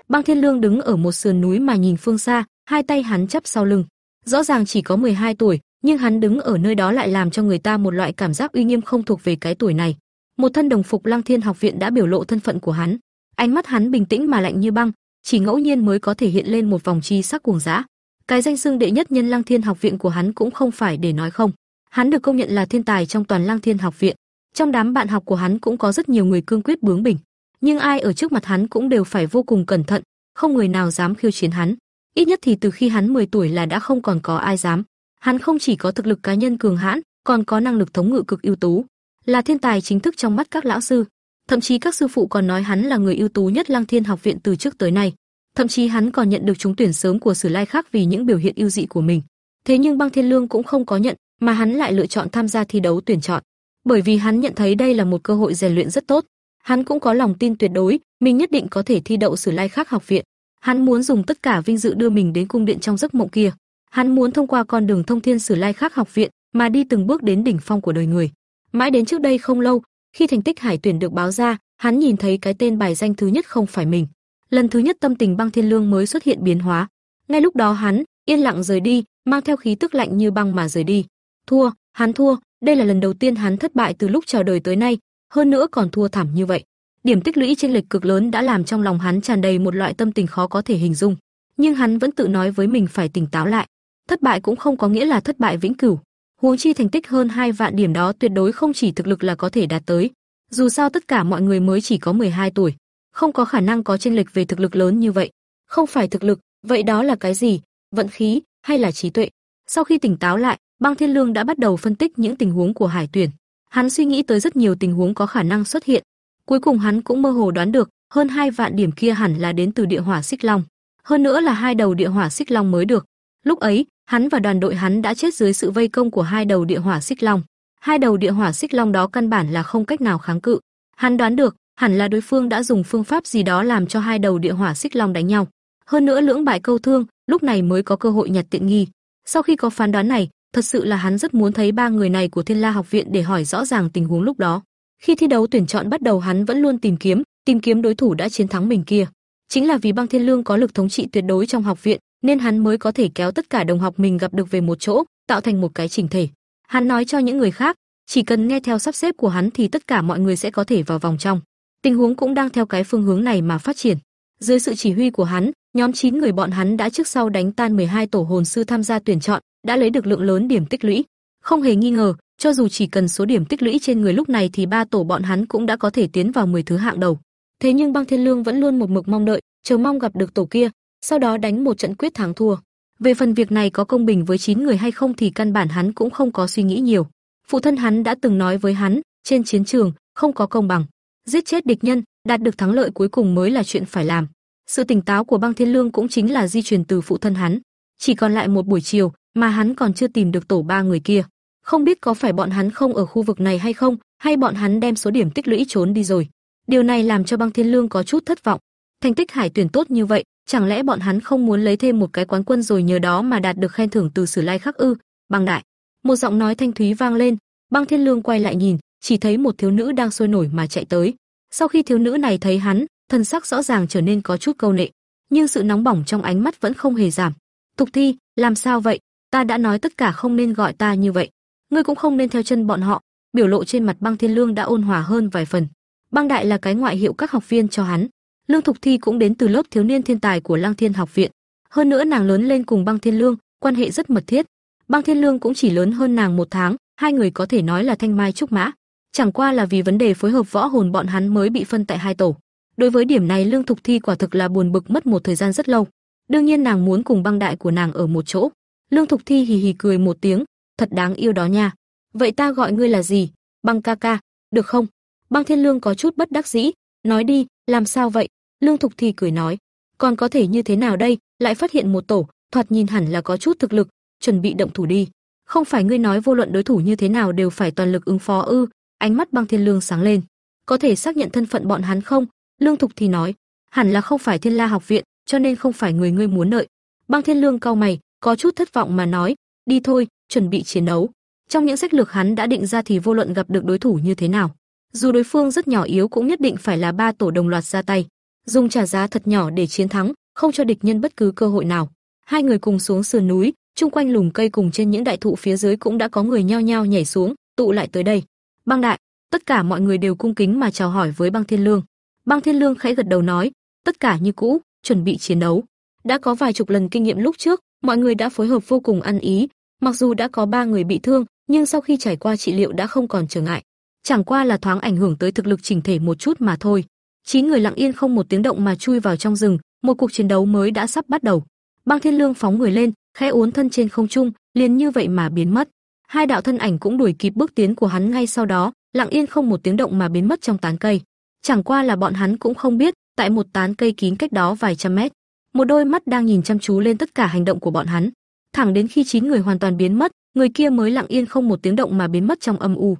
Băng Thiên Lương đứng ở một sườn núi mà nhìn phương xa, hai tay hắn chắp sau lưng. Rõ ràng chỉ có 12 tuổi, nhưng hắn đứng ở nơi đó lại làm cho người ta một loại cảm giác uy nghiêm không thuộc về cái tuổi này. Một thân đồng phục Lăng Thiên học viện đã biểu lộ thân phận của hắn. Ánh mắt hắn bình tĩnh mà lạnh như băng, chỉ ngẫu nhiên mới có thể hiện lên một vòng chi sắc cuồng dã. Cái danh xưng đệ nhất nhân Lăng Thiên học viện của hắn cũng không phải để nói không. Hắn được công nhận là thiên tài trong toàn Lăng Thiên học viện. Trong đám bạn học của hắn cũng có rất nhiều người cương quyết bướng bỉnh nhưng ai ở trước mặt hắn cũng đều phải vô cùng cẩn thận, không người nào dám khiêu chiến hắn. Ít nhất thì từ khi hắn 10 tuổi là đã không còn có ai dám. Hắn không chỉ có thực lực cá nhân cường hãn, còn có năng lực thống ngự cực ưu tú, là thiên tài chính thức trong mắt các lão sư. Thậm chí các sư phụ còn nói hắn là người ưu tú nhất Lăng Thiên học viện từ trước tới nay. Thậm chí hắn còn nhận được trúng tuyển sớm của Sử Lai Khắc vì những biểu hiện ưu dị của mình. Thế nhưng Băng Thiên Lương cũng không có nhận, mà hắn lại lựa chọn tham gia thi đấu tuyển chọn, bởi vì hắn nhận thấy đây là một cơ hội rèn luyện rất tốt, Hắn cũng có lòng tin tuyệt đối, mình nhất định có thể thi đậu Sử Lai Khắc học viện. Hắn muốn dùng tất cả vinh dự đưa mình đến cung điện trong giấc mộng kia. Hắn muốn thông qua con đường thông thiên Sử Lai Khắc học viện mà đi từng bước đến đỉnh phong của đời người. Mãi đến trước đây không lâu, khi thành tích hải tuyển được báo ra, hắn nhìn thấy cái tên bài danh thứ nhất không phải mình. Lần thứ nhất tâm tình băng thiên lương mới xuất hiện biến hóa. Ngay lúc đó hắn yên lặng rời đi, mang theo khí tức lạnh như băng mà rời đi. Thua, hắn thua, đây là lần đầu tiên hắn thất bại từ lúc chào đời tới nay, hơn nữa còn thua thảm như vậy. Điểm tích lũy trên lệch cực lớn đã làm trong lòng hắn tràn đầy một loại tâm tình khó có thể hình dung, nhưng hắn vẫn tự nói với mình phải tỉnh táo lại. Thất bại cũng không có nghĩa là thất bại vĩnh cửu. Huống chi thành tích hơn hai vạn điểm đó tuyệt đối không chỉ thực lực là có thể đạt tới. Dù sao tất cả mọi người mới chỉ có 12 tuổi, không có khả năng có chênh lệch về thực lực lớn như vậy. Không phải thực lực, vậy đó là cái gì? Vận khí hay là trí tuệ? Sau khi tỉnh táo lại, Băng Thiên Lương đã bắt đầu phân tích những tình huống của Hải Tuyển. Hắn suy nghĩ tới rất nhiều tình huống có khả năng xuất hiện. Cuối cùng hắn cũng mơ hồ đoán được, hơn hai vạn điểm kia hẳn là đến từ địa hỏa xích long, hơn nữa là hai đầu địa hỏa xích long mới được. Lúc ấy, hắn và đoàn đội hắn đã chết dưới sự vây công của hai đầu địa hỏa xích long. Hai đầu địa hỏa xích long đó căn bản là không cách nào kháng cự. Hắn đoán được, hẳn là đối phương đã dùng phương pháp gì đó làm cho hai đầu địa hỏa xích long đánh nhau. Hơn nữa lưỡng bại câu thương, lúc này mới có cơ hội nhặt tiện nghi. Sau khi có phán đoán này, thật sự là hắn rất muốn thấy ba người này của Thiên La học viện để hỏi rõ ràng tình huống lúc đó. Khi thi đấu tuyển chọn bắt đầu hắn vẫn luôn tìm kiếm, tìm kiếm đối thủ đã chiến thắng mình kia. Chính là vì Băng Thiên Lương có lực thống trị tuyệt đối trong học viện, nên hắn mới có thể kéo tất cả đồng học mình gặp được về một chỗ, tạo thành một cái chỉnh thể. Hắn nói cho những người khác, chỉ cần nghe theo sắp xếp của hắn thì tất cả mọi người sẽ có thể vào vòng trong. Tình huống cũng đang theo cái phương hướng này mà phát triển. Dưới sự chỉ huy của hắn, nhóm 9 người bọn hắn đã trước sau đánh tan 12 tổ hồn sư tham gia tuyển chọn, đã lấy được lượng lớn điểm tích lũy. Không hề nghi ngờ, cho dù chỉ cần số điểm tích lũy trên người lúc này thì ba tổ bọn hắn cũng đã có thể tiến vào 10 thứ hạng đầu. Thế nhưng Băng Thiên Lương vẫn luôn một mực mong đợi, chờ mong gặp được tổ kia, sau đó đánh một trận quyết thắng thua. Về phần việc này có công bình với 9 người hay không thì căn bản hắn cũng không có suy nghĩ nhiều. Phụ thân hắn đã từng nói với hắn, trên chiến trường không có công bằng, giết chết địch nhân, đạt được thắng lợi cuối cùng mới là chuyện phải làm. Sự tỉnh táo của Băng Thiên Lương cũng chính là di truyền từ phụ thân hắn. Chỉ còn lại một buổi chiều, mà hắn còn chưa tìm được tổ ba người kia. Không biết có phải bọn hắn không ở khu vực này hay không, hay bọn hắn đem số điểm tích lũy trốn đi rồi. Điều này làm cho Băng Thiên Lương có chút thất vọng. Thành tích hải tuyển tốt như vậy, chẳng lẽ bọn hắn không muốn lấy thêm một cái quán quân rồi nhờ đó mà đạt được khen thưởng từ Sử Lai Khắc ư? Băng đại. Một giọng nói thanh thúy vang lên, Băng Thiên Lương quay lại nhìn, chỉ thấy một thiếu nữ đang sôi nổi mà chạy tới. Sau khi thiếu nữ này thấy hắn, thân sắc rõ ràng trở nên có chút câu nệ, nhưng sự nóng bỏng trong ánh mắt vẫn không hề giảm. Tục Thi, làm sao vậy? Ta đã nói tất cả không nên gọi ta như vậy, ngươi cũng không nên theo chân bọn họ. Biểu lộ trên mặt Băng Thiên Lương đã ôn hòa hơn vài phần. Băng Đại là cái ngoại hiệu các học viên cho hắn. Lương Thục Thi cũng đến từ lớp thiếu niên thiên tài của Lăng Thiên học viện. Hơn nữa nàng lớn lên cùng Băng Thiên Lương, quan hệ rất mật thiết. Băng Thiên Lương cũng chỉ lớn hơn nàng một tháng, hai người có thể nói là thanh mai trúc mã. Chẳng qua là vì vấn đề phối hợp võ hồn bọn hắn mới bị phân tại hai tổ. Đối với điểm này Lương Thục Thi quả thực là buồn bực mất một thời gian rất lâu. Đương nhiên nàng muốn cùng băng đại của nàng ở một chỗ. Lương Thục Thi hì hì cười một tiếng, thật đáng yêu đó nha. Vậy ta gọi ngươi là gì? Băng ca ca, được không? Băng Thiên Lương có chút bất đắc dĩ, nói đi, làm sao vậy? Lương Thục Thi cười nói, còn có thể như thế nào đây, lại phát hiện một tổ, thoạt nhìn hẳn là có chút thực lực, chuẩn bị động thủ đi. Không phải ngươi nói vô luận đối thủ như thế nào đều phải toàn lực ứng phó ư? Ánh mắt Băng Thiên Lương sáng lên. Có thể xác nhận thân phận bọn hắn không? Lương Thục thì nói, hẳn là không phải Thiên La học viện, cho nên không phải người ngươi muốn đợi. Băng Thiên Lương cau mày, có chút thất vọng mà nói, đi thôi, chuẩn bị chiến đấu. Trong những sách lược hắn đã định ra thì vô luận gặp được đối thủ như thế nào, dù đối phương rất nhỏ yếu cũng nhất định phải là ba tổ đồng loạt ra tay, dùng trả giá thật nhỏ để chiến thắng, không cho địch nhân bất cứ cơ hội nào. Hai người cùng xuống sườn núi, chung quanh lùm cây cùng trên những đại thụ phía dưới cũng đã có người nhao nhao nhảy xuống, tụ lại tới đây. Băng đại, tất cả mọi người đều cung kính mà chào hỏi với Băng Thiên Lương. Băng Thiên Lương khẽ gật đầu nói, tất cả như cũ, chuẩn bị chiến đấu. Đã có vài chục lần kinh nghiệm lúc trước, mọi người đã phối hợp vô cùng ăn ý, mặc dù đã có ba người bị thương, nhưng sau khi trải qua trị liệu đã không còn trở ngại. Chẳng qua là thoáng ảnh hưởng tới thực lực chỉnh thể một chút mà thôi. Chín người lặng yên không một tiếng động mà chui vào trong rừng, một cuộc chiến đấu mới đã sắp bắt đầu. Băng Thiên Lương phóng người lên, khẽ uốn thân trên không trung, liền như vậy mà biến mất. Hai đạo thân ảnh cũng đuổi kịp bước tiến của hắn ngay sau đó, lặng yên không một tiếng động mà biến mất trong tán cây. Chẳng qua là bọn hắn cũng không biết, tại một tán cây kín cách đó vài trăm mét, một đôi mắt đang nhìn chăm chú lên tất cả hành động của bọn hắn. Thẳng đến khi chín người hoàn toàn biến mất, người kia mới lặng yên không một tiếng động mà biến mất trong âm u.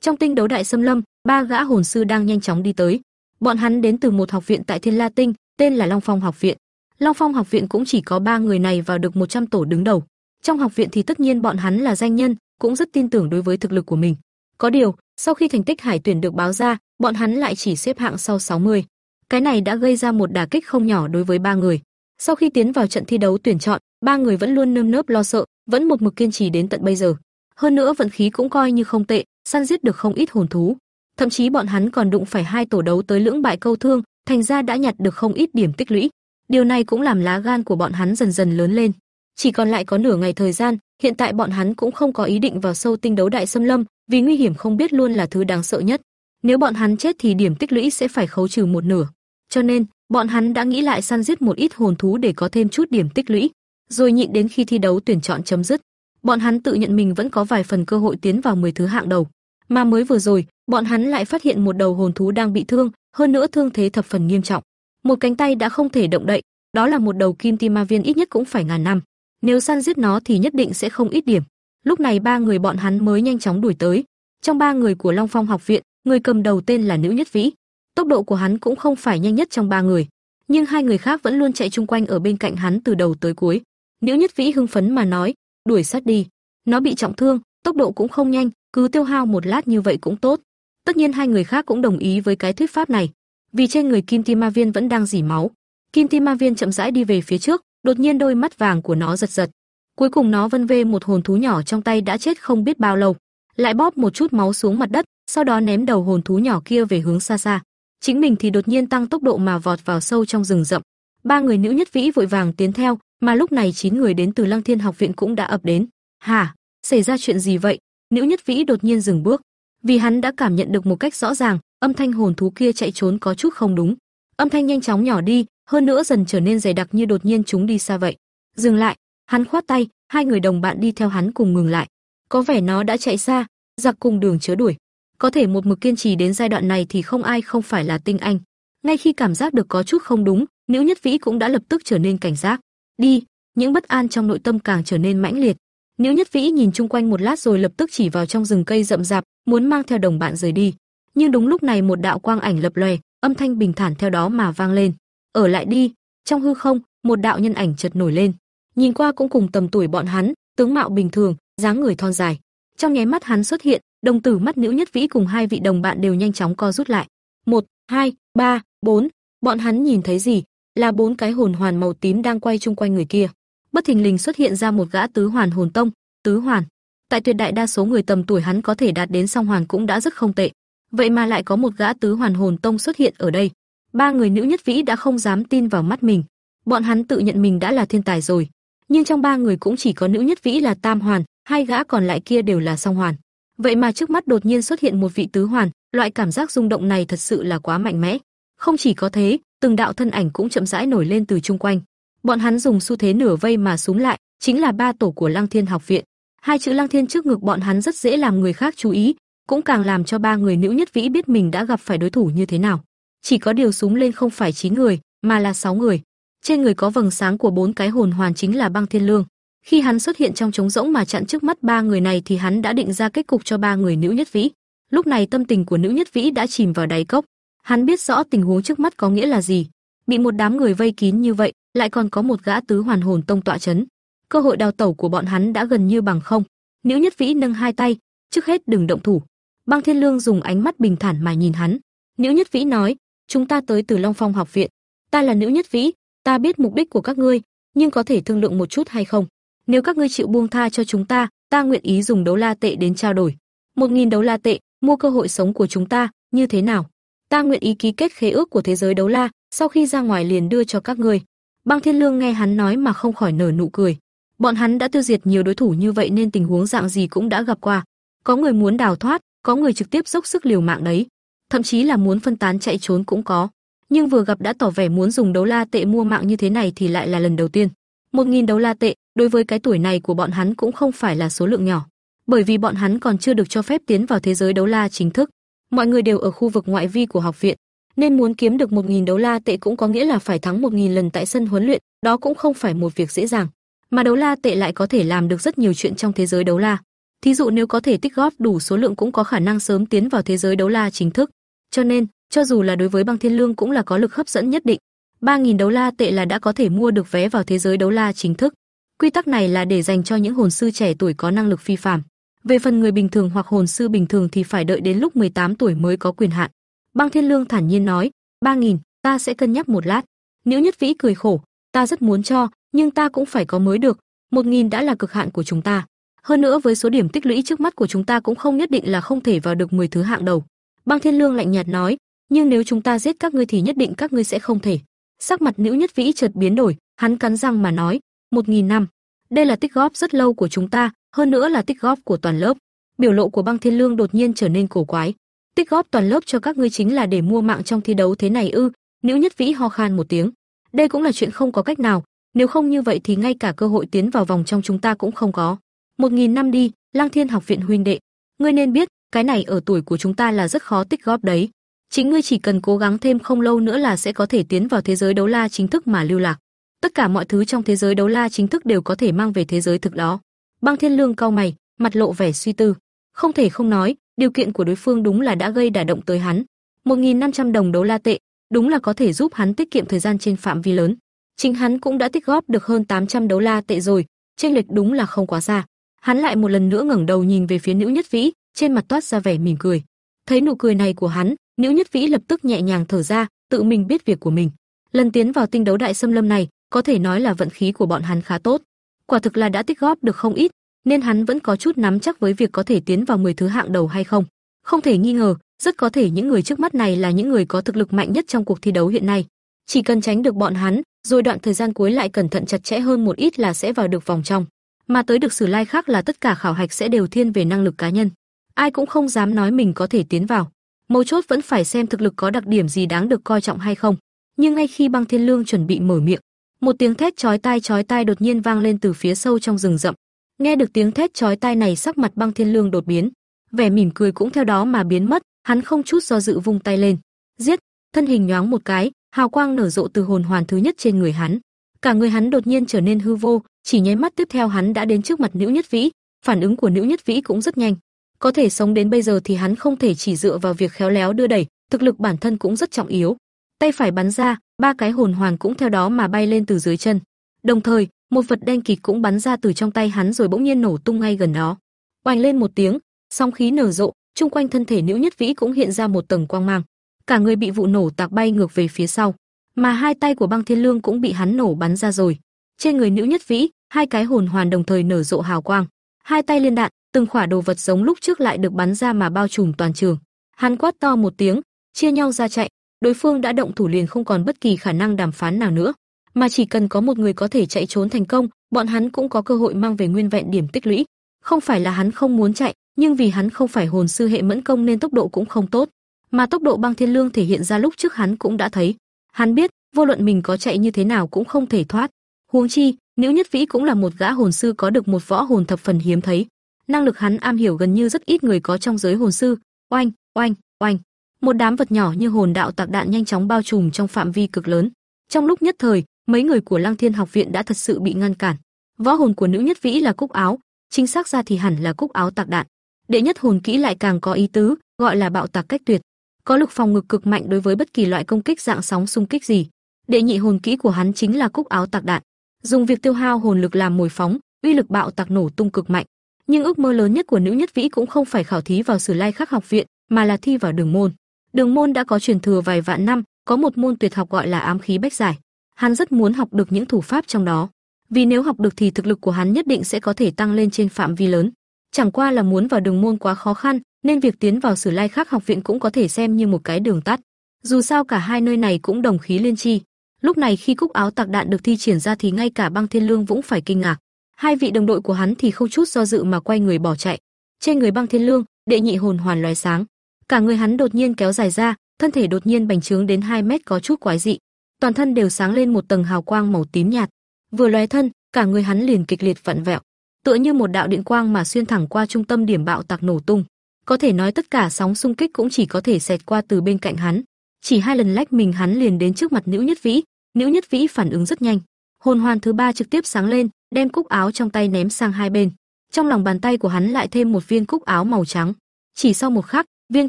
Trong tinh đấu đại xâm lâm, ba gã hồn sư đang nhanh chóng đi tới. Bọn hắn đến từ một học viện tại Thiên La Tinh, tên là Long Phong học viện. Long Phong học viện cũng chỉ có ba người này vào được 100 tổ đứng đầu. Trong học viện thì tất nhiên bọn hắn là danh nhân, cũng rất tin tưởng đối với thực lực của mình. Có điều, sau khi thành tích hải tuyển được báo ra, bọn hắn lại chỉ xếp hạng sau 60. Cái này đã gây ra một đả kích không nhỏ đối với ba người. Sau khi tiến vào trận thi đấu tuyển chọn, ba người vẫn luôn nơm nớp lo sợ, vẫn một mực kiên trì đến tận bây giờ. Hơn nữa vận khí cũng coi như không tệ, săn giết được không ít hồn thú. Thậm chí bọn hắn còn đụng phải hai tổ đấu tới lưỡng bại câu thương, thành ra đã nhặt được không ít điểm tích lũy. Điều này cũng làm lá gan của bọn hắn dần dần lớn lên. Chỉ còn lại có nửa ngày thời gian, hiện tại bọn hắn cũng không có ý định vào sâu tinh đấu đại xâm lâm, vì nguy hiểm không biết luôn là thứ đáng sợ nhất. Nếu bọn hắn chết thì điểm tích lũy sẽ phải khấu trừ một nửa. Cho nên, bọn hắn đã nghĩ lại săn giết một ít hồn thú để có thêm chút điểm tích lũy, rồi nhịn đến khi thi đấu tuyển chọn chấm dứt. Bọn hắn tự nhận mình vẫn có vài phần cơ hội tiến vào 10 thứ hạng đầu, mà mới vừa rồi, bọn hắn lại phát hiện một đầu hồn thú đang bị thương, hơn nữa thương thế thập phần nghiêm trọng. Một cánh tay đã không thể động đậy, đó là một đầu kim ti ma viên ít nhất cũng phải ngàn năm. Nếu săn giết nó thì nhất định sẽ không ít điểm. Lúc này ba người bọn hắn mới nhanh chóng đuổi tới. Trong ba người của Long Phong học viện, người cầm đầu tên là Nữ Nhất Vĩ. Tốc độ của hắn cũng không phải nhanh nhất trong ba người, nhưng hai người khác vẫn luôn chạy chung quanh ở bên cạnh hắn từ đầu tới cuối. Nữ Nhất Vĩ hưng phấn mà nói, đuổi sát đi. Nó bị trọng thương, tốc độ cũng không nhanh, cứ tiêu hao một lát như vậy cũng tốt. Tất nhiên hai người khác cũng đồng ý với cái thuyết pháp này, vì trên người Kim Ti Ma Viên vẫn đang dỉ máu. Kim Ti Ma Viên chậm rãi đi về phía trước, đột nhiên đôi mắt vàng của nó giật giật. Cuối cùng nó vân vê một hồn thú nhỏ trong tay đã chết không biết bao lâu, lại bóp một chút máu xuống mặt đất, sau đó ném đầu hồn thú nhỏ kia về hướng xa xa. Chính mình thì đột nhiên tăng tốc độ mà vọt vào sâu trong rừng rậm. Ba người nữ nhất vĩ vội vàng tiến theo, mà lúc này chín người đến từ Lăng Thiên học viện cũng đã ập đến. "Hả? Xảy ra chuyện gì vậy?" Nữ nhất vĩ đột nhiên dừng bước, vì hắn đã cảm nhận được một cách rõ ràng, âm thanh hồn thú kia chạy trốn có chút không đúng. Âm thanh nhanh chóng nhỏ đi, hơn nữa dần trở nên dày đặc như đột nhiên chúng đi xa vậy. Dừng lại, hắn khoát tay, hai người đồng bạn đi theo hắn cùng ngừng lại. Có vẻ nó đã chạy xa, giặc cùng đường chớ đuổi. Có thể một mực kiên trì đến giai đoạn này thì không ai không phải là tinh anh. Ngay khi cảm giác được có chút không đúng, Nữ Nhất Vĩ cũng đã lập tức trở nên cảnh giác. Đi, những bất an trong nội tâm càng trở nên mãnh liệt. Nữ Nhất Vĩ nhìn chung quanh một lát rồi lập tức chỉ vào trong rừng cây rậm rạp, muốn mang theo đồng bạn rời đi. Nhưng đúng lúc này một đạo quang ảnh lập lòe, âm thanh bình thản theo đó mà vang lên. "Ở lại đi." Trong hư không, một đạo nhân ảnh chợt nổi lên. Nhìn qua cũng cùng tầm tuổi bọn hắn, tướng mạo bình thường, dáng người thon dài. Trong nháy mắt hắn xuất hiện, đồng tử mắt Nữ Nhất Vĩ cùng hai vị đồng bạn đều nhanh chóng co rút lại. Một, hai, ba, bốn. Bọn hắn nhìn thấy gì? Là bốn cái hồn hoàn màu tím đang quay chung quanh người kia. Bất thình lình xuất hiện ra một gã tứ hoàn hồn tông, tứ hoàn. Tại tuyệt đại đa số người tầm tuổi hắn có thể đạt đến song hoàn cũng đã rất không tệ. Vậy mà lại có một gã tứ hoàn hồn tông xuất hiện ở đây. Ba người nữ nhất vĩ đã không dám tin vào mắt mình. Bọn hắn tự nhận mình đã là thiên tài rồi, nhưng trong ba người cũng chỉ có nữ nhất vĩ là tam hoàn, hai gã còn lại kia đều là song hoàn. Vậy mà trước mắt đột nhiên xuất hiện một vị tứ hoàn, loại cảm giác rung động này thật sự là quá mạnh mẽ. Không chỉ có thế, từng đạo thân ảnh cũng chậm rãi nổi lên từ chung quanh. Bọn hắn dùng xu thế nửa vây mà súng lại, chính là ba tổ của Lăng Thiên học viện. Hai chữ Lăng Thiên trước ngực bọn hắn rất dễ làm người khác chú ý, cũng càng làm cho ba người nữ nhất vĩ biết mình đã gặp phải đối thủ như thế nào. Chỉ có điều súng lên không phải 9 người, mà là sáu người. Trên người có vầng sáng của bốn cái hồn hoàn chính là băng thiên lương. Khi hắn xuất hiện trong trống rỗng mà chặn trước mắt ba người này thì hắn đã định ra kết cục cho ba người nữ nhất vĩ. Lúc này tâm tình của nữ nhất vĩ đã chìm vào đáy cốc. Hắn biết rõ tình huống trước mắt có nghĩa là gì. Bị một đám người vây kín như vậy, lại còn có một gã tứ hoàn hồn tông tọa chấn. Cơ hội đào tẩu của bọn hắn đã gần như bằng không. Nữ nhất vĩ nâng hai tay, trước hết đừng động thủ. Băng Thiên Lương dùng ánh mắt bình thản mà nhìn hắn. Nữ nhất vĩ nói, chúng ta tới từ Long Phong học viện. Ta là nữ nhất vĩ, ta biết mục đích của các ngươi, nhưng có thể thương lượng một chút hay không? Nếu các ngươi chịu buông tha cho chúng ta, ta nguyện ý dùng đấu la tệ đến trao đổi. Một nghìn đấu la tệ, mua cơ hội sống của chúng ta, như thế nào? Ta nguyện ý ký kết khế ước của thế giới đấu la, sau khi ra ngoài liền đưa cho các ngươi. Băng Thiên Lương nghe hắn nói mà không khỏi nở nụ cười. Bọn hắn đã tiêu diệt nhiều đối thủ như vậy nên tình huống dạng gì cũng đã gặp qua. Có người muốn đào thoát, có người trực tiếp dốc sức liều mạng đấy, thậm chí là muốn phân tán chạy trốn cũng có. Nhưng vừa gặp đã tỏ vẻ muốn dùng đấu la tệ mua mạng như thế này thì lại là lần đầu tiên. Một nghìn đấu la tệ, đối với cái tuổi này của bọn hắn cũng không phải là số lượng nhỏ, bởi vì bọn hắn còn chưa được cho phép tiến vào thế giới đấu la chính thức. Mọi người đều ở khu vực ngoại vi của học viện, nên muốn kiếm được một nghìn đấu la tệ cũng có nghĩa là phải thắng một nghìn lần tại sân huấn luyện, đó cũng không phải một việc dễ dàng. Mà đấu la tệ lại có thể làm được rất nhiều chuyện trong thế giới đấu la. Thí dụ nếu có thể tích góp đủ số lượng cũng có khả năng sớm tiến vào thế giới đấu la chính thức. Cho nên, cho dù là đối với Băng Thiên Lương cũng là có lực hấp dẫn nhất định. 3000 đấu la tệ là đã có thể mua được vé vào thế giới đấu la chính thức. Quy tắc này là để dành cho những hồn sư trẻ tuổi có năng lực phi phàm. Về phần người bình thường hoặc hồn sư bình thường thì phải đợi đến lúc 18 tuổi mới có quyền hạn. Băng Thiên Lương thản nhiên nói, Ba nghìn, ta sẽ cân nhắc một lát. Nếu Nhất Vĩ cười khổ, ta rất muốn cho, nhưng ta cũng phải có mới được, một nghìn đã là cực hạn của chúng ta. Hơn nữa với số điểm tích lũy trước mắt của chúng ta cũng không nhất định là không thể vào được 10 thứ hạng đầu. Băng Thiên Lương lạnh nhạt nói, nhưng nếu chúng ta giết các ngươi thì nhất định các ngươi sẽ không thể. Sắc mặt Nữu Nhất Vĩ chợt biến đổi, hắn cắn răng mà nói, một nghìn năm. Đây là tích góp rất lâu của chúng ta, hơn nữa là tích góp của toàn lớp. Biểu lộ của Băng Thiên Lương đột nhiên trở nên cổ quái. Tích góp toàn lớp cho các ngươi chính là để mua mạng trong thi đấu thế này ư? Nữ Nhất Vĩ ho khan một tiếng. Đây cũng là chuyện không có cách nào, nếu không như vậy thì ngay cả cơ hội tiến vào vòng trong chúng ta cũng không có. Một nghìn năm đi, Lăng Thiên học viện huynh đệ, ngươi nên biết, cái này ở tuổi của chúng ta là rất khó tích góp đấy. Chính ngươi chỉ cần cố gắng thêm không lâu nữa là sẽ có thể tiến vào thế giới đấu la chính thức mà lưu lạc. Tất cả mọi thứ trong thế giới đấu la chính thức đều có thể mang về thế giới thực đó. Băng Thiên Lương cau mày, mặt lộ vẻ suy tư. Không thể không nói, điều kiện của đối phương đúng là đã gây đả động tới hắn. 1.500 đồng đấu la tệ, đúng là có thể giúp hắn tiết kiệm thời gian trên phạm vi lớn. Chính hắn cũng đã tích góp được hơn 800 đấu la tệ rồi, chênh lệch đúng là không quá xa. Hắn lại một lần nữa ngẩng đầu nhìn về phía nữ Nhất Vĩ, trên mặt toát ra vẻ mỉm cười. Thấy nụ cười này của hắn, nữ Nhất Vĩ lập tức nhẹ nhàng thở ra, tự mình biết việc của mình. Lần tiến vào tinh đấu đại xâm lâm này, có thể nói là vận khí của bọn hắn khá tốt. Quả thực là đã tích góp được không ít, nên hắn vẫn có chút nắm chắc với việc có thể tiến vào 10 thứ hạng đầu hay không. Không thể nghi ngờ, rất có thể những người trước mắt này là những người có thực lực mạnh nhất trong cuộc thi đấu hiện nay. Chỉ cần tránh được bọn hắn, rồi đoạn thời gian cuối lại cẩn thận chặt chẽ hơn một ít là sẽ vào được vòng trong. Mà tới được Sử Lai khác là tất cả khảo hạch sẽ đều thiên về năng lực cá nhân. Ai cũng không dám nói mình có thể tiến vào. Mấu chốt vẫn phải xem thực lực có đặc điểm gì đáng được coi trọng hay không. Nhưng ngay khi Băng Thiên Lương chuẩn bị mở miệng, một tiếng thét chói tai chói tai đột nhiên vang lên từ phía sâu trong rừng rậm. Nghe được tiếng thét chói tai này, sắc mặt Băng Thiên Lương đột biến, vẻ mỉm cười cũng theo đó mà biến mất, hắn không chút do dự vung tay lên, giết, thân hình nhoáng một cái, hào quang nở rộ từ hồn hoàn thứ nhất trên người hắn. Cả người hắn đột nhiên trở nên hư vô, chỉ nháy mắt tiếp theo hắn đã đến trước mặt Nữu Nhất Vĩ, phản ứng của Nữu Nhất Vĩ cũng rất nhanh. Có thể sống đến bây giờ thì hắn không thể chỉ dựa vào việc khéo léo đưa đẩy, thực lực bản thân cũng rất trọng yếu. Tay phải bắn ra, ba cái hồn hoàn cũng theo đó mà bay lên từ dưới chân. Đồng thời, một vật đen kịt cũng bắn ra từ trong tay hắn rồi bỗng nhiên nổ tung ngay gần đó. Oanh lên một tiếng, sóng khí nở rộ, chung quanh thân thể Nữu Nhất Vĩ cũng hiện ra một tầng quang mang. Cả người bị vụ nổ tạc bay ngược về phía sau, mà hai tay của Băng Thiên Lương cũng bị hắn nổ bắn ra rồi. Trên người Nữu Nhất Vĩ, hai cái hồn hoàn đồng thời nở rộ hào quang, hai tay liên đạn, từng khỏa đồ vật giống lúc trước lại được bắn ra mà bao trùm toàn trường. Hắn quát to một tiếng, chia nhau ra chạy, đối phương đã động thủ liền không còn bất kỳ khả năng đàm phán nào nữa, mà chỉ cần có một người có thể chạy trốn thành công, bọn hắn cũng có cơ hội mang về nguyên vẹn điểm tích lũy. Không phải là hắn không muốn chạy, nhưng vì hắn không phải hồn sư hệ mẫn công nên tốc độ cũng không tốt, mà tốc độ băng thiên lương thể hiện ra lúc trước hắn cũng đã thấy. Hắn biết, vô luận mình có chạy như thế nào cũng không thể thoát. Huống chi, Nữu Nhất Vĩ cũng là một gã hồn sư có được một võ hồn thập phần hiếm thấy. Năng lực hắn am hiểu gần như rất ít người có trong giới hồn sư. Oanh, oanh, oanh. Một đám vật nhỏ như hồn đạo tạc đạn nhanh chóng bao trùm trong phạm vi cực lớn. Trong lúc nhất thời, mấy người của Lăng Thiên học viện đã thật sự bị ngăn cản. Võ hồn của nữ nhất vĩ là cúc áo, chính xác ra thì hẳn là cúc áo tạc đạn. Đệ nhất hồn kỹ lại càng có ý tứ, gọi là bạo tạc cách tuyệt, có lực phòng ngự cực mạnh đối với bất kỳ loại công kích dạng sóng xung kích gì. Đệ nhị hồn kỹ của hắn chính là cúc áo tạc đạn, dùng việc tiêu hao hồn lực làm mồi phóng, uy lực bạo tạc nổ tung cực mạnh. Nhưng ước mơ lớn nhất của nữ nhất vĩ cũng không phải khảo thí vào Sử Lai Khắc học viện, mà là thi vào Đường môn. Đường môn đã có truyền thừa vài vạn năm, có một môn tuyệt học gọi là ám khí bách giải. Hắn rất muốn học được những thủ pháp trong đó, vì nếu học được thì thực lực của hắn nhất định sẽ có thể tăng lên trên phạm vi lớn. Chẳng qua là muốn vào đường môn quá khó khăn, nên việc tiến vào Sử Lai Khắc học viện cũng có thể xem như một cái đường tắt. Dù sao cả hai nơi này cũng đồng khí liên chi. Lúc này khi cúc áo tạc đạn được thi triển ra thì ngay cả Băng Thiên Lương cũng phải kinh ngạc. Hai vị đồng đội của hắn thì không chút do dự mà quay người bỏ chạy. Trên người Băng Thiên Lương, đệ nhị hồn hoàn lóe sáng, cả người hắn đột nhiên kéo dài ra, thân thể đột nhiên bành trướng đến 2 mét có chút quái dị. Toàn thân đều sáng lên một tầng hào quang màu tím nhạt. Vừa lóe thân, cả người hắn liền kịch liệt vặn vẹo, tựa như một đạo điện quang mà xuyên thẳng qua trung tâm điểm bạo tạc nổ tung. Có thể nói tất cả sóng xung kích cũng chỉ có thể xẹt qua từ bên cạnh hắn. Chỉ hai lần lách mình hắn liền đến trước mặt Nữu Nhất Vĩ, Nữu Nhất Vĩ phản ứng rất nhanh. Hồn hoàn thứ ba trực tiếp sáng lên, đem cúc áo trong tay ném sang hai bên. Trong lòng bàn tay của hắn lại thêm một viên cúc áo màu trắng. Chỉ sau một khắc, viên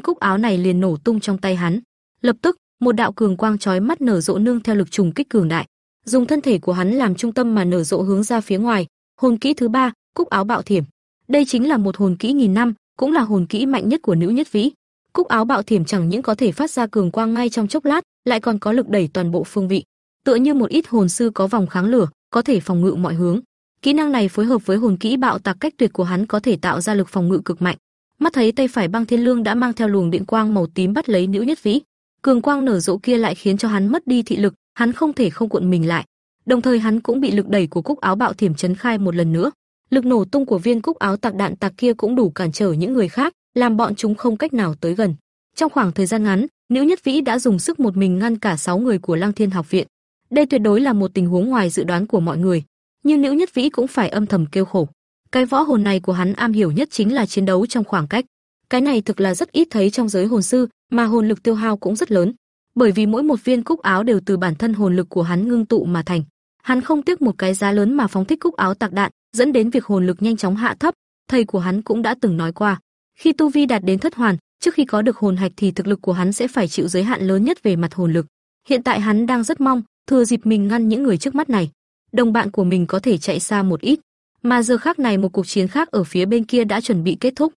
cúc áo này liền nổ tung trong tay hắn. Lập tức, một đạo cường quang chói mắt nở rộ nương theo lực trùng kích cường đại, dùng thân thể của hắn làm trung tâm mà nở rộ hướng ra phía ngoài. Hồn kỹ thứ ba, cúc áo bạo thiểm. Đây chính là một hồn kỹ nghìn năm, cũng là hồn kỹ mạnh nhất của nữ nhất vĩ. Cúc áo bạo thiểm chẳng những có thể phát ra cường quang ngay trong chốc lát, lại còn có lực đẩy toàn bộ phương vị, tựa như một ít hồn sư có vòng kháng lửa, có thể phòng ngự mọi hướng. Kỹ năng này phối hợp với hồn kỹ bạo tạc cách tuyệt của hắn có thể tạo ra lực phòng ngự cực mạnh. Mắt thấy tay phải băng thiên lương đã mang theo luồng điện quang màu tím bắt lấy nữ Nhất Vĩ, cường quang nở rộ kia lại khiến cho hắn mất đi thị lực, hắn không thể không cuộn mình lại. Đồng thời hắn cũng bị lực đẩy của cúc áo bạo thiểm chấn khai một lần nữa. Lực nổ tung của viên cúc áo tạc đạn tạc kia cũng đủ cản trở những người khác, làm bọn chúng không cách nào tới gần. Trong khoảng thời gian ngắn, Nữ Nhất Vĩ đã dùng sức một mình ngăn cả 6 người của Lăng Thiên học viện. Đây tuyệt đối là một tình huống ngoài dự đoán của mọi người, nhưng Nữ Nhất Vĩ cũng phải âm thầm kêu khổ. Cái võ hồn này của hắn am hiểu nhất chính là chiến đấu trong khoảng cách. Cái này thực là rất ít thấy trong giới hồn sư, mà hồn lực tiêu hao cũng rất lớn, bởi vì mỗi một viên cúc áo đều từ bản thân hồn lực của hắn ngưng tụ mà thành. Hắn không tiếc một cái giá lớn mà phóng thích cúc áo tạc đạn, dẫn đến việc hồn lực nhanh chóng hạ thấp. Thầy của hắn cũng đã từng nói qua, khi tu vi đạt đến thất hoàn, trước khi có được hồn hạch thì thực lực của hắn sẽ phải chịu giới hạn lớn nhất về mặt hồn lực. Hiện tại hắn đang rất mong thừa dịp mình ngăn những người trước mắt này, đồng bạn của mình có thể chạy xa một ít. Mà giờ khắc này một cuộc chiến khác ở phía bên kia đã chuẩn bị kết thúc.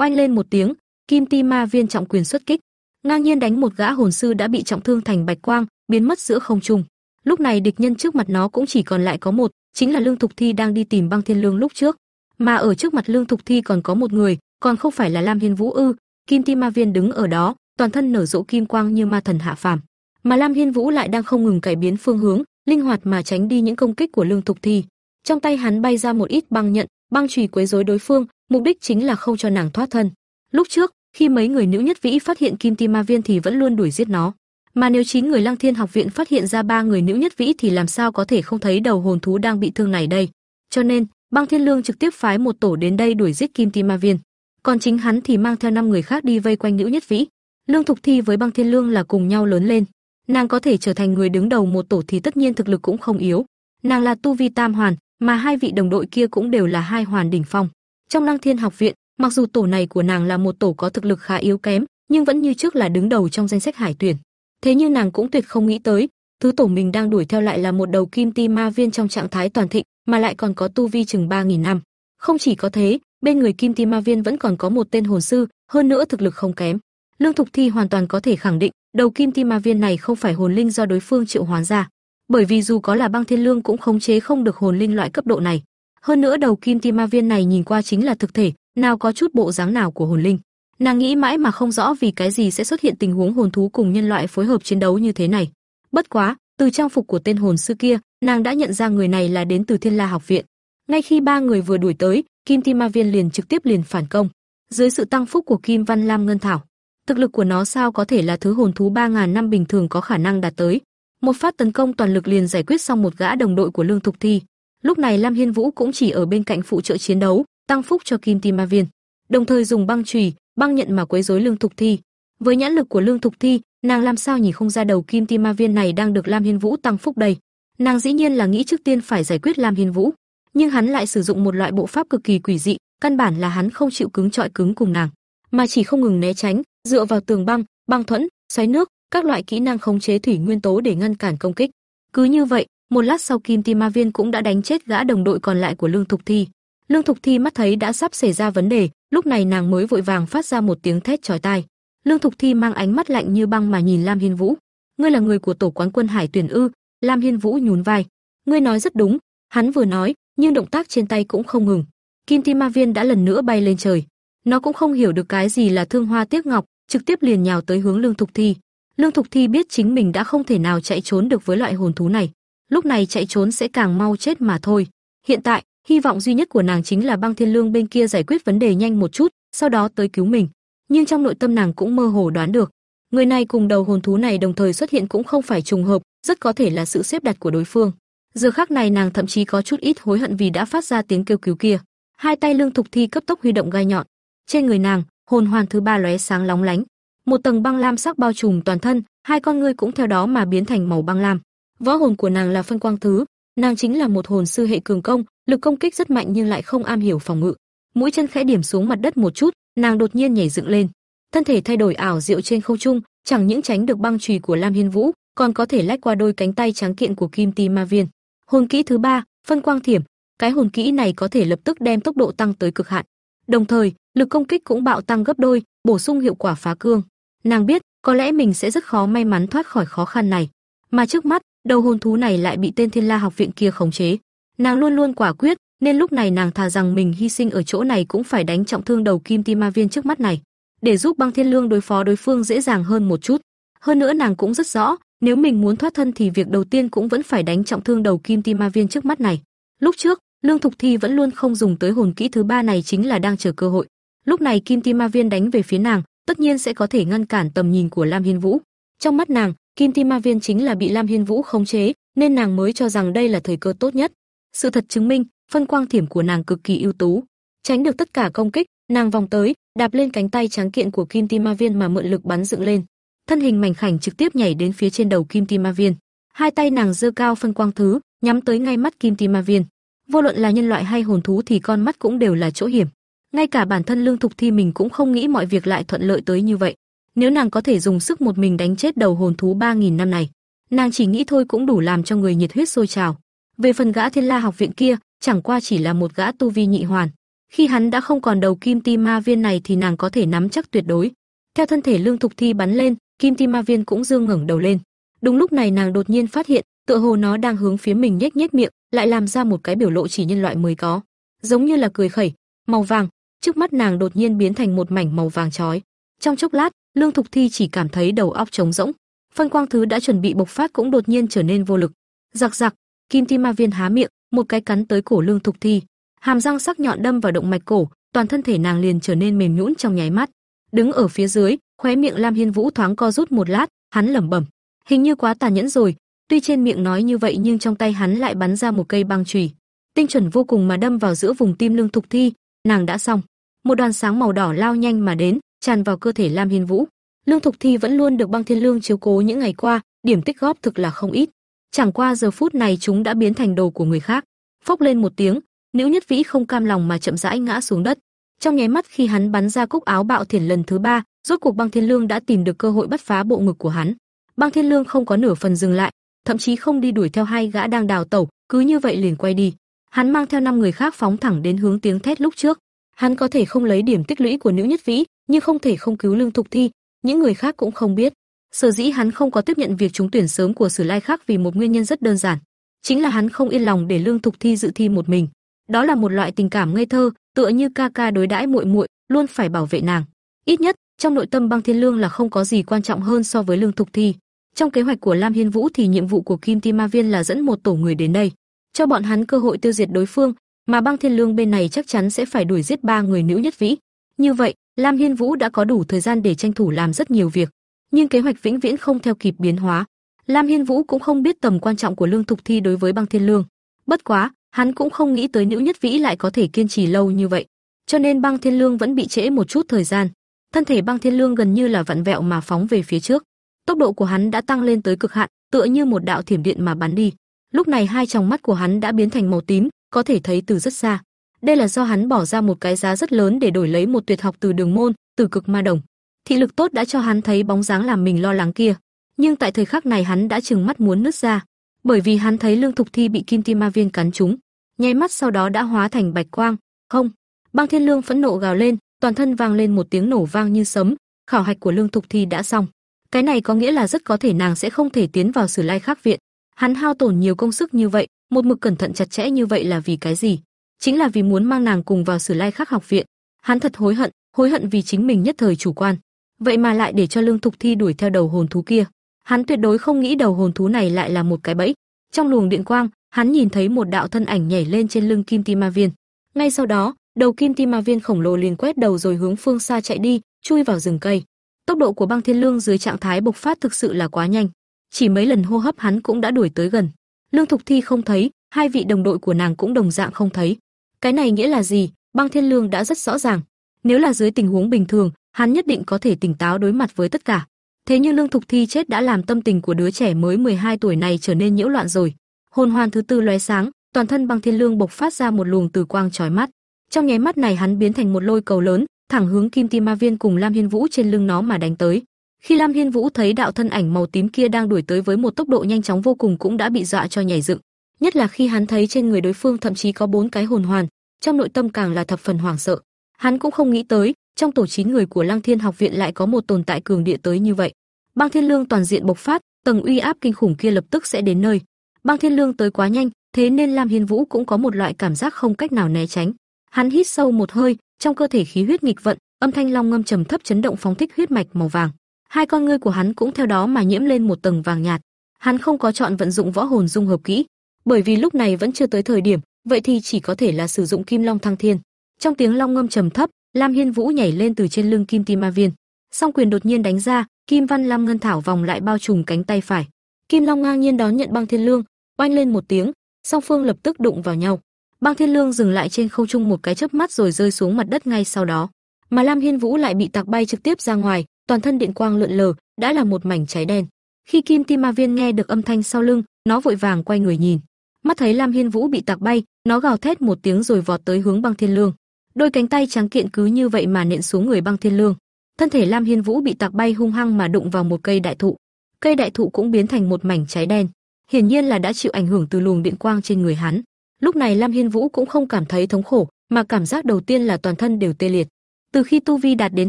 Oanh lên một tiếng, Kim Ti Ma Viên trọng quyền xuất kích, ngang nhiên đánh một gã hồn sư đã bị trọng thương thành bạch quang, biến mất giữa không trung. Lúc này địch nhân trước mặt nó cũng chỉ còn lại có một, chính là Lương Thục Thi đang đi tìm Băng Thiên Lương lúc trước. Mà ở trước mặt Lương Thục Thi còn có một người, còn không phải là Lam Hiên Vũ ư? Kim Ti Ma Viên đứng ở đó, toàn thân nở rộ kim quang như ma thần hạ phàm. Mà Lam Hiên Vũ lại đang không ngừng cải biến phương hướng, linh hoạt mà tránh đi những công kích của Lương Thục Thi. Trong tay hắn bay ra một ít băng nhận, băng chùy quấy rối đối phương, mục đích chính là không cho nàng thoát thân. Lúc trước, khi mấy người nữ nhất vĩ phát hiện Kim Ti Ma Viên thì vẫn luôn đuổi giết nó. Mà nếu chín người Lăng Thiên học viện phát hiện ra ba người nữ nhất vĩ thì làm sao có thể không thấy đầu hồn thú đang bị thương này đây? Cho nên, Băng Thiên Lương trực tiếp phái một tổ đến đây đuổi giết Kim Ti Ma Viên. Còn chính hắn thì mang theo năm người khác đi vây quanh nữ nhất vĩ. Lương Thục Thi với Băng Thiên Lương là cùng nhau lớn lên, nàng có thể trở thành người đứng đầu một tổ thì tất nhiên thực lực cũng không yếu. Nàng là tu vi tam hoàn, mà hai vị đồng đội kia cũng đều là hai hoàn đỉnh phong. Trong Lăng Thiên học viện, mặc dù tổ này của nàng là một tổ có thực lực khá yếu kém, nhưng vẫn như trước là đứng đầu trong danh sách hải tuyển. Thế nhưng nàng cũng tuyệt không nghĩ tới, thứ tổ mình đang đuổi theo lại là một đầu kim ti ma viên trong trạng thái toàn thịnh, mà lại còn có tu vi chừng 3000 năm. Không chỉ có thế, bên người kim ti ma viên vẫn còn có một tên hồn sư, hơn nữa thực lực không kém. Lương Thục Thi hoàn toàn có thể khẳng định, đầu kim ti ma viên này không phải hồn linh do đối phương triệu hoán ra, bởi vì dù có là băng thiên lương cũng khống chế không được hồn linh loại cấp độ này. Hơn nữa đầu kim ti ma viên này nhìn qua chính là thực thể, nào có chút bộ dáng nào của hồn linh. Nàng nghĩ mãi mà không rõ vì cái gì sẽ xuất hiện tình huống hồn thú cùng nhân loại phối hợp chiến đấu như thế này. Bất quá, từ trang phục của tên hồn sư kia, nàng đã nhận ra người này là đến từ Thiên La học viện. Ngay khi ba người vừa đuổi tới, Kim Ti Ma Viên liền trực tiếp liền phản công. Dưới sự tăng phúc của Kim Văn Lam Ngân Thảo, thực lực của nó sao có thể là thứ hồn thú 3000 năm bình thường có khả năng đạt tới. Một phát tấn công toàn lực liền giải quyết xong một gã đồng đội của Lương Thục Thi. Lúc này Lam Hiên Vũ cũng chỉ ở bên cạnh phụ trợ chiến đấu, tăng phúc cho Kim Ti Ma Viên, đồng thời dùng băng chùy, băng nhận mà quấy rối Lương Thục Thi. Với nhãn lực của Lương Thục Thi, nàng làm sao nhìn không ra đầu Kim Ti Ma Viên này đang được Lam Hiên Vũ tăng phúc đầy. Nàng dĩ nhiên là nghĩ trước tiên phải giải quyết Lam Hiên Vũ, nhưng hắn lại sử dụng một loại bộ pháp cực kỳ quỷ dị, căn bản là hắn không chịu cứng trọi cứng cùng nàng, mà chỉ không ngừng né tránh, dựa vào tường băng, băng thuẫn, xoáy nước, các loại kỹ năng khống chế thủy nguyên tố để ngăn cản công kích. Cứ như vậy, một lát sau Kim Ti Ma Viên cũng đã đánh chết gã đồng đội còn lại của Lương Thục Thi. Lương Thục Thi mắt thấy đã sắp xảy ra vấn đề, lúc này nàng mới vội vàng phát ra một tiếng thét chói tai. Lương Thục Thi mang ánh mắt lạnh như băng mà nhìn Lam Hiên Vũ. "Ngươi là người của tổ quán quân Hải Tuyển ư?" Lam Hiên Vũ nhún vai. "Ngươi nói rất đúng." Hắn vừa nói, nhưng động tác trên tay cũng không ngừng. Kim Ti Ma Viên đã lần nữa bay lên trời. Nó cũng không hiểu được cái gì là thương hoa tiếc ngọc, trực tiếp liền nhào tới hướng Lương Thục Thi. Lương Thục Thi biết chính mình đã không thể nào chạy trốn được với loại hồn thú này, lúc này chạy trốn sẽ càng mau chết mà thôi. Hiện tại, hy vọng duy nhất của nàng chính là Băng Thiên Lương bên kia giải quyết vấn đề nhanh một chút, sau đó tới cứu mình. Nhưng trong nội tâm nàng cũng mơ hồ đoán được, người này cùng đầu hồn thú này đồng thời xuất hiện cũng không phải trùng hợp, rất có thể là sự xếp đặt của đối phương. Giờ khắc này nàng thậm chí có chút ít hối hận vì đã phát ra tiếng kêu cứu kia. Hai tay Lương Thục Thi cấp tốc huy động gai nhọn. Trên người nàng, hồn hoàn thứ ba lóe sáng lóng lánh, một tầng băng lam sắc bao trùm toàn thân, hai con ngươi cũng theo đó mà biến thành màu băng lam. Võ hồn của nàng là phân quang thứ, nàng chính là một hồn sư hệ cường công, lực công kích rất mạnh nhưng lại không am hiểu phòng ngự. Mũi chân khẽ điểm xuống mặt đất một chút, nàng đột nhiên nhảy dựng lên, thân thể thay đổi ảo diệu trên không trung, chẳng những tránh được băng chùy của Lam Hiên Vũ, còn có thể lách qua đôi cánh tay trắng kiện của Kim Ti Ma Viên. Hồn kỹ thứ ba, phân quang thiểm, cái hồn kỹ này có thể lập tức đem tốc độ tăng tới cực hạn. Đồng thời, lực công kích cũng bạo tăng gấp đôi, bổ sung hiệu quả phá cương. Nàng biết, có lẽ mình sẽ rất khó may mắn thoát khỏi khó khăn này, mà trước mắt, đầu hồn thú này lại bị tên Thiên La học viện kia khống chế. Nàng luôn luôn quả quyết, nên lúc này nàng thà rằng mình hy sinh ở chỗ này cũng phải đánh trọng thương đầu Kim Ti Ma Viên trước mắt này, để giúp Băng Thiên Lương đối phó đối phương dễ dàng hơn một chút. Hơn nữa nàng cũng rất rõ, nếu mình muốn thoát thân thì việc đầu tiên cũng vẫn phải đánh trọng thương đầu Kim Ti Ma Viên trước mắt này. Lúc trước, Lương Thục Thi vẫn luôn không dùng tới hồn kỹ thứ ba này chính là đang chờ cơ hội. Lúc này Kim Ti Ma Viên đánh về phía nàng, tất nhiên sẽ có thể ngăn cản tầm nhìn của Lam Hiên Vũ. Trong mắt nàng, Kim Thi Ma Viên chính là bị Lam Hiên Vũ khống chế, nên nàng mới cho rằng đây là thời cơ tốt nhất. Sự thật chứng minh, phân quang thiểm của nàng cực kỳ ưu tú, tránh được tất cả công kích, nàng vòng tới, đạp lên cánh tay trắng kiện của Kim Ti Ma Viên mà mượn lực bắn dựng lên. Thân hình mảnh khảnh trực tiếp nhảy đến phía trên đầu Kim Ti Ma Viên. Hai tay nàng giơ cao phân quang thứ, nhắm tới ngay mắt Kim Ti Ma Viên. Vô luận là nhân loại hay hồn thú thì con mắt cũng đều là chỗ hiểm. Ngay cả bản thân Lương Thục Thi mình cũng không nghĩ mọi việc lại thuận lợi tới như vậy. Nếu nàng có thể dùng sức một mình đánh chết đầu hồn thú 3000 năm này, nàng chỉ nghĩ thôi cũng đủ làm cho người nhiệt huyết sôi trào. Về phần gã Thiên La học viện kia, chẳng qua chỉ là một gã tu vi nhị hoàn. Khi hắn đã không còn đầu kim ti ma viên này thì nàng có thể nắm chắc tuyệt đối. Theo thân thể Lương Thục Thi bắn lên, kim ti ma viên cũng dương ngẩng đầu lên. Đúng lúc này nàng đột nhiên phát hiện, tựa hồ nó đang hướng phía mình nhếch nhếch miệng, lại làm ra một cái biểu lộ chỉ nhân loại mới có, giống như là cười khẩy, màu vàng, trước mắt nàng đột nhiên biến thành một mảnh màu vàng chói. Trong chốc lát, Lương Thục Thi chỉ cảm thấy đầu óc trống rỗng, phân quang thứ đã chuẩn bị bộc phát cũng đột nhiên trở nên vô lực. Giặc giặc, Kim Ti Ma Viên há miệng, một cái cắn tới cổ Lương Thục Thi, hàm răng sắc nhọn đâm vào động mạch cổ, toàn thân thể nàng liền trở nên mềm nhũn trong nháy mắt. Đứng ở phía dưới, khóe miệng Lam Hiên Vũ thoáng co rút một lát, hắn lẩm bẩm, hình như quá tàn nhẫn rồi, tuy trên miệng nói như vậy nhưng trong tay hắn lại bắn ra một cây băng chùy, tinh chuẩn vô cùng mà đâm vào giữa vùng tim Lương Thục Thi, nàng đã xong. Một đoàn sáng màu đỏ lao nhanh mà đến, tràn vào cơ thể Lam Hiên Vũ. Lương Thục Thi vẫn luôn được Băng Thiên Lương chiếu cố những ngày qua, điểm tích góp thực là không ít. Chẳng qua giờ phút này chúng đã biến thành đồ của người khác. Phốc lên một tiếng, Nữu Nhất Vĩ không cam lòng mà chậm rãi ngã xuống đất. Trong nháy mắt khi hắn bắn ra cúc áo bạo thiền lần thứ ba, rốt cuộc Băng Thiên Lương đã tìm được cơ hội bắt phá bộ ngực của hắn. Băng Thiên Lương không có nửa phần dừng lại, thậm chí không đi đuổi theo hai gã đang đào tẩu, cứ như vậy liền quay đi. Hắn mang theo năm người khác phóng thẳng đến hướng tiếng thét lúc trước. Hắn có thể không lấy điểm tích lũy của Nữu Nhất Vĩ, nhưng không thể không cứu Lương Thục Thi, những người khác cũng không biết. Sở dĩ hắn không có tiếp nhận việc trúng tuyển sớm của Sử Lai khác vì một nguyên nhân rất đơn giản, chính là hắn không yên lòng để Lương Thục Thi dự thi một mình. Đó là một loại tình cảm ngây thơ, tựa như ca ca đối đãi muội muội, luôn phải bảo vệ nàng. Ít nhất, trong nội tâm Băng Thiên Lương là không có gì quan trọng hơn so với Lương Thục Thi. Trong kế hoạch của Lam Hiên Vũ thì nhiệm vụ của Kim Ti Ma Viên là dẫn một tổ người đến đây, cho bọn hắn cơ hội tiêu diệt đối phương, mà Băng Thiên Lương bên này chắc chắn sẽ phải đuổi giết ba người nữ nhất vĩ. Như vậy, Lam Hiên Vũ đã có đủ thời gian để tranh thủ làm rất nhiều việc, nhưng kế hoạch vĩnh viễn không theo kịp biến hóa. Lam Hiên Vũ cũng không biết tầm quan trọng của Lương Thục Thi đối với Băng Thiên Lương. Bất quá, hắn cũng không nghĩ tới nữ nhất vĩ lại có thể kiên trì lâu như vậy, cho nên Băng Thiên Lương vẫn bị trễ một chút thời gian. Thân thể Băng Thiên Lương gần như là vặn vẹo mà phóng về phía trước. Tốc độ của hắn đã tăng lên tới cực hạn, tựa như một đạo thiểm điện mà bắn đi. Lúc này hai tròng mắt của hắn đã biến thành màu tím, có thể thấy từ rất xa. Đây là do hắn bỏ ra một cái giá rất lớn để đổi lấy một tuyệt học từ Đường môn, từ cực ma đồng. Thị lực tốt đã cho hắn thấy bóng dáng làm mình lo lắng kia, nhưng tại thời khắc này hắn đã trừng mắt muốn nứt ra, bởi vì hắn thấy Lương Thục Thi bị Kim Ti Ma Viên cắn trúng, nháy mắt sau đó đã hóa thành bạch quang. Không, Băng Thiên Lương phẫn nộ gào lên, toàn thân vang lên một tiếng nổ vang như sấm, khảo hạch của Lương Thục Thi đã xong. Cái này có nghĩa là rất có thể nàng sẽ không thể tiến vào Sử Lai Khắc viện. Hắn hao tổn nhiều công sức như vậy, một mực cẩn thận chặt chẽ như vậy là vì cái gì? Chính là vì muốn mang nàng cùng vào Sử Lai Khắc học viện. Hắn thật hối hận, hối hận vì chính mình nhất thời chủ quan. Vậy mà lại để cho Lương Thục Thi đuổi theo đầu hồn thú kia. Hắn tuyệt đối không nghĩ đầu hồn thú này lại là một cái bẫy. Trong luồng điện quang, hắn nhìn thấy một đạo thân ảnh nhảy lên trên lưng Kim Ti Ma Viên. Ngay sau đó, đầu Kim Ti Ma Viên khổng lồ liền quét đầu rồi hướng phương xa chạy đi, chui vào rừng cây. Tốc độ của Băng Thiên Lương dưới trạng thái bộc phát thực sự là quá nhanh, chỉ mấy lần hô hấp hắn cũng đã đuổi tới gần. Lương Thục Thi không thấy, hai vị đồng đội của nàng cũng đồng dạng không thấy. Cái này nghĩa là gì? Băng Thiên Lương đã rất rõ ràng. Nếu là dưới tình huống bình thường, hắn nhất định có thể tỉnh táo đối mặt với tất cả. Thế nhưng Lương Thục Thi chết đã làm tâm tình của đứa trẻ mới 12 tuổi này trở nên nhiễu loạn rồi. Hồn hoàn thứ tư lóe sáng, toàn thân Băng Thiên Lương bộc phát ra một luồng từ quang chói mắt. Trong nháy mắt này hắn biến thành một lôi cầu lớn, thẳng hướng Kim Ti Ma Viên cùng Lam Hiên Vũ trên lưng nó mà đánh tới. Khi Lam Hiên Vũ thấy đạo thân ảnh màu tím kia đang đuổi tới với một tốc độ nhanh chóng vô cùng cũng đã bị dọa cho nhảy dựng, nhất là khi hắn thấy trên người đối phương thậm chí có bốn cái hồn hoàn, trong nội tâm càng là thập phần hoảng sợ. Hắn cũng không nghĩ tới, trong tổ 9 người của Lăng Thiên học viện lại có một tồn tại cường địa tới như vậy. Băng Thiên Lương toàn diện bộc phát, tầng uy áp kinh khủng kia lập tức sẽ đến nơi. Băng Thiên Lương tới quá nhanh, thế nên Lam Hiên Vũ cũng có một loại cảm giác không cách nào né tránh. Hắn hít sâu một hơi, trong cơ thể khí huyết nghịch vận, âm thanh long ngâm trầm thấp chấn động phóng thích huyết mạch màu vàng. Hai con ngươi của hắn cũng theo đó mà nhiễm lên một tầng vàng nhạt. Hắn không có chọn vận dụng võ hồn dung hợp kỹ, bởi vì lúc này vẫn chưa tới thời điểm, vậy thì chỉ có thể là sử dụng Kim Long Thăng Thiên. Trong tiếng long ngâm trầm thấp, Lam Hiên Vũ nhảy lên từ trên lưng Kim Ti Ma Viên, song quyền đột nhiên đánh ra, Kim Văn Lam Ngân Thảo vòng lại bao trùm cánh tay phải. Kim Long ngang nhiên đón nhận băng thiên lương, oanh lên một tiếng, song phương lập tức đụng vào nhau. Băng Thiên Lương dừng lại trên không trung một cái chớp mắt rồi rơi xuống mặt đất ngay sau đó. Mà Lam Hiên Vũ lại bị tạc bay trực tiếp ra ngoài, toàn thân điện quang lượn lờ, đã là một mảnh cháy đen. Khi Kim Ti Ma Viên nghe được âm thanh sau lưng, nó vội vàng quay người nhìn. Mắt thấy Lam Hiên Vũ bị tạc bay, nó gào thét một tiếng rồi vọt tới hướng Băng Thiên Lương. Đôi cánh tay trắng kiện cứ như vậy mà nện xuống người Băng Thiên Lương. Thân thể Lam Hiên Vũ bị tạc bay hung hăng mà đụng vào một cây đại thụ. Cây đại thụ cũng biến thành một mảnh cháy đen. Hiển nhiên là đã chịu ảnh hưởng từ luồng điện quang trên người hắn. Lúc này Lam Hiên Vũ cũng không cảm thấy thống khổ, mà cảm giác đầu tiên là toàn thân đều tê liệt. Từ khi tu vi đạt đến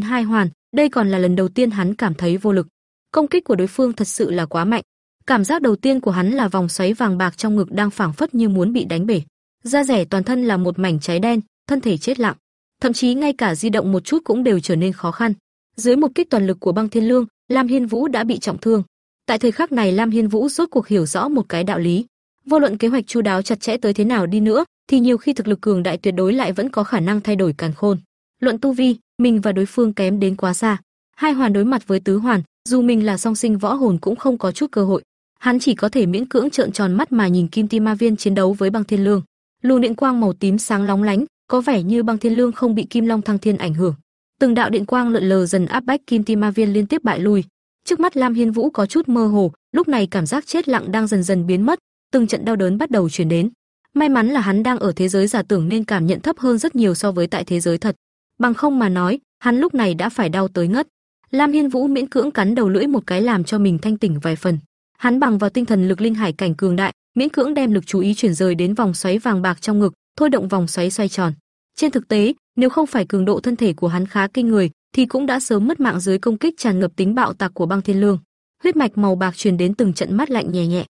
hai hoàn, đây còn là lần đầu tiên hắn cảm thấy vô lực. Công kích của đối phương thật sự là quá mạnh. Cảm giác đầu tiên của hắn là vòng xoáy vàng bạc trong ngực đang phảng phất như muốn bị đánh bể. Da rẻ toàn thân là một mảnh cháy đen, thân thể chết lặng, thậm chí ngay cả di động một chút cũng đều trở nên khó khăn. Dưới một kích toàn lực của Băng Thiên Lương, Lam Hiên Vũ đã bị trọng thương. Tại thời khắc này Lam Hiên Vũ rốt cuộc hiểu rõ một cái đạo lý, vô luận kế hoạch chu đáo chặt chẽ tới thế nào đi nữa, thì nhiều khi thực lực cường đại tuyệt đối lại vẫn có khả năng thay đổi càn khôn. Luận tu vi, mình và đối phương kém đến quá xa. Hai hoàn đối mặt với tứ hoàn, dù mình là song sinh võ hồn cũng không có chút cơ hội. Hắn chỉ có thể miễn cưỡng trợn tròn mắt mà nhìn Kim Ti Ma Viên chiến đấu với Băng Thiên Lương. Luồng điện quang màu tím sáng lóng lánh, có vẻ như Băng Thiên Lương không bị Kim Long Thăng Thiên ảnh hưởng. Từng đạo điện quang lượn lờ dần áp bách Kim Ti Ma Viên liên tiếp bại lui. Trước mắt Lam Hiên Vũ có chút mơ hồ, lúc này cảm giác chết lặng đang dần dần biến mất, từng trận đau đớn bắt đầu truyền đến. May mắn là hắn đang ở thế giới giả tưởng nên cảm nhận thấp hơn rất nhiều so với tại thế giới thật. Bằng không mà nói, hắn lúc này đã phải đau tới ngất. Lam Hiên Vũ miễn cưỡng cắn đầu lưỡi một cái làm cho mình thanh tỉnh vài phần. Hắn bằng vào tinh thần lực linh hải cảnh cường đại, miễn cưỡng đem lực chú ý chuyển rời đến vòng xoáy vàng bạc trong ngực, thôi động vòng xoáy xoay tròn. Trên thực tế, nếu không phải cường độ thân thể của hắn khá kinh người, thì cũng đã sớm mất mạng dưới công kích tràn ngập tính bạo tạc của băng thiên lương. Huyết mạch màu bạc truyền đến từng trận mát lạnh nhẹ nhẹ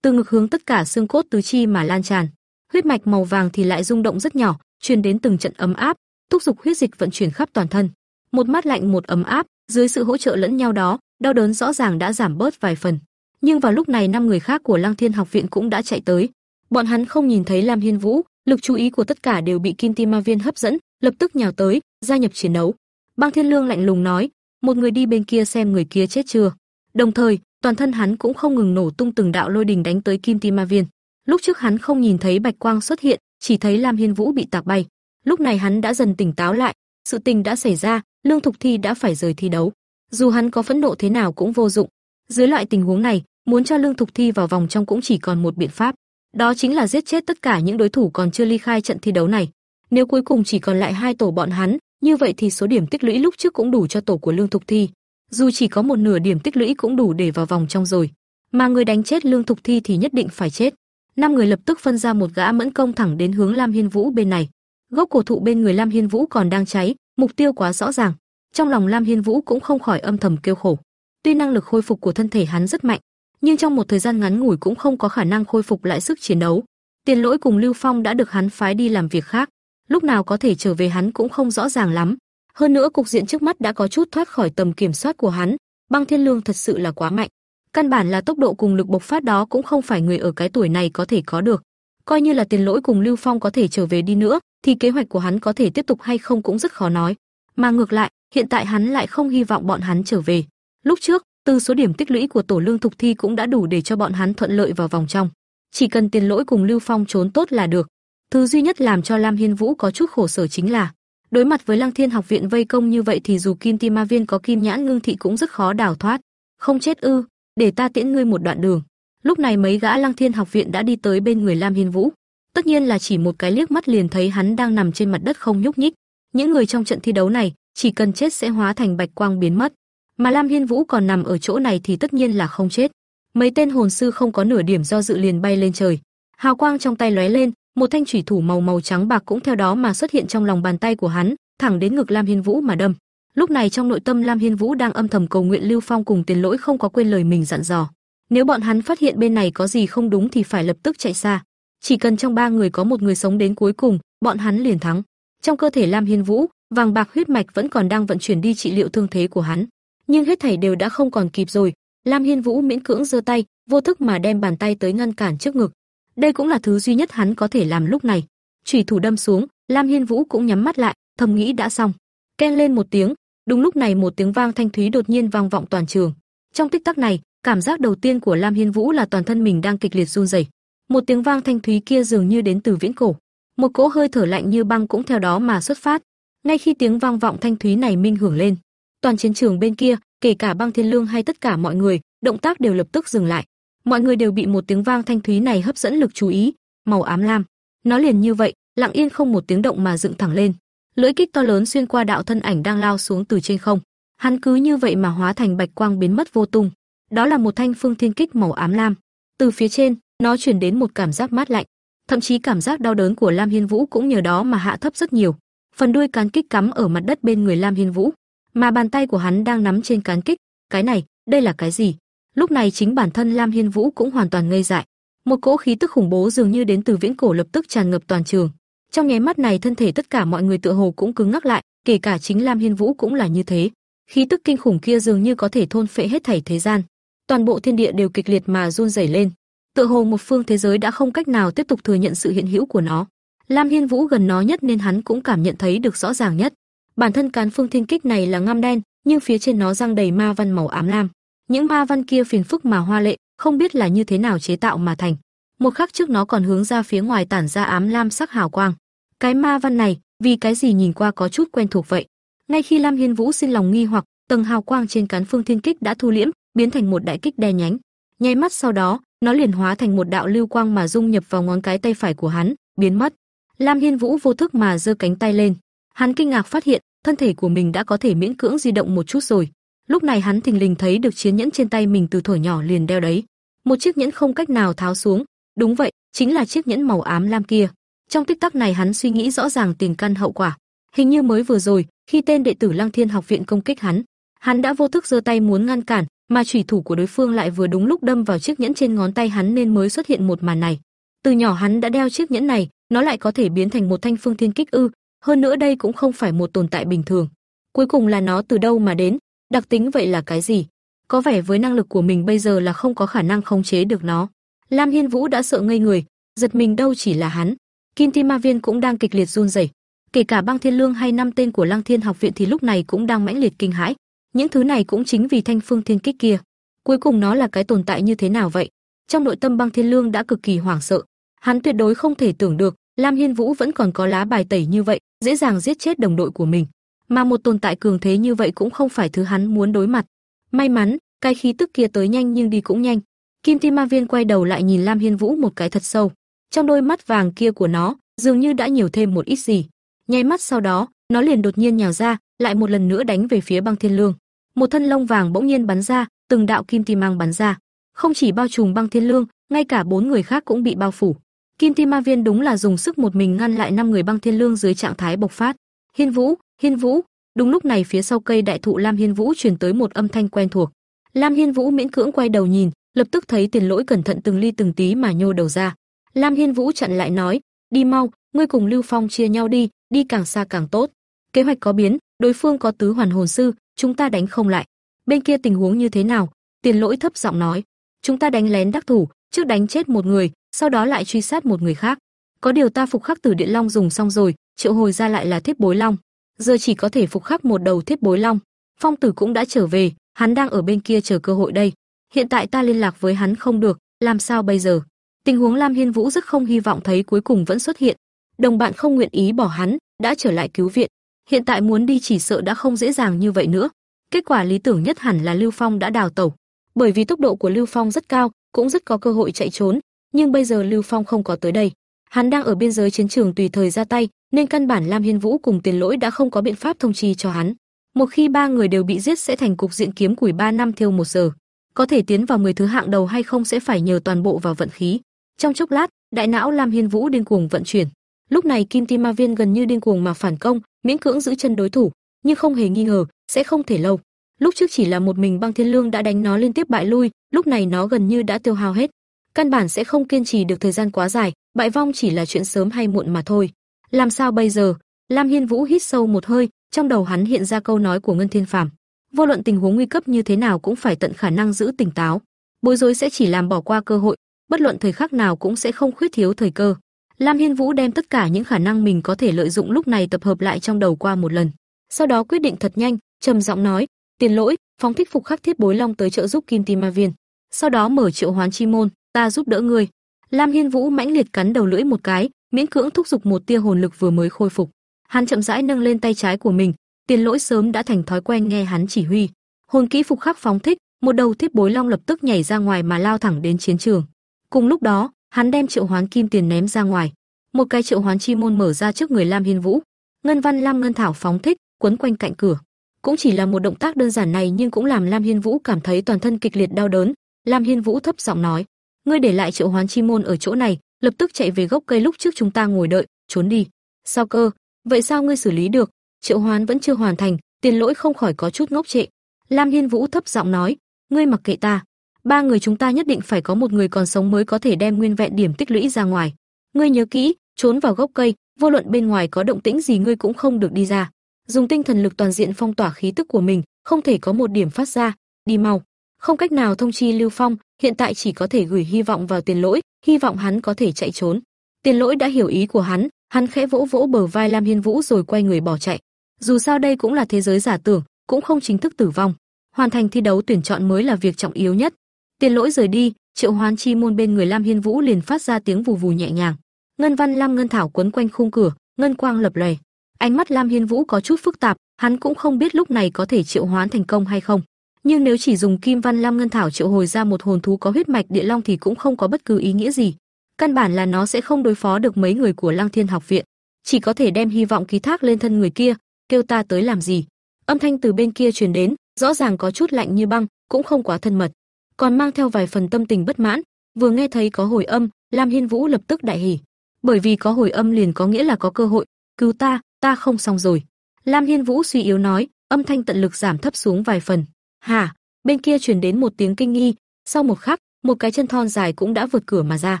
từ ngực hướng tất cả xương cốt tứ chi mà lan tràn. Huyết mạch màu vàng thì lại rung động rất nhỏ, truyền đến từng trận ấm áp, thúc dục huyết dịch vận chuyển khắp toàn thân. Một mát lạnh một ấm áp, dưới sự hỗ trợ lẫn nhau đó, đau đớn rõ ràng đã giảm bớt vài phần. Nhưng vào lúc này năm người khác của Lăng Thiên học viện cũng đã chạy tới. Bọn hắn không nhìn thấy Lam Hiên Vũ, lực chú ý của tất cả đều bị Kim Ti Ma Viên hấp dẫn, lập tức nhào tới, gia nhập chiến đấu. Băng Thiên Lương lạnh lùng nói, một người đi bên kia xem người kia chết chưa. Đồng thời, toàn thân hắn cũng không ngừng nổ tung từng đạo lôi đình đánh tới Kim Ti Ma Viên. Lúc trước hắn không nhìn thấy bạch quang xuất hiện, chỉ thấy Lam Hiên Vũ bị tạc bay. Lúc này hắn đã dần tỉnh táo lại, sự tình đã xảy ra, Lương Thục Thi đã phải rời thi đấu. Dù hắn có phẫn nộ thế nào cũng vô dụng. Dưới loại tình huống này, muốn cho Lương Thục Thi vào vòng trong cũng chỉ còn một biện pháp, đó chính là giết chết tất cả những đối thủ còn chưa ly khai trận thi đấu này. Nếu cuối cùng chỉ còn lại hai tổ bọn hắn, như vậy thì số điểm tích lũy lúc trước cũng đủ cho tổ của Lương Thục Thi dù chỉ có một nửa điểm tích lũy cũng đủ để vào vòng trong rồi. Mà người đánh chết Lương Thục Thi thì nhất định phải chết. Năm người lập tức phân ra một gã mẫn công thẳng đến hướng Lam Hiên Vũ bên này. Gốc cổ thụ bên người Lam Hiên Vũ còn đang cháy, mục tiêu quá rõ ràng. Trong lòng Lam Hiên Vũ cũng không khỏi âm thầm kêu khổ. Tuy năng lực khôi phục của thân thể hắn rất mạnh, nhưng trong một thời gian ngắn ngủi cũng không có khả năng khôi phục lại sức chiến đấu. Tiền Lỗi cùng Lưu Phong đã được hắn phái đi làm việc khác, lúc nào có thể trở về hắn cũng không rõ ràng lắm. Hơn nữa cục diện trước mắt đã có chút thoát khỏi tầm kiểm soát của hắn, Băng Thiên Lương thật sự là quá mạnh. Căn bản là tốc độ cùng lực bộc phát đó cũng không phải người ở cái tuổi này có thể có được. Coi như là Tiền Lỗi cùng Lưu Phong có thể trở về đi nữa, thì kế hoạch của hắn có thể tiếp tục hay không cũng rất khó nói. Mà ngược lại, hiện tại hắn lại không hy vọng bọn hắn trở về. Lúc trước, từ số điểm tích lũy của tổ lương thục thi cũng đã đủ để cho bọn hắn thuận lợi vào vòng trong. Chỉ cần Tiền Lỗi cùng Lưu Phong trốn tốt là được. Thứ duy nhất làm cho Lam Hiên Vũ có chút khổ sở chính là Đối mặt với Lăng Thiên học viện vây công như vậy thì dù Kim Ti Ma Viên có kim nhãn ngưng thị cũng rất khó đào thoát. Không chết ư? Để ta tiễn ngươi một đoạn đường. Lúc này mấy gã Lăng Thiên học viện đã đi tới bên người Lam Hiên Vũ. Tất nhiên là chỉ một cái liếc mắt liền thấy hắn đang nằm trên mặt đất không nhúc nhích. Những người trong trận thi đấu này, chỉ cần chết sẽ hóa thành bạch quang biến mất. Mà Lam Hiên Vũ còn nằm ở chỗ này thì tất nhiên là không chết. Mấy tên hồn sư không có nửa điểm do dự liền bay lên trời. Hào quang trong tay lóe lên, một thanh chủy thủ màu màu trắng bạc cũng theo đó mà xuất hiện trong lòng bàn tay của hắn, thẳng đến ngực Lam Hiên Vũ mà đâm. Lúc này trong nội tâm Lam Hiên Vũ đang âm thầm cầu nguyện Lưu Phong cùng Tiền Lỗi không có quên lời mình dặn dò. Nếu bọn hắn phát hiện bên này có gì không đúng thì phải lập tức chạy xa. Chỉ cần trong ba người có một người sống đến cuối cùng, bọn hắn liền thắng. Trong cơ thể Lam Hiên Vũ, vàng bạc huyết mạch vẫn còn đang vận chuyển đi trị liệu thương thế của hắn, nhưng hết thảy đều đã không còn kịp rồi. Lam Hiên Vũ miễn cưỡng giơ tay, vô thức mà đem bàn tay tới ngăn cản trước ngực. Đây cũng là thứ duy nhất hắn có thể làm lúc này. Chủy thủ đâm xuống, Lam Hiên Vũ cũng nhắm mắt lại, thầm nghĩ đã xong. Ken lên một tiếng, đúng lúc này một tiếng vang thanh thúy đột nhiên vang vọng toàn trường. Trong tích tắc này, cảm giác đầu tiên của Lam Hiên Vũ là toàn thân mình đang kịch liệt run rẩy. Một tiếng vang thanh thúy kia dường như đến từ viễn cổ. Một cỗ hơi thở lạnh như băng cũng theo đó mà xuất phát. Ngay khi tiếng vang vọng thanh thúy này minh hưởng lên, toàn chiến trường bên kia, kể cả Băng Thiên Lương hay tất cả mọi người, động tác đều lập tức dừng lại. Mọi người đều bị một tiếng vang thanh thúy này hấp dẫn lực chú ý, màu ám lam. Nó liền như vậy, lặng yên không một tiếng động mà dựng thẳng lên. Lưỡi kích to lớn xuyên qua đạo thân ảnh đang lao xuống từ trên không. Hắn cứ như vậy mà hóa thành bạch quang biến mất vô tung. Đó là một thanh phương thiên kích màu ám lam. Từ phía trên, nó truyền đến một cảm giác mát lạnh, thậm chí cảm giác đau đớn của Lam Hiên Vũ cũng nhờ đó mà hạ thấp rất nhiều. Phần đuôi cán kích cắm ở mặt đất bên người Lam Hiên Vũ, mà bàn tay của hắn đang nắm trên cán kích, cái này, đây là cái gì? Lúc này chính bản thân Lam Hiên Vũ cũng hoàn toàn ngây dại. Một cỗ khí tức khủng bố dường như đến từ viễn cổ lập tức tràn ngập toàn trường. Trong nháy mắt này thân thể tất cả mọi người tựa hồ cũng cứng ngắc lại, kể cả chính Lam Hiên Vũ cũng là như thế. Khí tức kinh khủng kia dường như có thể thôn phệ hết thảy thế gian. Toàn bộ thiên địa đều kịch liệt mà run rẩy lên. Tựa hồ một phương thế giới đã không cách nào tiếp tục thừa nhận sự hiện hữu của nó. Lam Hiên Vũ gần nó nhất nên hắn cũng cảm nhận thấy được rõ ràng nhất. Bản thân cán phương thiên kích này là ngăm đen, nhưng phía trên nó răng đầy ma văn màu ám lam. Những ma văn kia phiền phức mà hoa lệ, không biết là như thế nào chế tạo mà thành. Một khắc trước nó còn hướng ra phía ngoài tản ra ám lam sắc hào quang. Cái ma văn này, vì cái gì nhìn qua có chút quen thuộc vậy? Ngay khi Lam Hiên Vũ xin lòng nghi hoặc, tầng hào quang trên cán phương thiên kích đã thu liễm, biến thành một đại kích đe nhánh. Nháy mắt sau đó, nó liền hóa thành một đạo lưu quang mà dung nhập vào ngón cái tay phải của hắn, biến mất. Lam Hiên Vũ vô thức mà giơ cánh tay lên. Hắn kinh ngạc phát hiện, thân thể của mình đã có thể miễn cưỡng di động một chút rồi. Lúc này hắn thình lình thấy được chiến nhẫn trên tay mình từ thuở nhỏ liền đeo đấy. Một chiếc nhẫn không cách nào tháo xuống, đúng vậy, chính là chiếc nhẫn màu ám lam kia. Trong tích tắc này hắn suy nghĩ rõ ràng tiền căn hậu quả. Hình như mới vừa rồi, khi tên đệ tử Lăng Thiên học viện công kích hắn, hắn đã vô thức giơ tay muốn ngăn cản, mà chủy thủ của đối phương lại vừa đúng lúc đâm vào chiếc nhẫn trên ngón tay hắn nên mới xuất hiện một màn này. Từ nhỏ hắn đã đeo chiếc nhẫn này, nó lại có thể biến thành một thanh phương thiên kích ư? Hơn nữa đây cũng không phải một tồn tại bình thường. Cuối cùng là nó từ đâu mà đến? Đặc tính vậy là cái gì? Có vẻ với năng lực của mình bây giờ là không có khả năng khống chế được nó. Lam Hiên Vũ đã sợ ngây người, giật mình đâu chỉ là hắn. Kim Ti Ma Viên cũng đang kịch liệt run rẩy. Kể cả Băng Thiên Lương hay năm tên của Lăng Thiên học viện thì lúc này cũng đang mãnh liệt kinh hãi. Những thứ này cũng chính vì thanh phương thiên kích kia. Cuối cùng nó là cái tồn tại như thế nào vậy? Trong nội tâm Băng Thiên Lương đã cực kỳ hoảng sợ. Hắn tuyệt đối không thể tưởng được, Lam Hiên Vũ vẫn còn có lá bài tẩy như vậy, dễ dàng giết chết đồng đội của mình. Mà một tồn tại cường thế như vậy cũng không phải thứ hắn muốn đối mặt. May mắn, cái khí tức kia tới nhanh nhưng đi cũng nhanh. Kim Ti Ma Viên quay đầu lại nhìn Lam Hiên Vũ một cái thật sâu. Trong đôi mắt vàng kia của nó, dường như đã nhiều thêm một ít gì. Nháy mắt sau đó, nó liền đột nhiên nhào ra, lại một lần nữa đánh về phía Băng Thiên Lương một thân lông vàng bỗng nhiên bắn ra, từng đạo kim ti mang bắn ra, không chỉ bao trùm băng thiên lương, ngay cả bốn người khác cũng bị bao phủ. Kim ti ma viên đúng là dùng sức một mình ngăn lại năm người băng thiên lương dưới trạng thái bộc phát. Hiên Vũ, Hiên Vũ, đúng lúc này phía sau cây đại thụ Lam Hiên Vũ truyền tới một âm thanh quen thuộc. Lam Hiên Vũ miễn cưỡng quay đầu nhìn, lập tức thấy Tiền Lỗi cẩn thận từng ly từng tí mà nhô đầu ra. Lam Hiên Vũ chặn lại nói, đi mau, ngươi cùng Lưu Phong chia nhau đi, đi càng xa càng tốt. Kế hoạch có biến, đối phương có tứ hoàn hồn sư, chúng ta đánh không lại. Bên kia tình huống như thế nào? Tiền Lỗi thấp giọng nói, chúng ta đánh lén đắc thủ, trước đánh chết một người, sau đó lại truy sát một người khác. Có điều ta phục khắc tử điện long dùng xong rồi, triệu hồi ra lại là thiết bối long. Giờ chỉ có thể phục khắc một đầu thiết bối long. Phong tử cũng đã trở về, hắn đang ở bên kia chờ cơ hội đây. Hiện tại ta liên lạc với hắn không được, làm sao bây giờ? Tình huống Lam Hiên Vũ rất không hy vọng thấy cuối cùng vẫn xuất hiện. Đồng bạn không nguyện ý bỏ hắn, đã trở lại cứu viện hiện tại muốn đi chỉ sợ đã không dễ dàng như vậy nữa. Kết quả lý tưởng nhất hẳn là Lưu Phong đã đào tẩu, bởi vì tốc độ của Lưu Phong rất cao, cũng rất có cơ hội chạy trốn, nhưng bây giờ Lưu Phong không có tới đây. Hắn đang ở biên giới chiến trường tùy thời ra tay, nên căn bản Lam Hiên Vũ cùng Tiền Lỗi đã không có biện pháp thông chi cho hắn. Một khi ba người đều bị giết sẽ thành cục diện kiếm củi 3 năm thiêu một giờ. Có thể tiến vào 10 thứ hạng đầu hay không sẽ phải nhờ toàn bộ vào vận khí. Trong chốc lát, đại não Lam Hiên Vũ điên cuồng vận chuyển. Lúc này Kim Ti Ma Viên gần như điên cuồng mà phản công, miễn cưỡng giữ chân đối thủ, nhưng không hề nghi ngờ, sẽ không thể lâu. Lúc trước chỉ là một mình Băng Thiên Lương đã đánh nó liên tiếp bại lui, lúc này nó gần như đã tiêu hao hết. Căn bản sẽ không kiên trì được thời gian quá dài, bại vong chỉ là chuyện sớm hay muộn mà thôi. Làm sao bây giờ? Lam Hiên Vũ hít sâu một hơi, trong đầu hắn hiện ra câu nói của Ngân Thiên Phàm. Vô luận tình huống nguy cấp như thế nào cũng phải tận khả năng giữ tỉnh táo. Bối rối sẽ chỉ làm bỏ qua cơ hội, bất luận thời khắc nào cũng sẽ không khuyết thiếu thời cơ. Lam Hiên Vũ đem tất cả những khả năng mình có thể lợi dụng lúc này tập hợp lại trong đầu qua một lần. Sau đó quyết định thật nhanh, trầm giọng nói: "Tiền lỗi, phóng thích phục khắc thiết bối long tới trợ giúp Kim Ti Ma Viên. Sau đó mở triệu hoán chi môn, ta giúp đỡ ngươi." Lam Hiên Vũ mãnh liệt cắn đầu lưỡi một cái, miễn cưỡng thúc giục một tia hồn lực vừa mới khôi phục. Hắn chậm rãi nâng lên tay trái của mình, Tiền Lỗi sớm đã thành thói quen nghe hắn chỉ huy. Hồn kỹ phục khắc phóng thích, một đầu thiết bối long lập tức nhảy ra ngoài mà lao thẳng đến chiến trường. Cùng lúc đó, hắn đem triệu hoán kim tiền ném ra ngoài, một cái triệu hoán chi môn mở ra trước người Lam Hiên Vũ. Ngân văn lam ngân thảo phóng thích, quấn quanh cạnh cửa. Cũng chỉ là một động tác đơn giản này nhưng cũng làm Lam Hiên Vũ cảm thấy toàn thân kịch liệt đau đớn. Lam Hiên Vũ thấp giọng nói: "Ngươi để lại triệu hoán chi môn ở chỗ này, lập tức chạy về gốc cây lúc trước chúng ta ngồi đợi, trốn đi." "Sao cơ? Vậy sao ngươi xử lý được?" Triệu hoán vẫn chưa hoàn thành, Tiền Lỗi không khỏi có chút ngốc trệ. Lam Hiên Vũ thấp giọng nói: "Ngươi mặc kệ ta, ba người chúng ta nhất định phải có một người còn sống mới có thể đem nguyên vẹn điểm tích lũy ra ngoài. Ngươi nhớ kỹ, trốn vào gốc cây, vô luận bên ngoài có động tĩnh gì ngươi cũng không được đi ra. Dùng tinh thần lực toàn diện phong tỏa khí tức của mình, không thể có một điểm phát ra, đi mau. Không cách nào thông chi Lưu Phong, hiện tại chỉ có thể gửi hy vọng vào Tiền Lỗi, hy vọng hắn có thể chạy trốn. Tiền Lỗi đã hiểu ý của hắn, hắn khẽ vỗ vỗ bờ vai Lam Hiên Vũ rồi quay người bỏ chạy. Dù sao đây cũng là thế giới giả tưởng, cũng không chính thức tử vong. Hoàn thành thi đấu tuyển chọn mới là việc trọng yếu nhất. Tiền Lỗi rời đi, Triệu Hoán Chi môn bên người Lam Hiên Vũ liền phát ra tiếng vù vù nhẹ nhàng. Ngân văn lam ngân thảo quấn quanh khung cửa, ngân quang lập lòe. Ánh mắt Lam Hiên Vũ có chút phức tạp, hắn cũng không biết lúc này có thể triệu hoán thành công hay không. Nhưng nếu chỉ dùng kim văn lam ngân thảo triệu hồi ra một hồn thú có huyết mạch địa long thì cũng không có bất cứ ý nghĩa gì. Căn bản là nó sẽ không đối phó được mấy người của Lăng Thiên học viện, chỉ có thể đem hy vọng ký thác lên thân người kia, kêu ta tới làm gì? Âm thanh từ bên kia truyền đến, rõ ràng có chút lạnh như băng, cũng không quá thân mật, còn mang theo vài phần tâm tình bất mãn. Vừa nghe thấy có hồi âm, Lam Hiên Vũ lập tức đại hỉ bởi vì có hồi âm liền có nghĩa là có cơ hội, cứu ta, ta không xong rồi. Lam Hiên Vũ suy yếu nói, âm thanh tận lực giảm thấp xuống vài phần. Hả? Bên kia truyền đến một tiếng kinh nghi, sau một khắc, một cái chân thon dài cũng đã vượt cửa mà ra.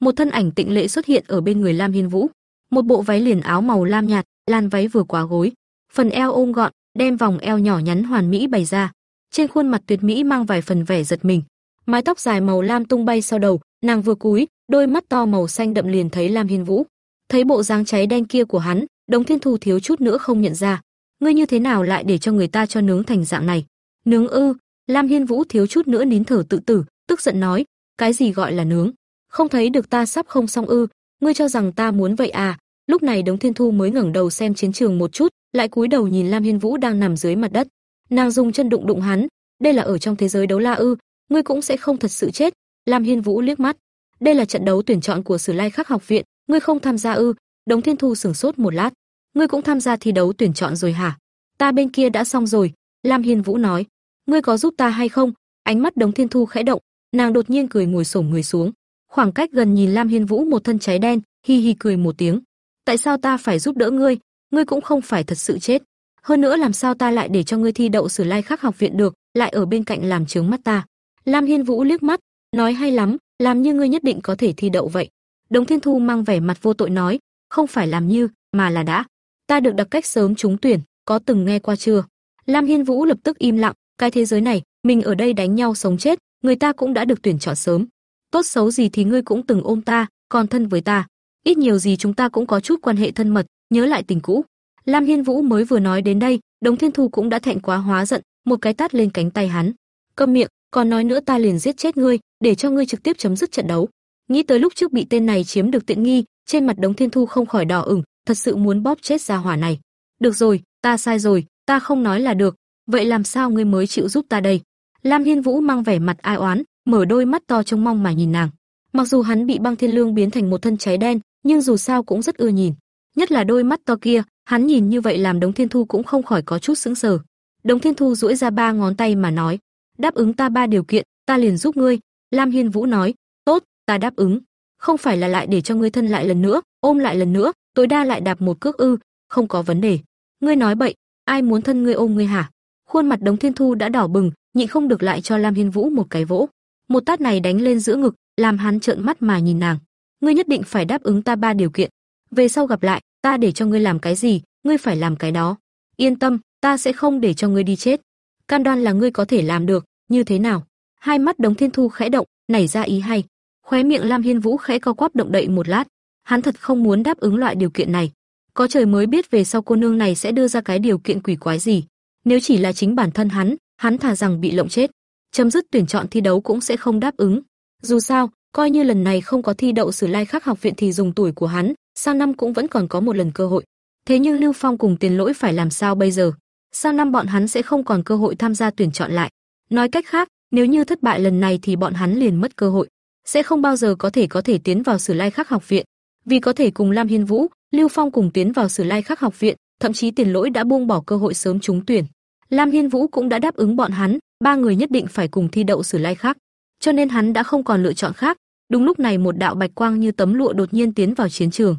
Một thân ảnh tịnh lệ xuất hiện ở bên người Lam Hiên Vũ. Một bộ váy liền áo màu lam nhạt, lan váy vừa quá gối, phần eo ôm gọn, đem vòng eo nhỏ nhắn hoàn mỹ bày ra. Trên khuôn mặt tuyệt mỹ mang vài phần vẻ giật mình. Mái tóc dài màu lam tung bay sau đầu, nàng vừa cúi, đôi mắt to màu xanh đậm liền thấy Lam Hiên Vũ. Thấy bộ dáng cháy đen kia của hắn, Đống Thiên Thu thiếu chút nữa không nhận ra. Ngươi như thế nào lại để cho người ta cho nướng thành dạng này? Nướng ư? Lam Hiên Vũ thiếu chút nữa nín thở tự tử, tức giận nói, cái gì gọi là nướng? Không thấy được ta sắp không xong ư? Ngươi cho rằng ta muốn vậy à? Lúc này Đống Thiên Thu mới ngẩng đầu xem chiến trường một chút, lại cúi đầu nhìn Lam Hiên Vũ đang nằm dưới mặt đất. Nàng dùng chân đụng đụng hắn, đây là ở trong thế giới đấu la ư? Ngươi cũng sẽ không thật sự chết. Lam Hiên Vũ liếc mắt, đây là trận đấu tuyển chọn của Sử Lai Khắc học viện, ngươi không tham gia ư? Đống Thiên Thu sửng sốt một lát, ngươi cũng tham gia thi đấu tuyển chọn rồi hả? Ta bên kia đã xong rồi, Lam Hiên Vũ nói. Ngươi có giúp ta hay không? Ánh mắt Đống Thiên Thu khẽ động, nàng đột nhiên cười ngồi xổm người xuống, khoảng cách gần nhìn Lam Hiên Vũ một thân cháy đen, hi hi cười một tiếng. Tại sao ta phải giúp đỡ ngươi? Ngươi cũng không phải thật sự chết. Hơn nữa làm sao ta lại để cho ngươi thi đậu Sử Lai Khắc học viện được, lại ở bên cạnh làm chướng mắt ta. Lam Hiên Vũ liếc mắt, nói hay lắm, làm như ngươi nhất định có thể thi đậu vậy. Đồng Thiên Thu mang vẻ mặt vô tội nói, không phải làm như, mà là đã. Ta được đặc cách sớm trúng tuyển, có từng nghe qua chưa? Lam Hiên Vũ lập tức im lặng, cái thế giới này, mình ở đây đánh nhau sống chết, người ta cũng đã được tuyển chọn sớm. Tốt xấu gì thì ngươi cũng từng ôm ta, còn thân với ta. Ít nhiều gì chúng ta cũng có chút quan hệ thân mật, nhớ lại tình cũ. Lam Hiên Vũ mới vừa nói đến đây, Đống Thiên Thu cũng đã thẹn quá hóa giận, một cái tát lên cánh tay hắn. Câm miệng, còn nói nữa ta liền giết chết ngươi, để cho ngươi trực tiếp chấm dứt trận đấu. Nghĩ tới lúc trước bị tên này chiếm được tiện nghi, trên mặt Đống Thiên Thu không khỏi đỏ ửng, thật sự muốn bóp chết gia hỏa này. Được rồi, ta sai rồi, ta không nói là được, vậy làm sao ngươi mới chịu giúp ta đây? Lam Hiên Vũ mang vẻ mặt ai oán, mở đôi mắt to trông mong mà nhìn nàng. Mặc dù hắn bị băng thiên lương biến thành một thân cháy đen, nhưng dù sao cũng rất ưa nhìn. Nhất là đôi mắt to kia, hắn nhìn như vậy làm Đống Thiên Thu cũng không khỏi có chút sững sờ. Đống Thiên Thu duỗi ra ba ngón tay mà nói, đáp ứng ta ba điều kiện, ta liền giúp ngươi." Lam Hiên Vũ nói, "Tốt, ta đáp ứng. Không phải là lại để cho ngươi thân lại lần nữa, ôm lại lần nữa, tối đa lại đạp một cước ư, không có vấn đề." "Ngươi nói bậy." ai muốn thân ngươi ôm ngươi hả? Khuôn mặt Đống Thiên Thu đã đỏ bừng, nhịn không được lại cho Lam Hiên Vũ một cái vỗ. Một tát này đánh lên giữa ngực, làm hắn trợn mắt mà nhìn nàng. Ngươi nhất định phải đáp ứng ta ba điều kiện. Về sau gặp lại, ta để cho ngươi làm cái gì, ngươi phải làm cái đó. Yên tâm, ta sẽ không để cho ngươi đi chết. Cam đoan là ngươi có thể làm được, như thế nào? Hai mắt Đống Thiên Thu khẽ động, nảy ra ý hay. Khóe miệng Lam Hiên Vũ khẽ co quắp động đậy một lát, hắn thật không muốn đáp ứng loại điều kiện này. Có trời mới biết về sau cô nương này sẽ đưa ra cái điều kiện quỷ quái gì. Nếu chỉ là chính bản thân hắn, hắn thà rằng bị lộng chết, chấm dứt tuyển chọn thi đấu cũng sẽ không đáp ứng. Dù sao, coi như lần này không có thi đậu Sử Lai Khắc học viện thì dùng tuổi của hắn, sang năm cũng vẫn còn có một lần cơ hội. Thế nhưng Lưu Phong cùng Tiền Lỗi phải làm sao bây giờ? Sang năm bọn hắn sẽ không còn cơ hội tham gia tuyển chọn lại. Nói cách khác, nếu như thất bại lần này thì bọn hắn liền mất cơ hội, sẽ không bao giờ có thể có thể tiến vào Sử Lai Khắc học viện. Vì có thể cùng Lam Hiên Vũ, Lưu Phong cùng tiến vào Sử Lai Khắc học viện, thậm chí Tiền Lỗi đã buông bỏ cơ hội sớm trúng tuyển. Lam Hiên Vũ cũng đã đáp ứng bọn hắn, ba người nhất định phải cùng thi đậu Sử Lai Khắc, cho nên hắn đã không còn lựa chọn khác. Đúng lúc này một đạo bạch quang như tấm lụa đột nhiên tiến vào chiến trường,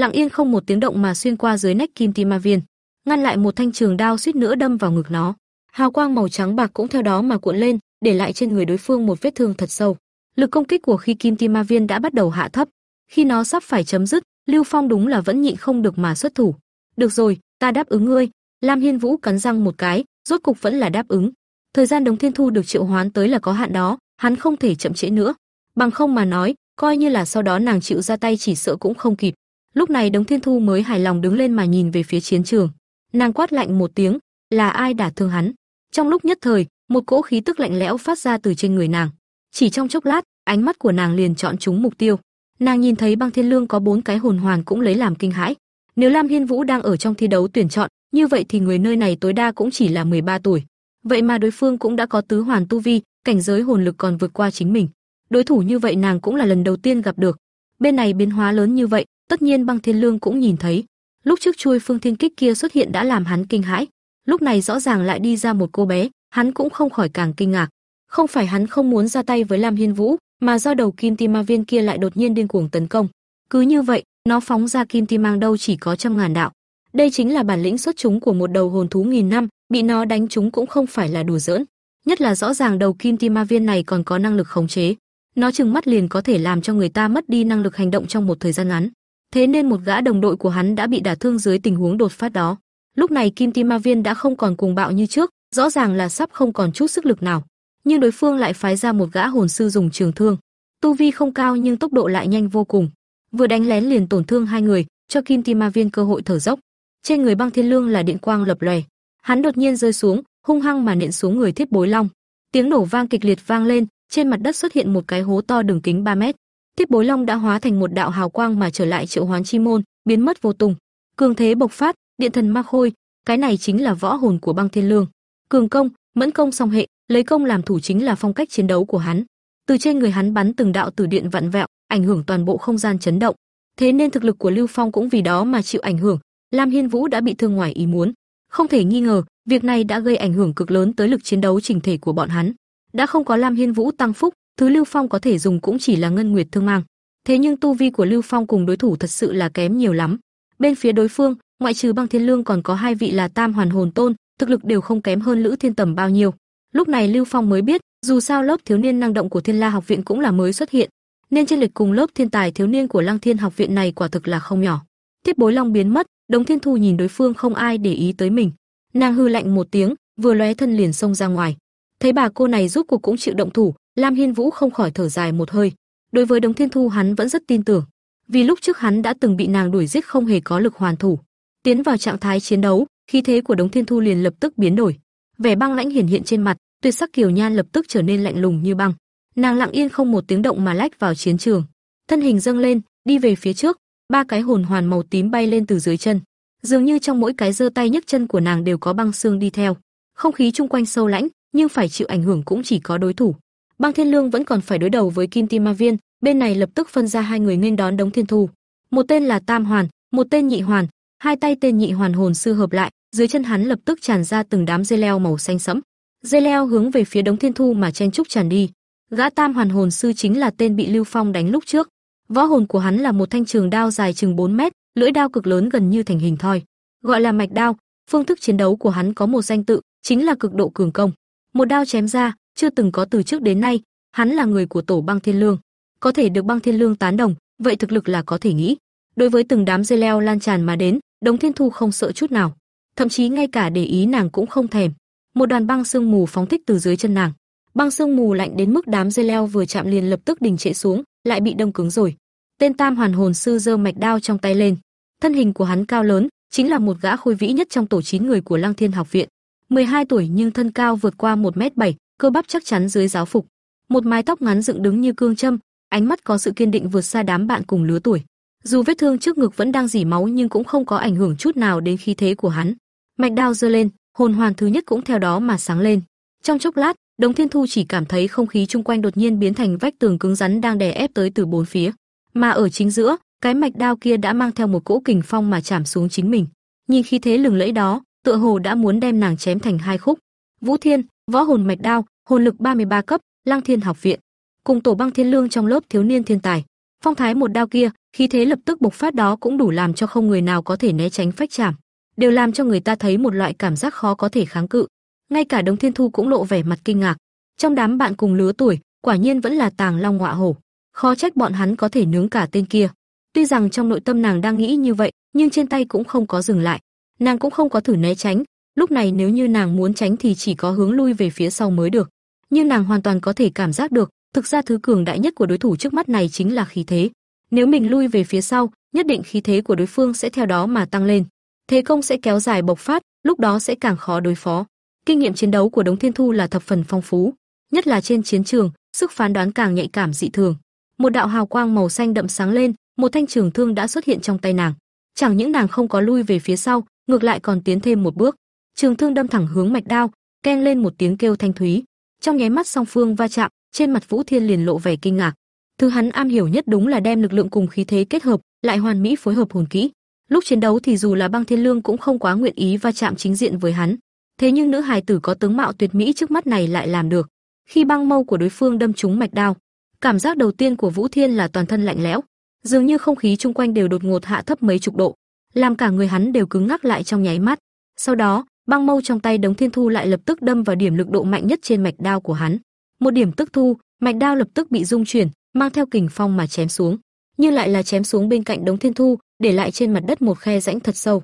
lặng yên không một tiếng động mà xuyên qua dưới nách Kim Ti Ma Viên, ngăn lại một thanh trường đao suýt nữa đâm vào ngực nó. Hào quang màu trắng bạc cũng theo đó mà cuộn lên, để lại trên người đối phương một vết thương thật sâu. Lực công kích của khi Kim Ti Ma Viên đã bắt đầu hạ thấp, khi nó sắp phải chấm dứt, Lưu Phong đúng là vẫn nhịn không được mà xuất thủ. "Được rồi, ta đáp ứng ngươi." Lam Hiên Vũ cắn răng một cái, rốt cục vẫn là đáp ứng. Thời gian Đồng Thiên Thu được triệu hoán tới là có hạn đó, hắn không thể chậm trễ nữa. Bằng không mà nói, coi như là sau đó nàng chịu ra tay chỉ sợ cũng không kịp. Lúc này Đống Thiên Thu mới hài lòng đứng lên mà nhìn về phía chiến trường. Nàng quát lạnh một tiếng, là ai đả thương hắn? Trong lúc nhất thời, một cỗ khí tức lạnh lẽo phát ra từ trên người nàng. Chỉ trong chốc lát, ánh mắt của nàng liền chọn trúng mục tiêu. Nàng nhìn thấy Băng Thiên Lương có bốn cái hồn hoàn cũng lấy làm kinh hãi. Nếu Lam Hiên Vũ đang ở trong thi đấu tuyển chọn, như vậy thì người nơi này tối đa cũng chỉ là 13 tuổi. Vậy mà đối phương cũng đã có tứ hoàn tu vi, cảnh giới hồn lực còn vượt qua chính mình. Đối thủ như vậy nàng cũng là lần đầu tiên gặp được. Bên này biến hóa lớn như vậy, tất nhiên Băng Thiên Lương cũng nhìn thấy. Lúc trước chui phương thiên kích kia xuất hiện đã làm hắn kinh hãi, lúc này rõ ràng lại đi ra một cô bé, hắn cũng không khỏi càng kinh ngạc. Không phải hắn không muốn ra tay với Lam Hiên Vũ, mà do đầu kim ti ma viên kia lại đột nhiên điên cuồng tấn công. Cứ như vậy, nó phóng ra kim ti mang đâu chỉ có trăm ngàn đạo. Đây chính là bản lĩnh xuất chúng của một đầu hồn thú nghìn năm, bị nó đánh chúng cũng không phải là đùa giỡn. Nhất là rõ ràng đầu kim ti ma viên này còn có năng lực khống chế. Nó chừng mắt liền có thể làm cho người ta mất đi năng lực hành động trong một thời gian ngắn. Thế nên một gã đồng đội của hắn đã bị đả thương dưới tình huống đột phát đó. Lúc này kim ti ma viên đã không còn cùng bạo như trước, rõ ràng là sắp không còn chút sức lực nào nhưng đối phương lại phái ra một gã hồn sư dùng trường thương. Tu vi không cao nhưng tốc độ lại nhanh vô cùng. Vừa đánh lén liền tổn thương hai người, cho Kim Ti Ma Viên cơ hội thở dốc. Trên người Băng Thiên Lương là điện quang lập lòe. Hắn đột nhiên rơi xuống, hung hăng mà nện xuống người Thiết Bối Long. Tiếng nổ vang kịch liệt vang lên, trên mặt đất xuất hiện một cái hố to đường kính 3 mét. Thiết Bối Long đã hóa thành một đạo hào quang mà trở lại triệu hoán chi môn, biến mất vô tung. Cường thế bộc phát, điện thần ma khôi, cái này chính là võ hồn của Băng Thiên Lương. Cường công, mẫn công song hệ, lấy công làm thủ chính là phong cách chiến đấu của hắn. Từ trên người hắn bắn từng đạo tử điện vặn vẹo, ảnh hưởng toàn bộ không gian chấn động. Thế nên thực lực của Lưu Phong cũng vì đó mà chịu ảnh hưởng. Lam Hiên Vũ đã bị thương ngoài ý muốn, không thể nghi ngờ, việc này đã gây ảnh hưởng cực lớn tới lực chiến đấu chỉnh thể của bọn hắn. Đã không có Lam Hiên Vũ tăng phúc, thứ Lưu Phong có thể dùng cũng chỉ là ngân nguyệt thương mang. Thế nhưng tu vi của Lưu Phong cùng đối thủ thật sự là kém nhiều lắm. Bên phía đối phương, ngoại trừ Băng Thiên Lương còn có hai vị là Tam Hoàn Hồn Tôn, thực lực đều không kém hơn Lữ Thiên Tầm bao nhiêu. Lúc này Lưu Phong mới biết, dù sao lớp thiếu niên năng động của Thiên La học viện cũng là mới xuất hiện, nên trên lịch cùng lớp thiên tài thiếu niên của Lăng Thiên học viện này quả thực là không nhỏ. Tiếp Bối Long biến mất, Đống Thiên Thu nhìn đối phương không ai để ý tới mình, nàng hư lạnh một tiếng, vừa lóe thân liền xông ra ngoài. Thấy bà cô này rút cuộc cũng chịu động thủ, Lam Hiên Vũ không khỏi thở dài một hơi. Đối với Đống Thiên Thu hắn vẫn rất tin tưởng, vì lúc trước hắn đã từng bị nàng đuổi giết không hề có lực hoàn thủ. Tiến vào trạng thái chiến đấu, khí thế của Đống Thiên Thu liền lập tức biến đổi. Vẻ băng lãnh hiển hiện trên mặt, tuyệt sắc kiều nhan lập tức trở nên lạnh lùng như băng. Nàng lặng yên không một tiếng động mà lách vào chiến trường, thân hình dâng lên, đi về phía trước, ba cái hồn hoàn màu tím bay lên từ dưới chân. Dường như trong mỗi cái giơ tay nhấc chân của nàng đều có băng xương đi theo. Không khí chung quanh sâu lãnh, nhưng phải chịu ảnh hưởng cũng chỉ có đối thủ. Băng Thiên Lương vẫn còn phải đối đầu với Kim Tim Ma Viên, bên này lập tức phân ra hai người nghênh đón Đống Thiên Thù. Một tên là Tam Hoàn, một tên Nhị Hoàn, hai tay tên Nhị Hoàn hồn sư hợp lại, dưới chân hắn lập tức tràn ra từng đám dây leo màu xanh sẫm. Dây leo hướng về phía Đống Thiên Thu mà chen trúc tràn đi. Gã Tam Hoàn Hồn sư chính là tên bị Lưu Phong đánh lúc trước. Võ hồn của hắn là một thanh trường đao dài chừng 4 mét, lưỡi đao cực lớn gần như thành hình thoi, gọi là mạch đao. Phương thức chiến đấu của hắn có một danh tự, chính là cực độ cường công. Một đao chém ra, chưa từng có từ trước đến nay, hắn là người của tổ băng thiên lương, có thể được băng thiên lương tán đồng, vậy thực lực là có thể nghĩ. Đối với từng đám dây leo lan tràn mà đến, Đống Thiên Thu không sợ chút nào, thậm chí ngay cả để ý nàng cũng không thèm. Một đoàn băng sương mù phóng thích từ dưới chân nàng. Băng sương mù lạnh đến mức đám dây leo vừa chạm liền lập tức đình trệ xuống, lại bị đông cứng rồi. Tên Tam Hoàn Hồn sư giơ mạch đao trong tay lên. Thân hình của hắn cao lớn, chính là một gã khôi vĩ nhất trong tổ chín người của Lăng Thiên học viện. 12 tuổi nhưng thân cao vượt qua 1m7, cơ bắp chắc chắn dưới giáo phục. Một mái tóc ngắn dựng đứng như cương châm, ánh mắt có sự kiên định vượt xa đám bạn cùng lứa tuổi. Dù vết thương trước ngực vẫn đang rỉ máu nhưng cũng không có ảnh hưởng chút nào đến khí thế của hắn. Mạch đao giơ lên, hồn hoàn thứ nhất cũng theo đó mà sáng lên. Trong chốc lát, đống Thiên Thu chỉ cảm thấy không khí chung quanh đột nhiên biến thành vách tường cứng rắn đang đè ép tới từ bốn phía, mà ở chính giữa, cái mạch đao kia đã mang theo một cỗ kình phong mà chạm xuống chính mình. Nhìn khí thế lừng lẫy đó, tựa hồ đã muốn đem nàng chém thành hai khúc. Vũ Thiên, võ hồn mạch đao, hồn lực 33 cấp, Lăng Thiên học viện. Cùng tổ băng thiên lương trong lớp thiếu niên thiên tài. Phong thái một đao kia, khí thế lập tức bộc phát đó cũng đủ làm cho không người nào có thể né tránh phách chạm, đều làm cho người ta thấy một loại cảm giác khó có thể kháng cự. Ngay cả Đống Thiên Thu cũng lộ vẻ mặt kinh ngạc. Trong đám bạn cùng lứa tuổi, quả nhiên vẫn là Tàng Long ngọa hổ. Khó trách bọn hắn có thể nướng cả tên kia. Tuy rằng trong nội tâm nàng đang nghĩ như vậy, nhưng trên tay cũng không có dừng lại. Nàng cũng không có thử né tránh, lúc này nếu như nàng muốn tránh thì chỉ có hướng lui về phía sau mới được. Nhưng nàng hoàn toàn có thể cảm giác được, thực ra thứ cường đại nhất của đối thủ trước mắt này chính là khí thế. Nếu mình lui về phía sau, nhất định khí thế của đối phương sẽ theo đó mà tăng lên. Thế công sẽ kéo dài bộc phát, lúc đó sẽ càng khó đối phó. Kinh nghiệm chiến đấu của Đống Thiên Thu là thập phần phong phú, nhất là trên chiến trường, sức phán đoán càng nhạy cảm dị thường. Một đạo hào quang màu xanh đậm sáng lên, một thanh trường thương đã xuất hiện trong tay nàng. Chẳng những nàng không có lui về phía sau, ngược lại còn tiến thêm một bước. Trường thương đâm thẳng hướng mạch đao, keng lên một tiếng kêu thanh thúy. Trong nháy mắt song phương va chạm, trên mặt Vũ Thiên liền lộ vẻ kinh ngạc. Thứ hắn am hiểu nhất đúng là đem lực lượng cùng khí thế kết hợp, lại hoàn mỹ phối hợp hồn kỹ. Lúc chiến đấu thì dù là Băng Thiên Lương cũng không quá nguyện ý va chạm chính diện với hắn. Thế nhưng nữ hài tử có tướng mạo tuyệt mỹ trước mắt này lại làm được. Khi băng mâu của đối phương đâm trúng mạch đao, cảm giác đầu tiên của Vũ Thiên là toàn thân lạnh lẽo, dường như không khí chung quanh đều đột ngột hạ thấp mấy chục độ, làm cả người hắn đều cứng ngắc lại trong nháy mắt. Sau đó, băng mâu trong tay Đống Thiên Thu lại lập tức đâm vào điểm lực độ mạnh nhất trên mạch đao của hắn. Một điểm tức thu, mạch đao lập tức bị rung chuyển, mang theo kình phong mà chém xuống, nhưng lại là chém xuống bên cạnh Đống Thiên Thu, để lại trên mặt đất một khe rãnh thật sâu.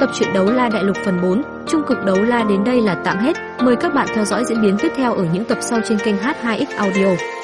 Tập truyện đấu la đại lục phần 4, trung cực đấu la đến đây là tạm hết. Mời các bạn theo dõi diễn biến tiếp theo ở những tập sau trên kênh H2X Audio.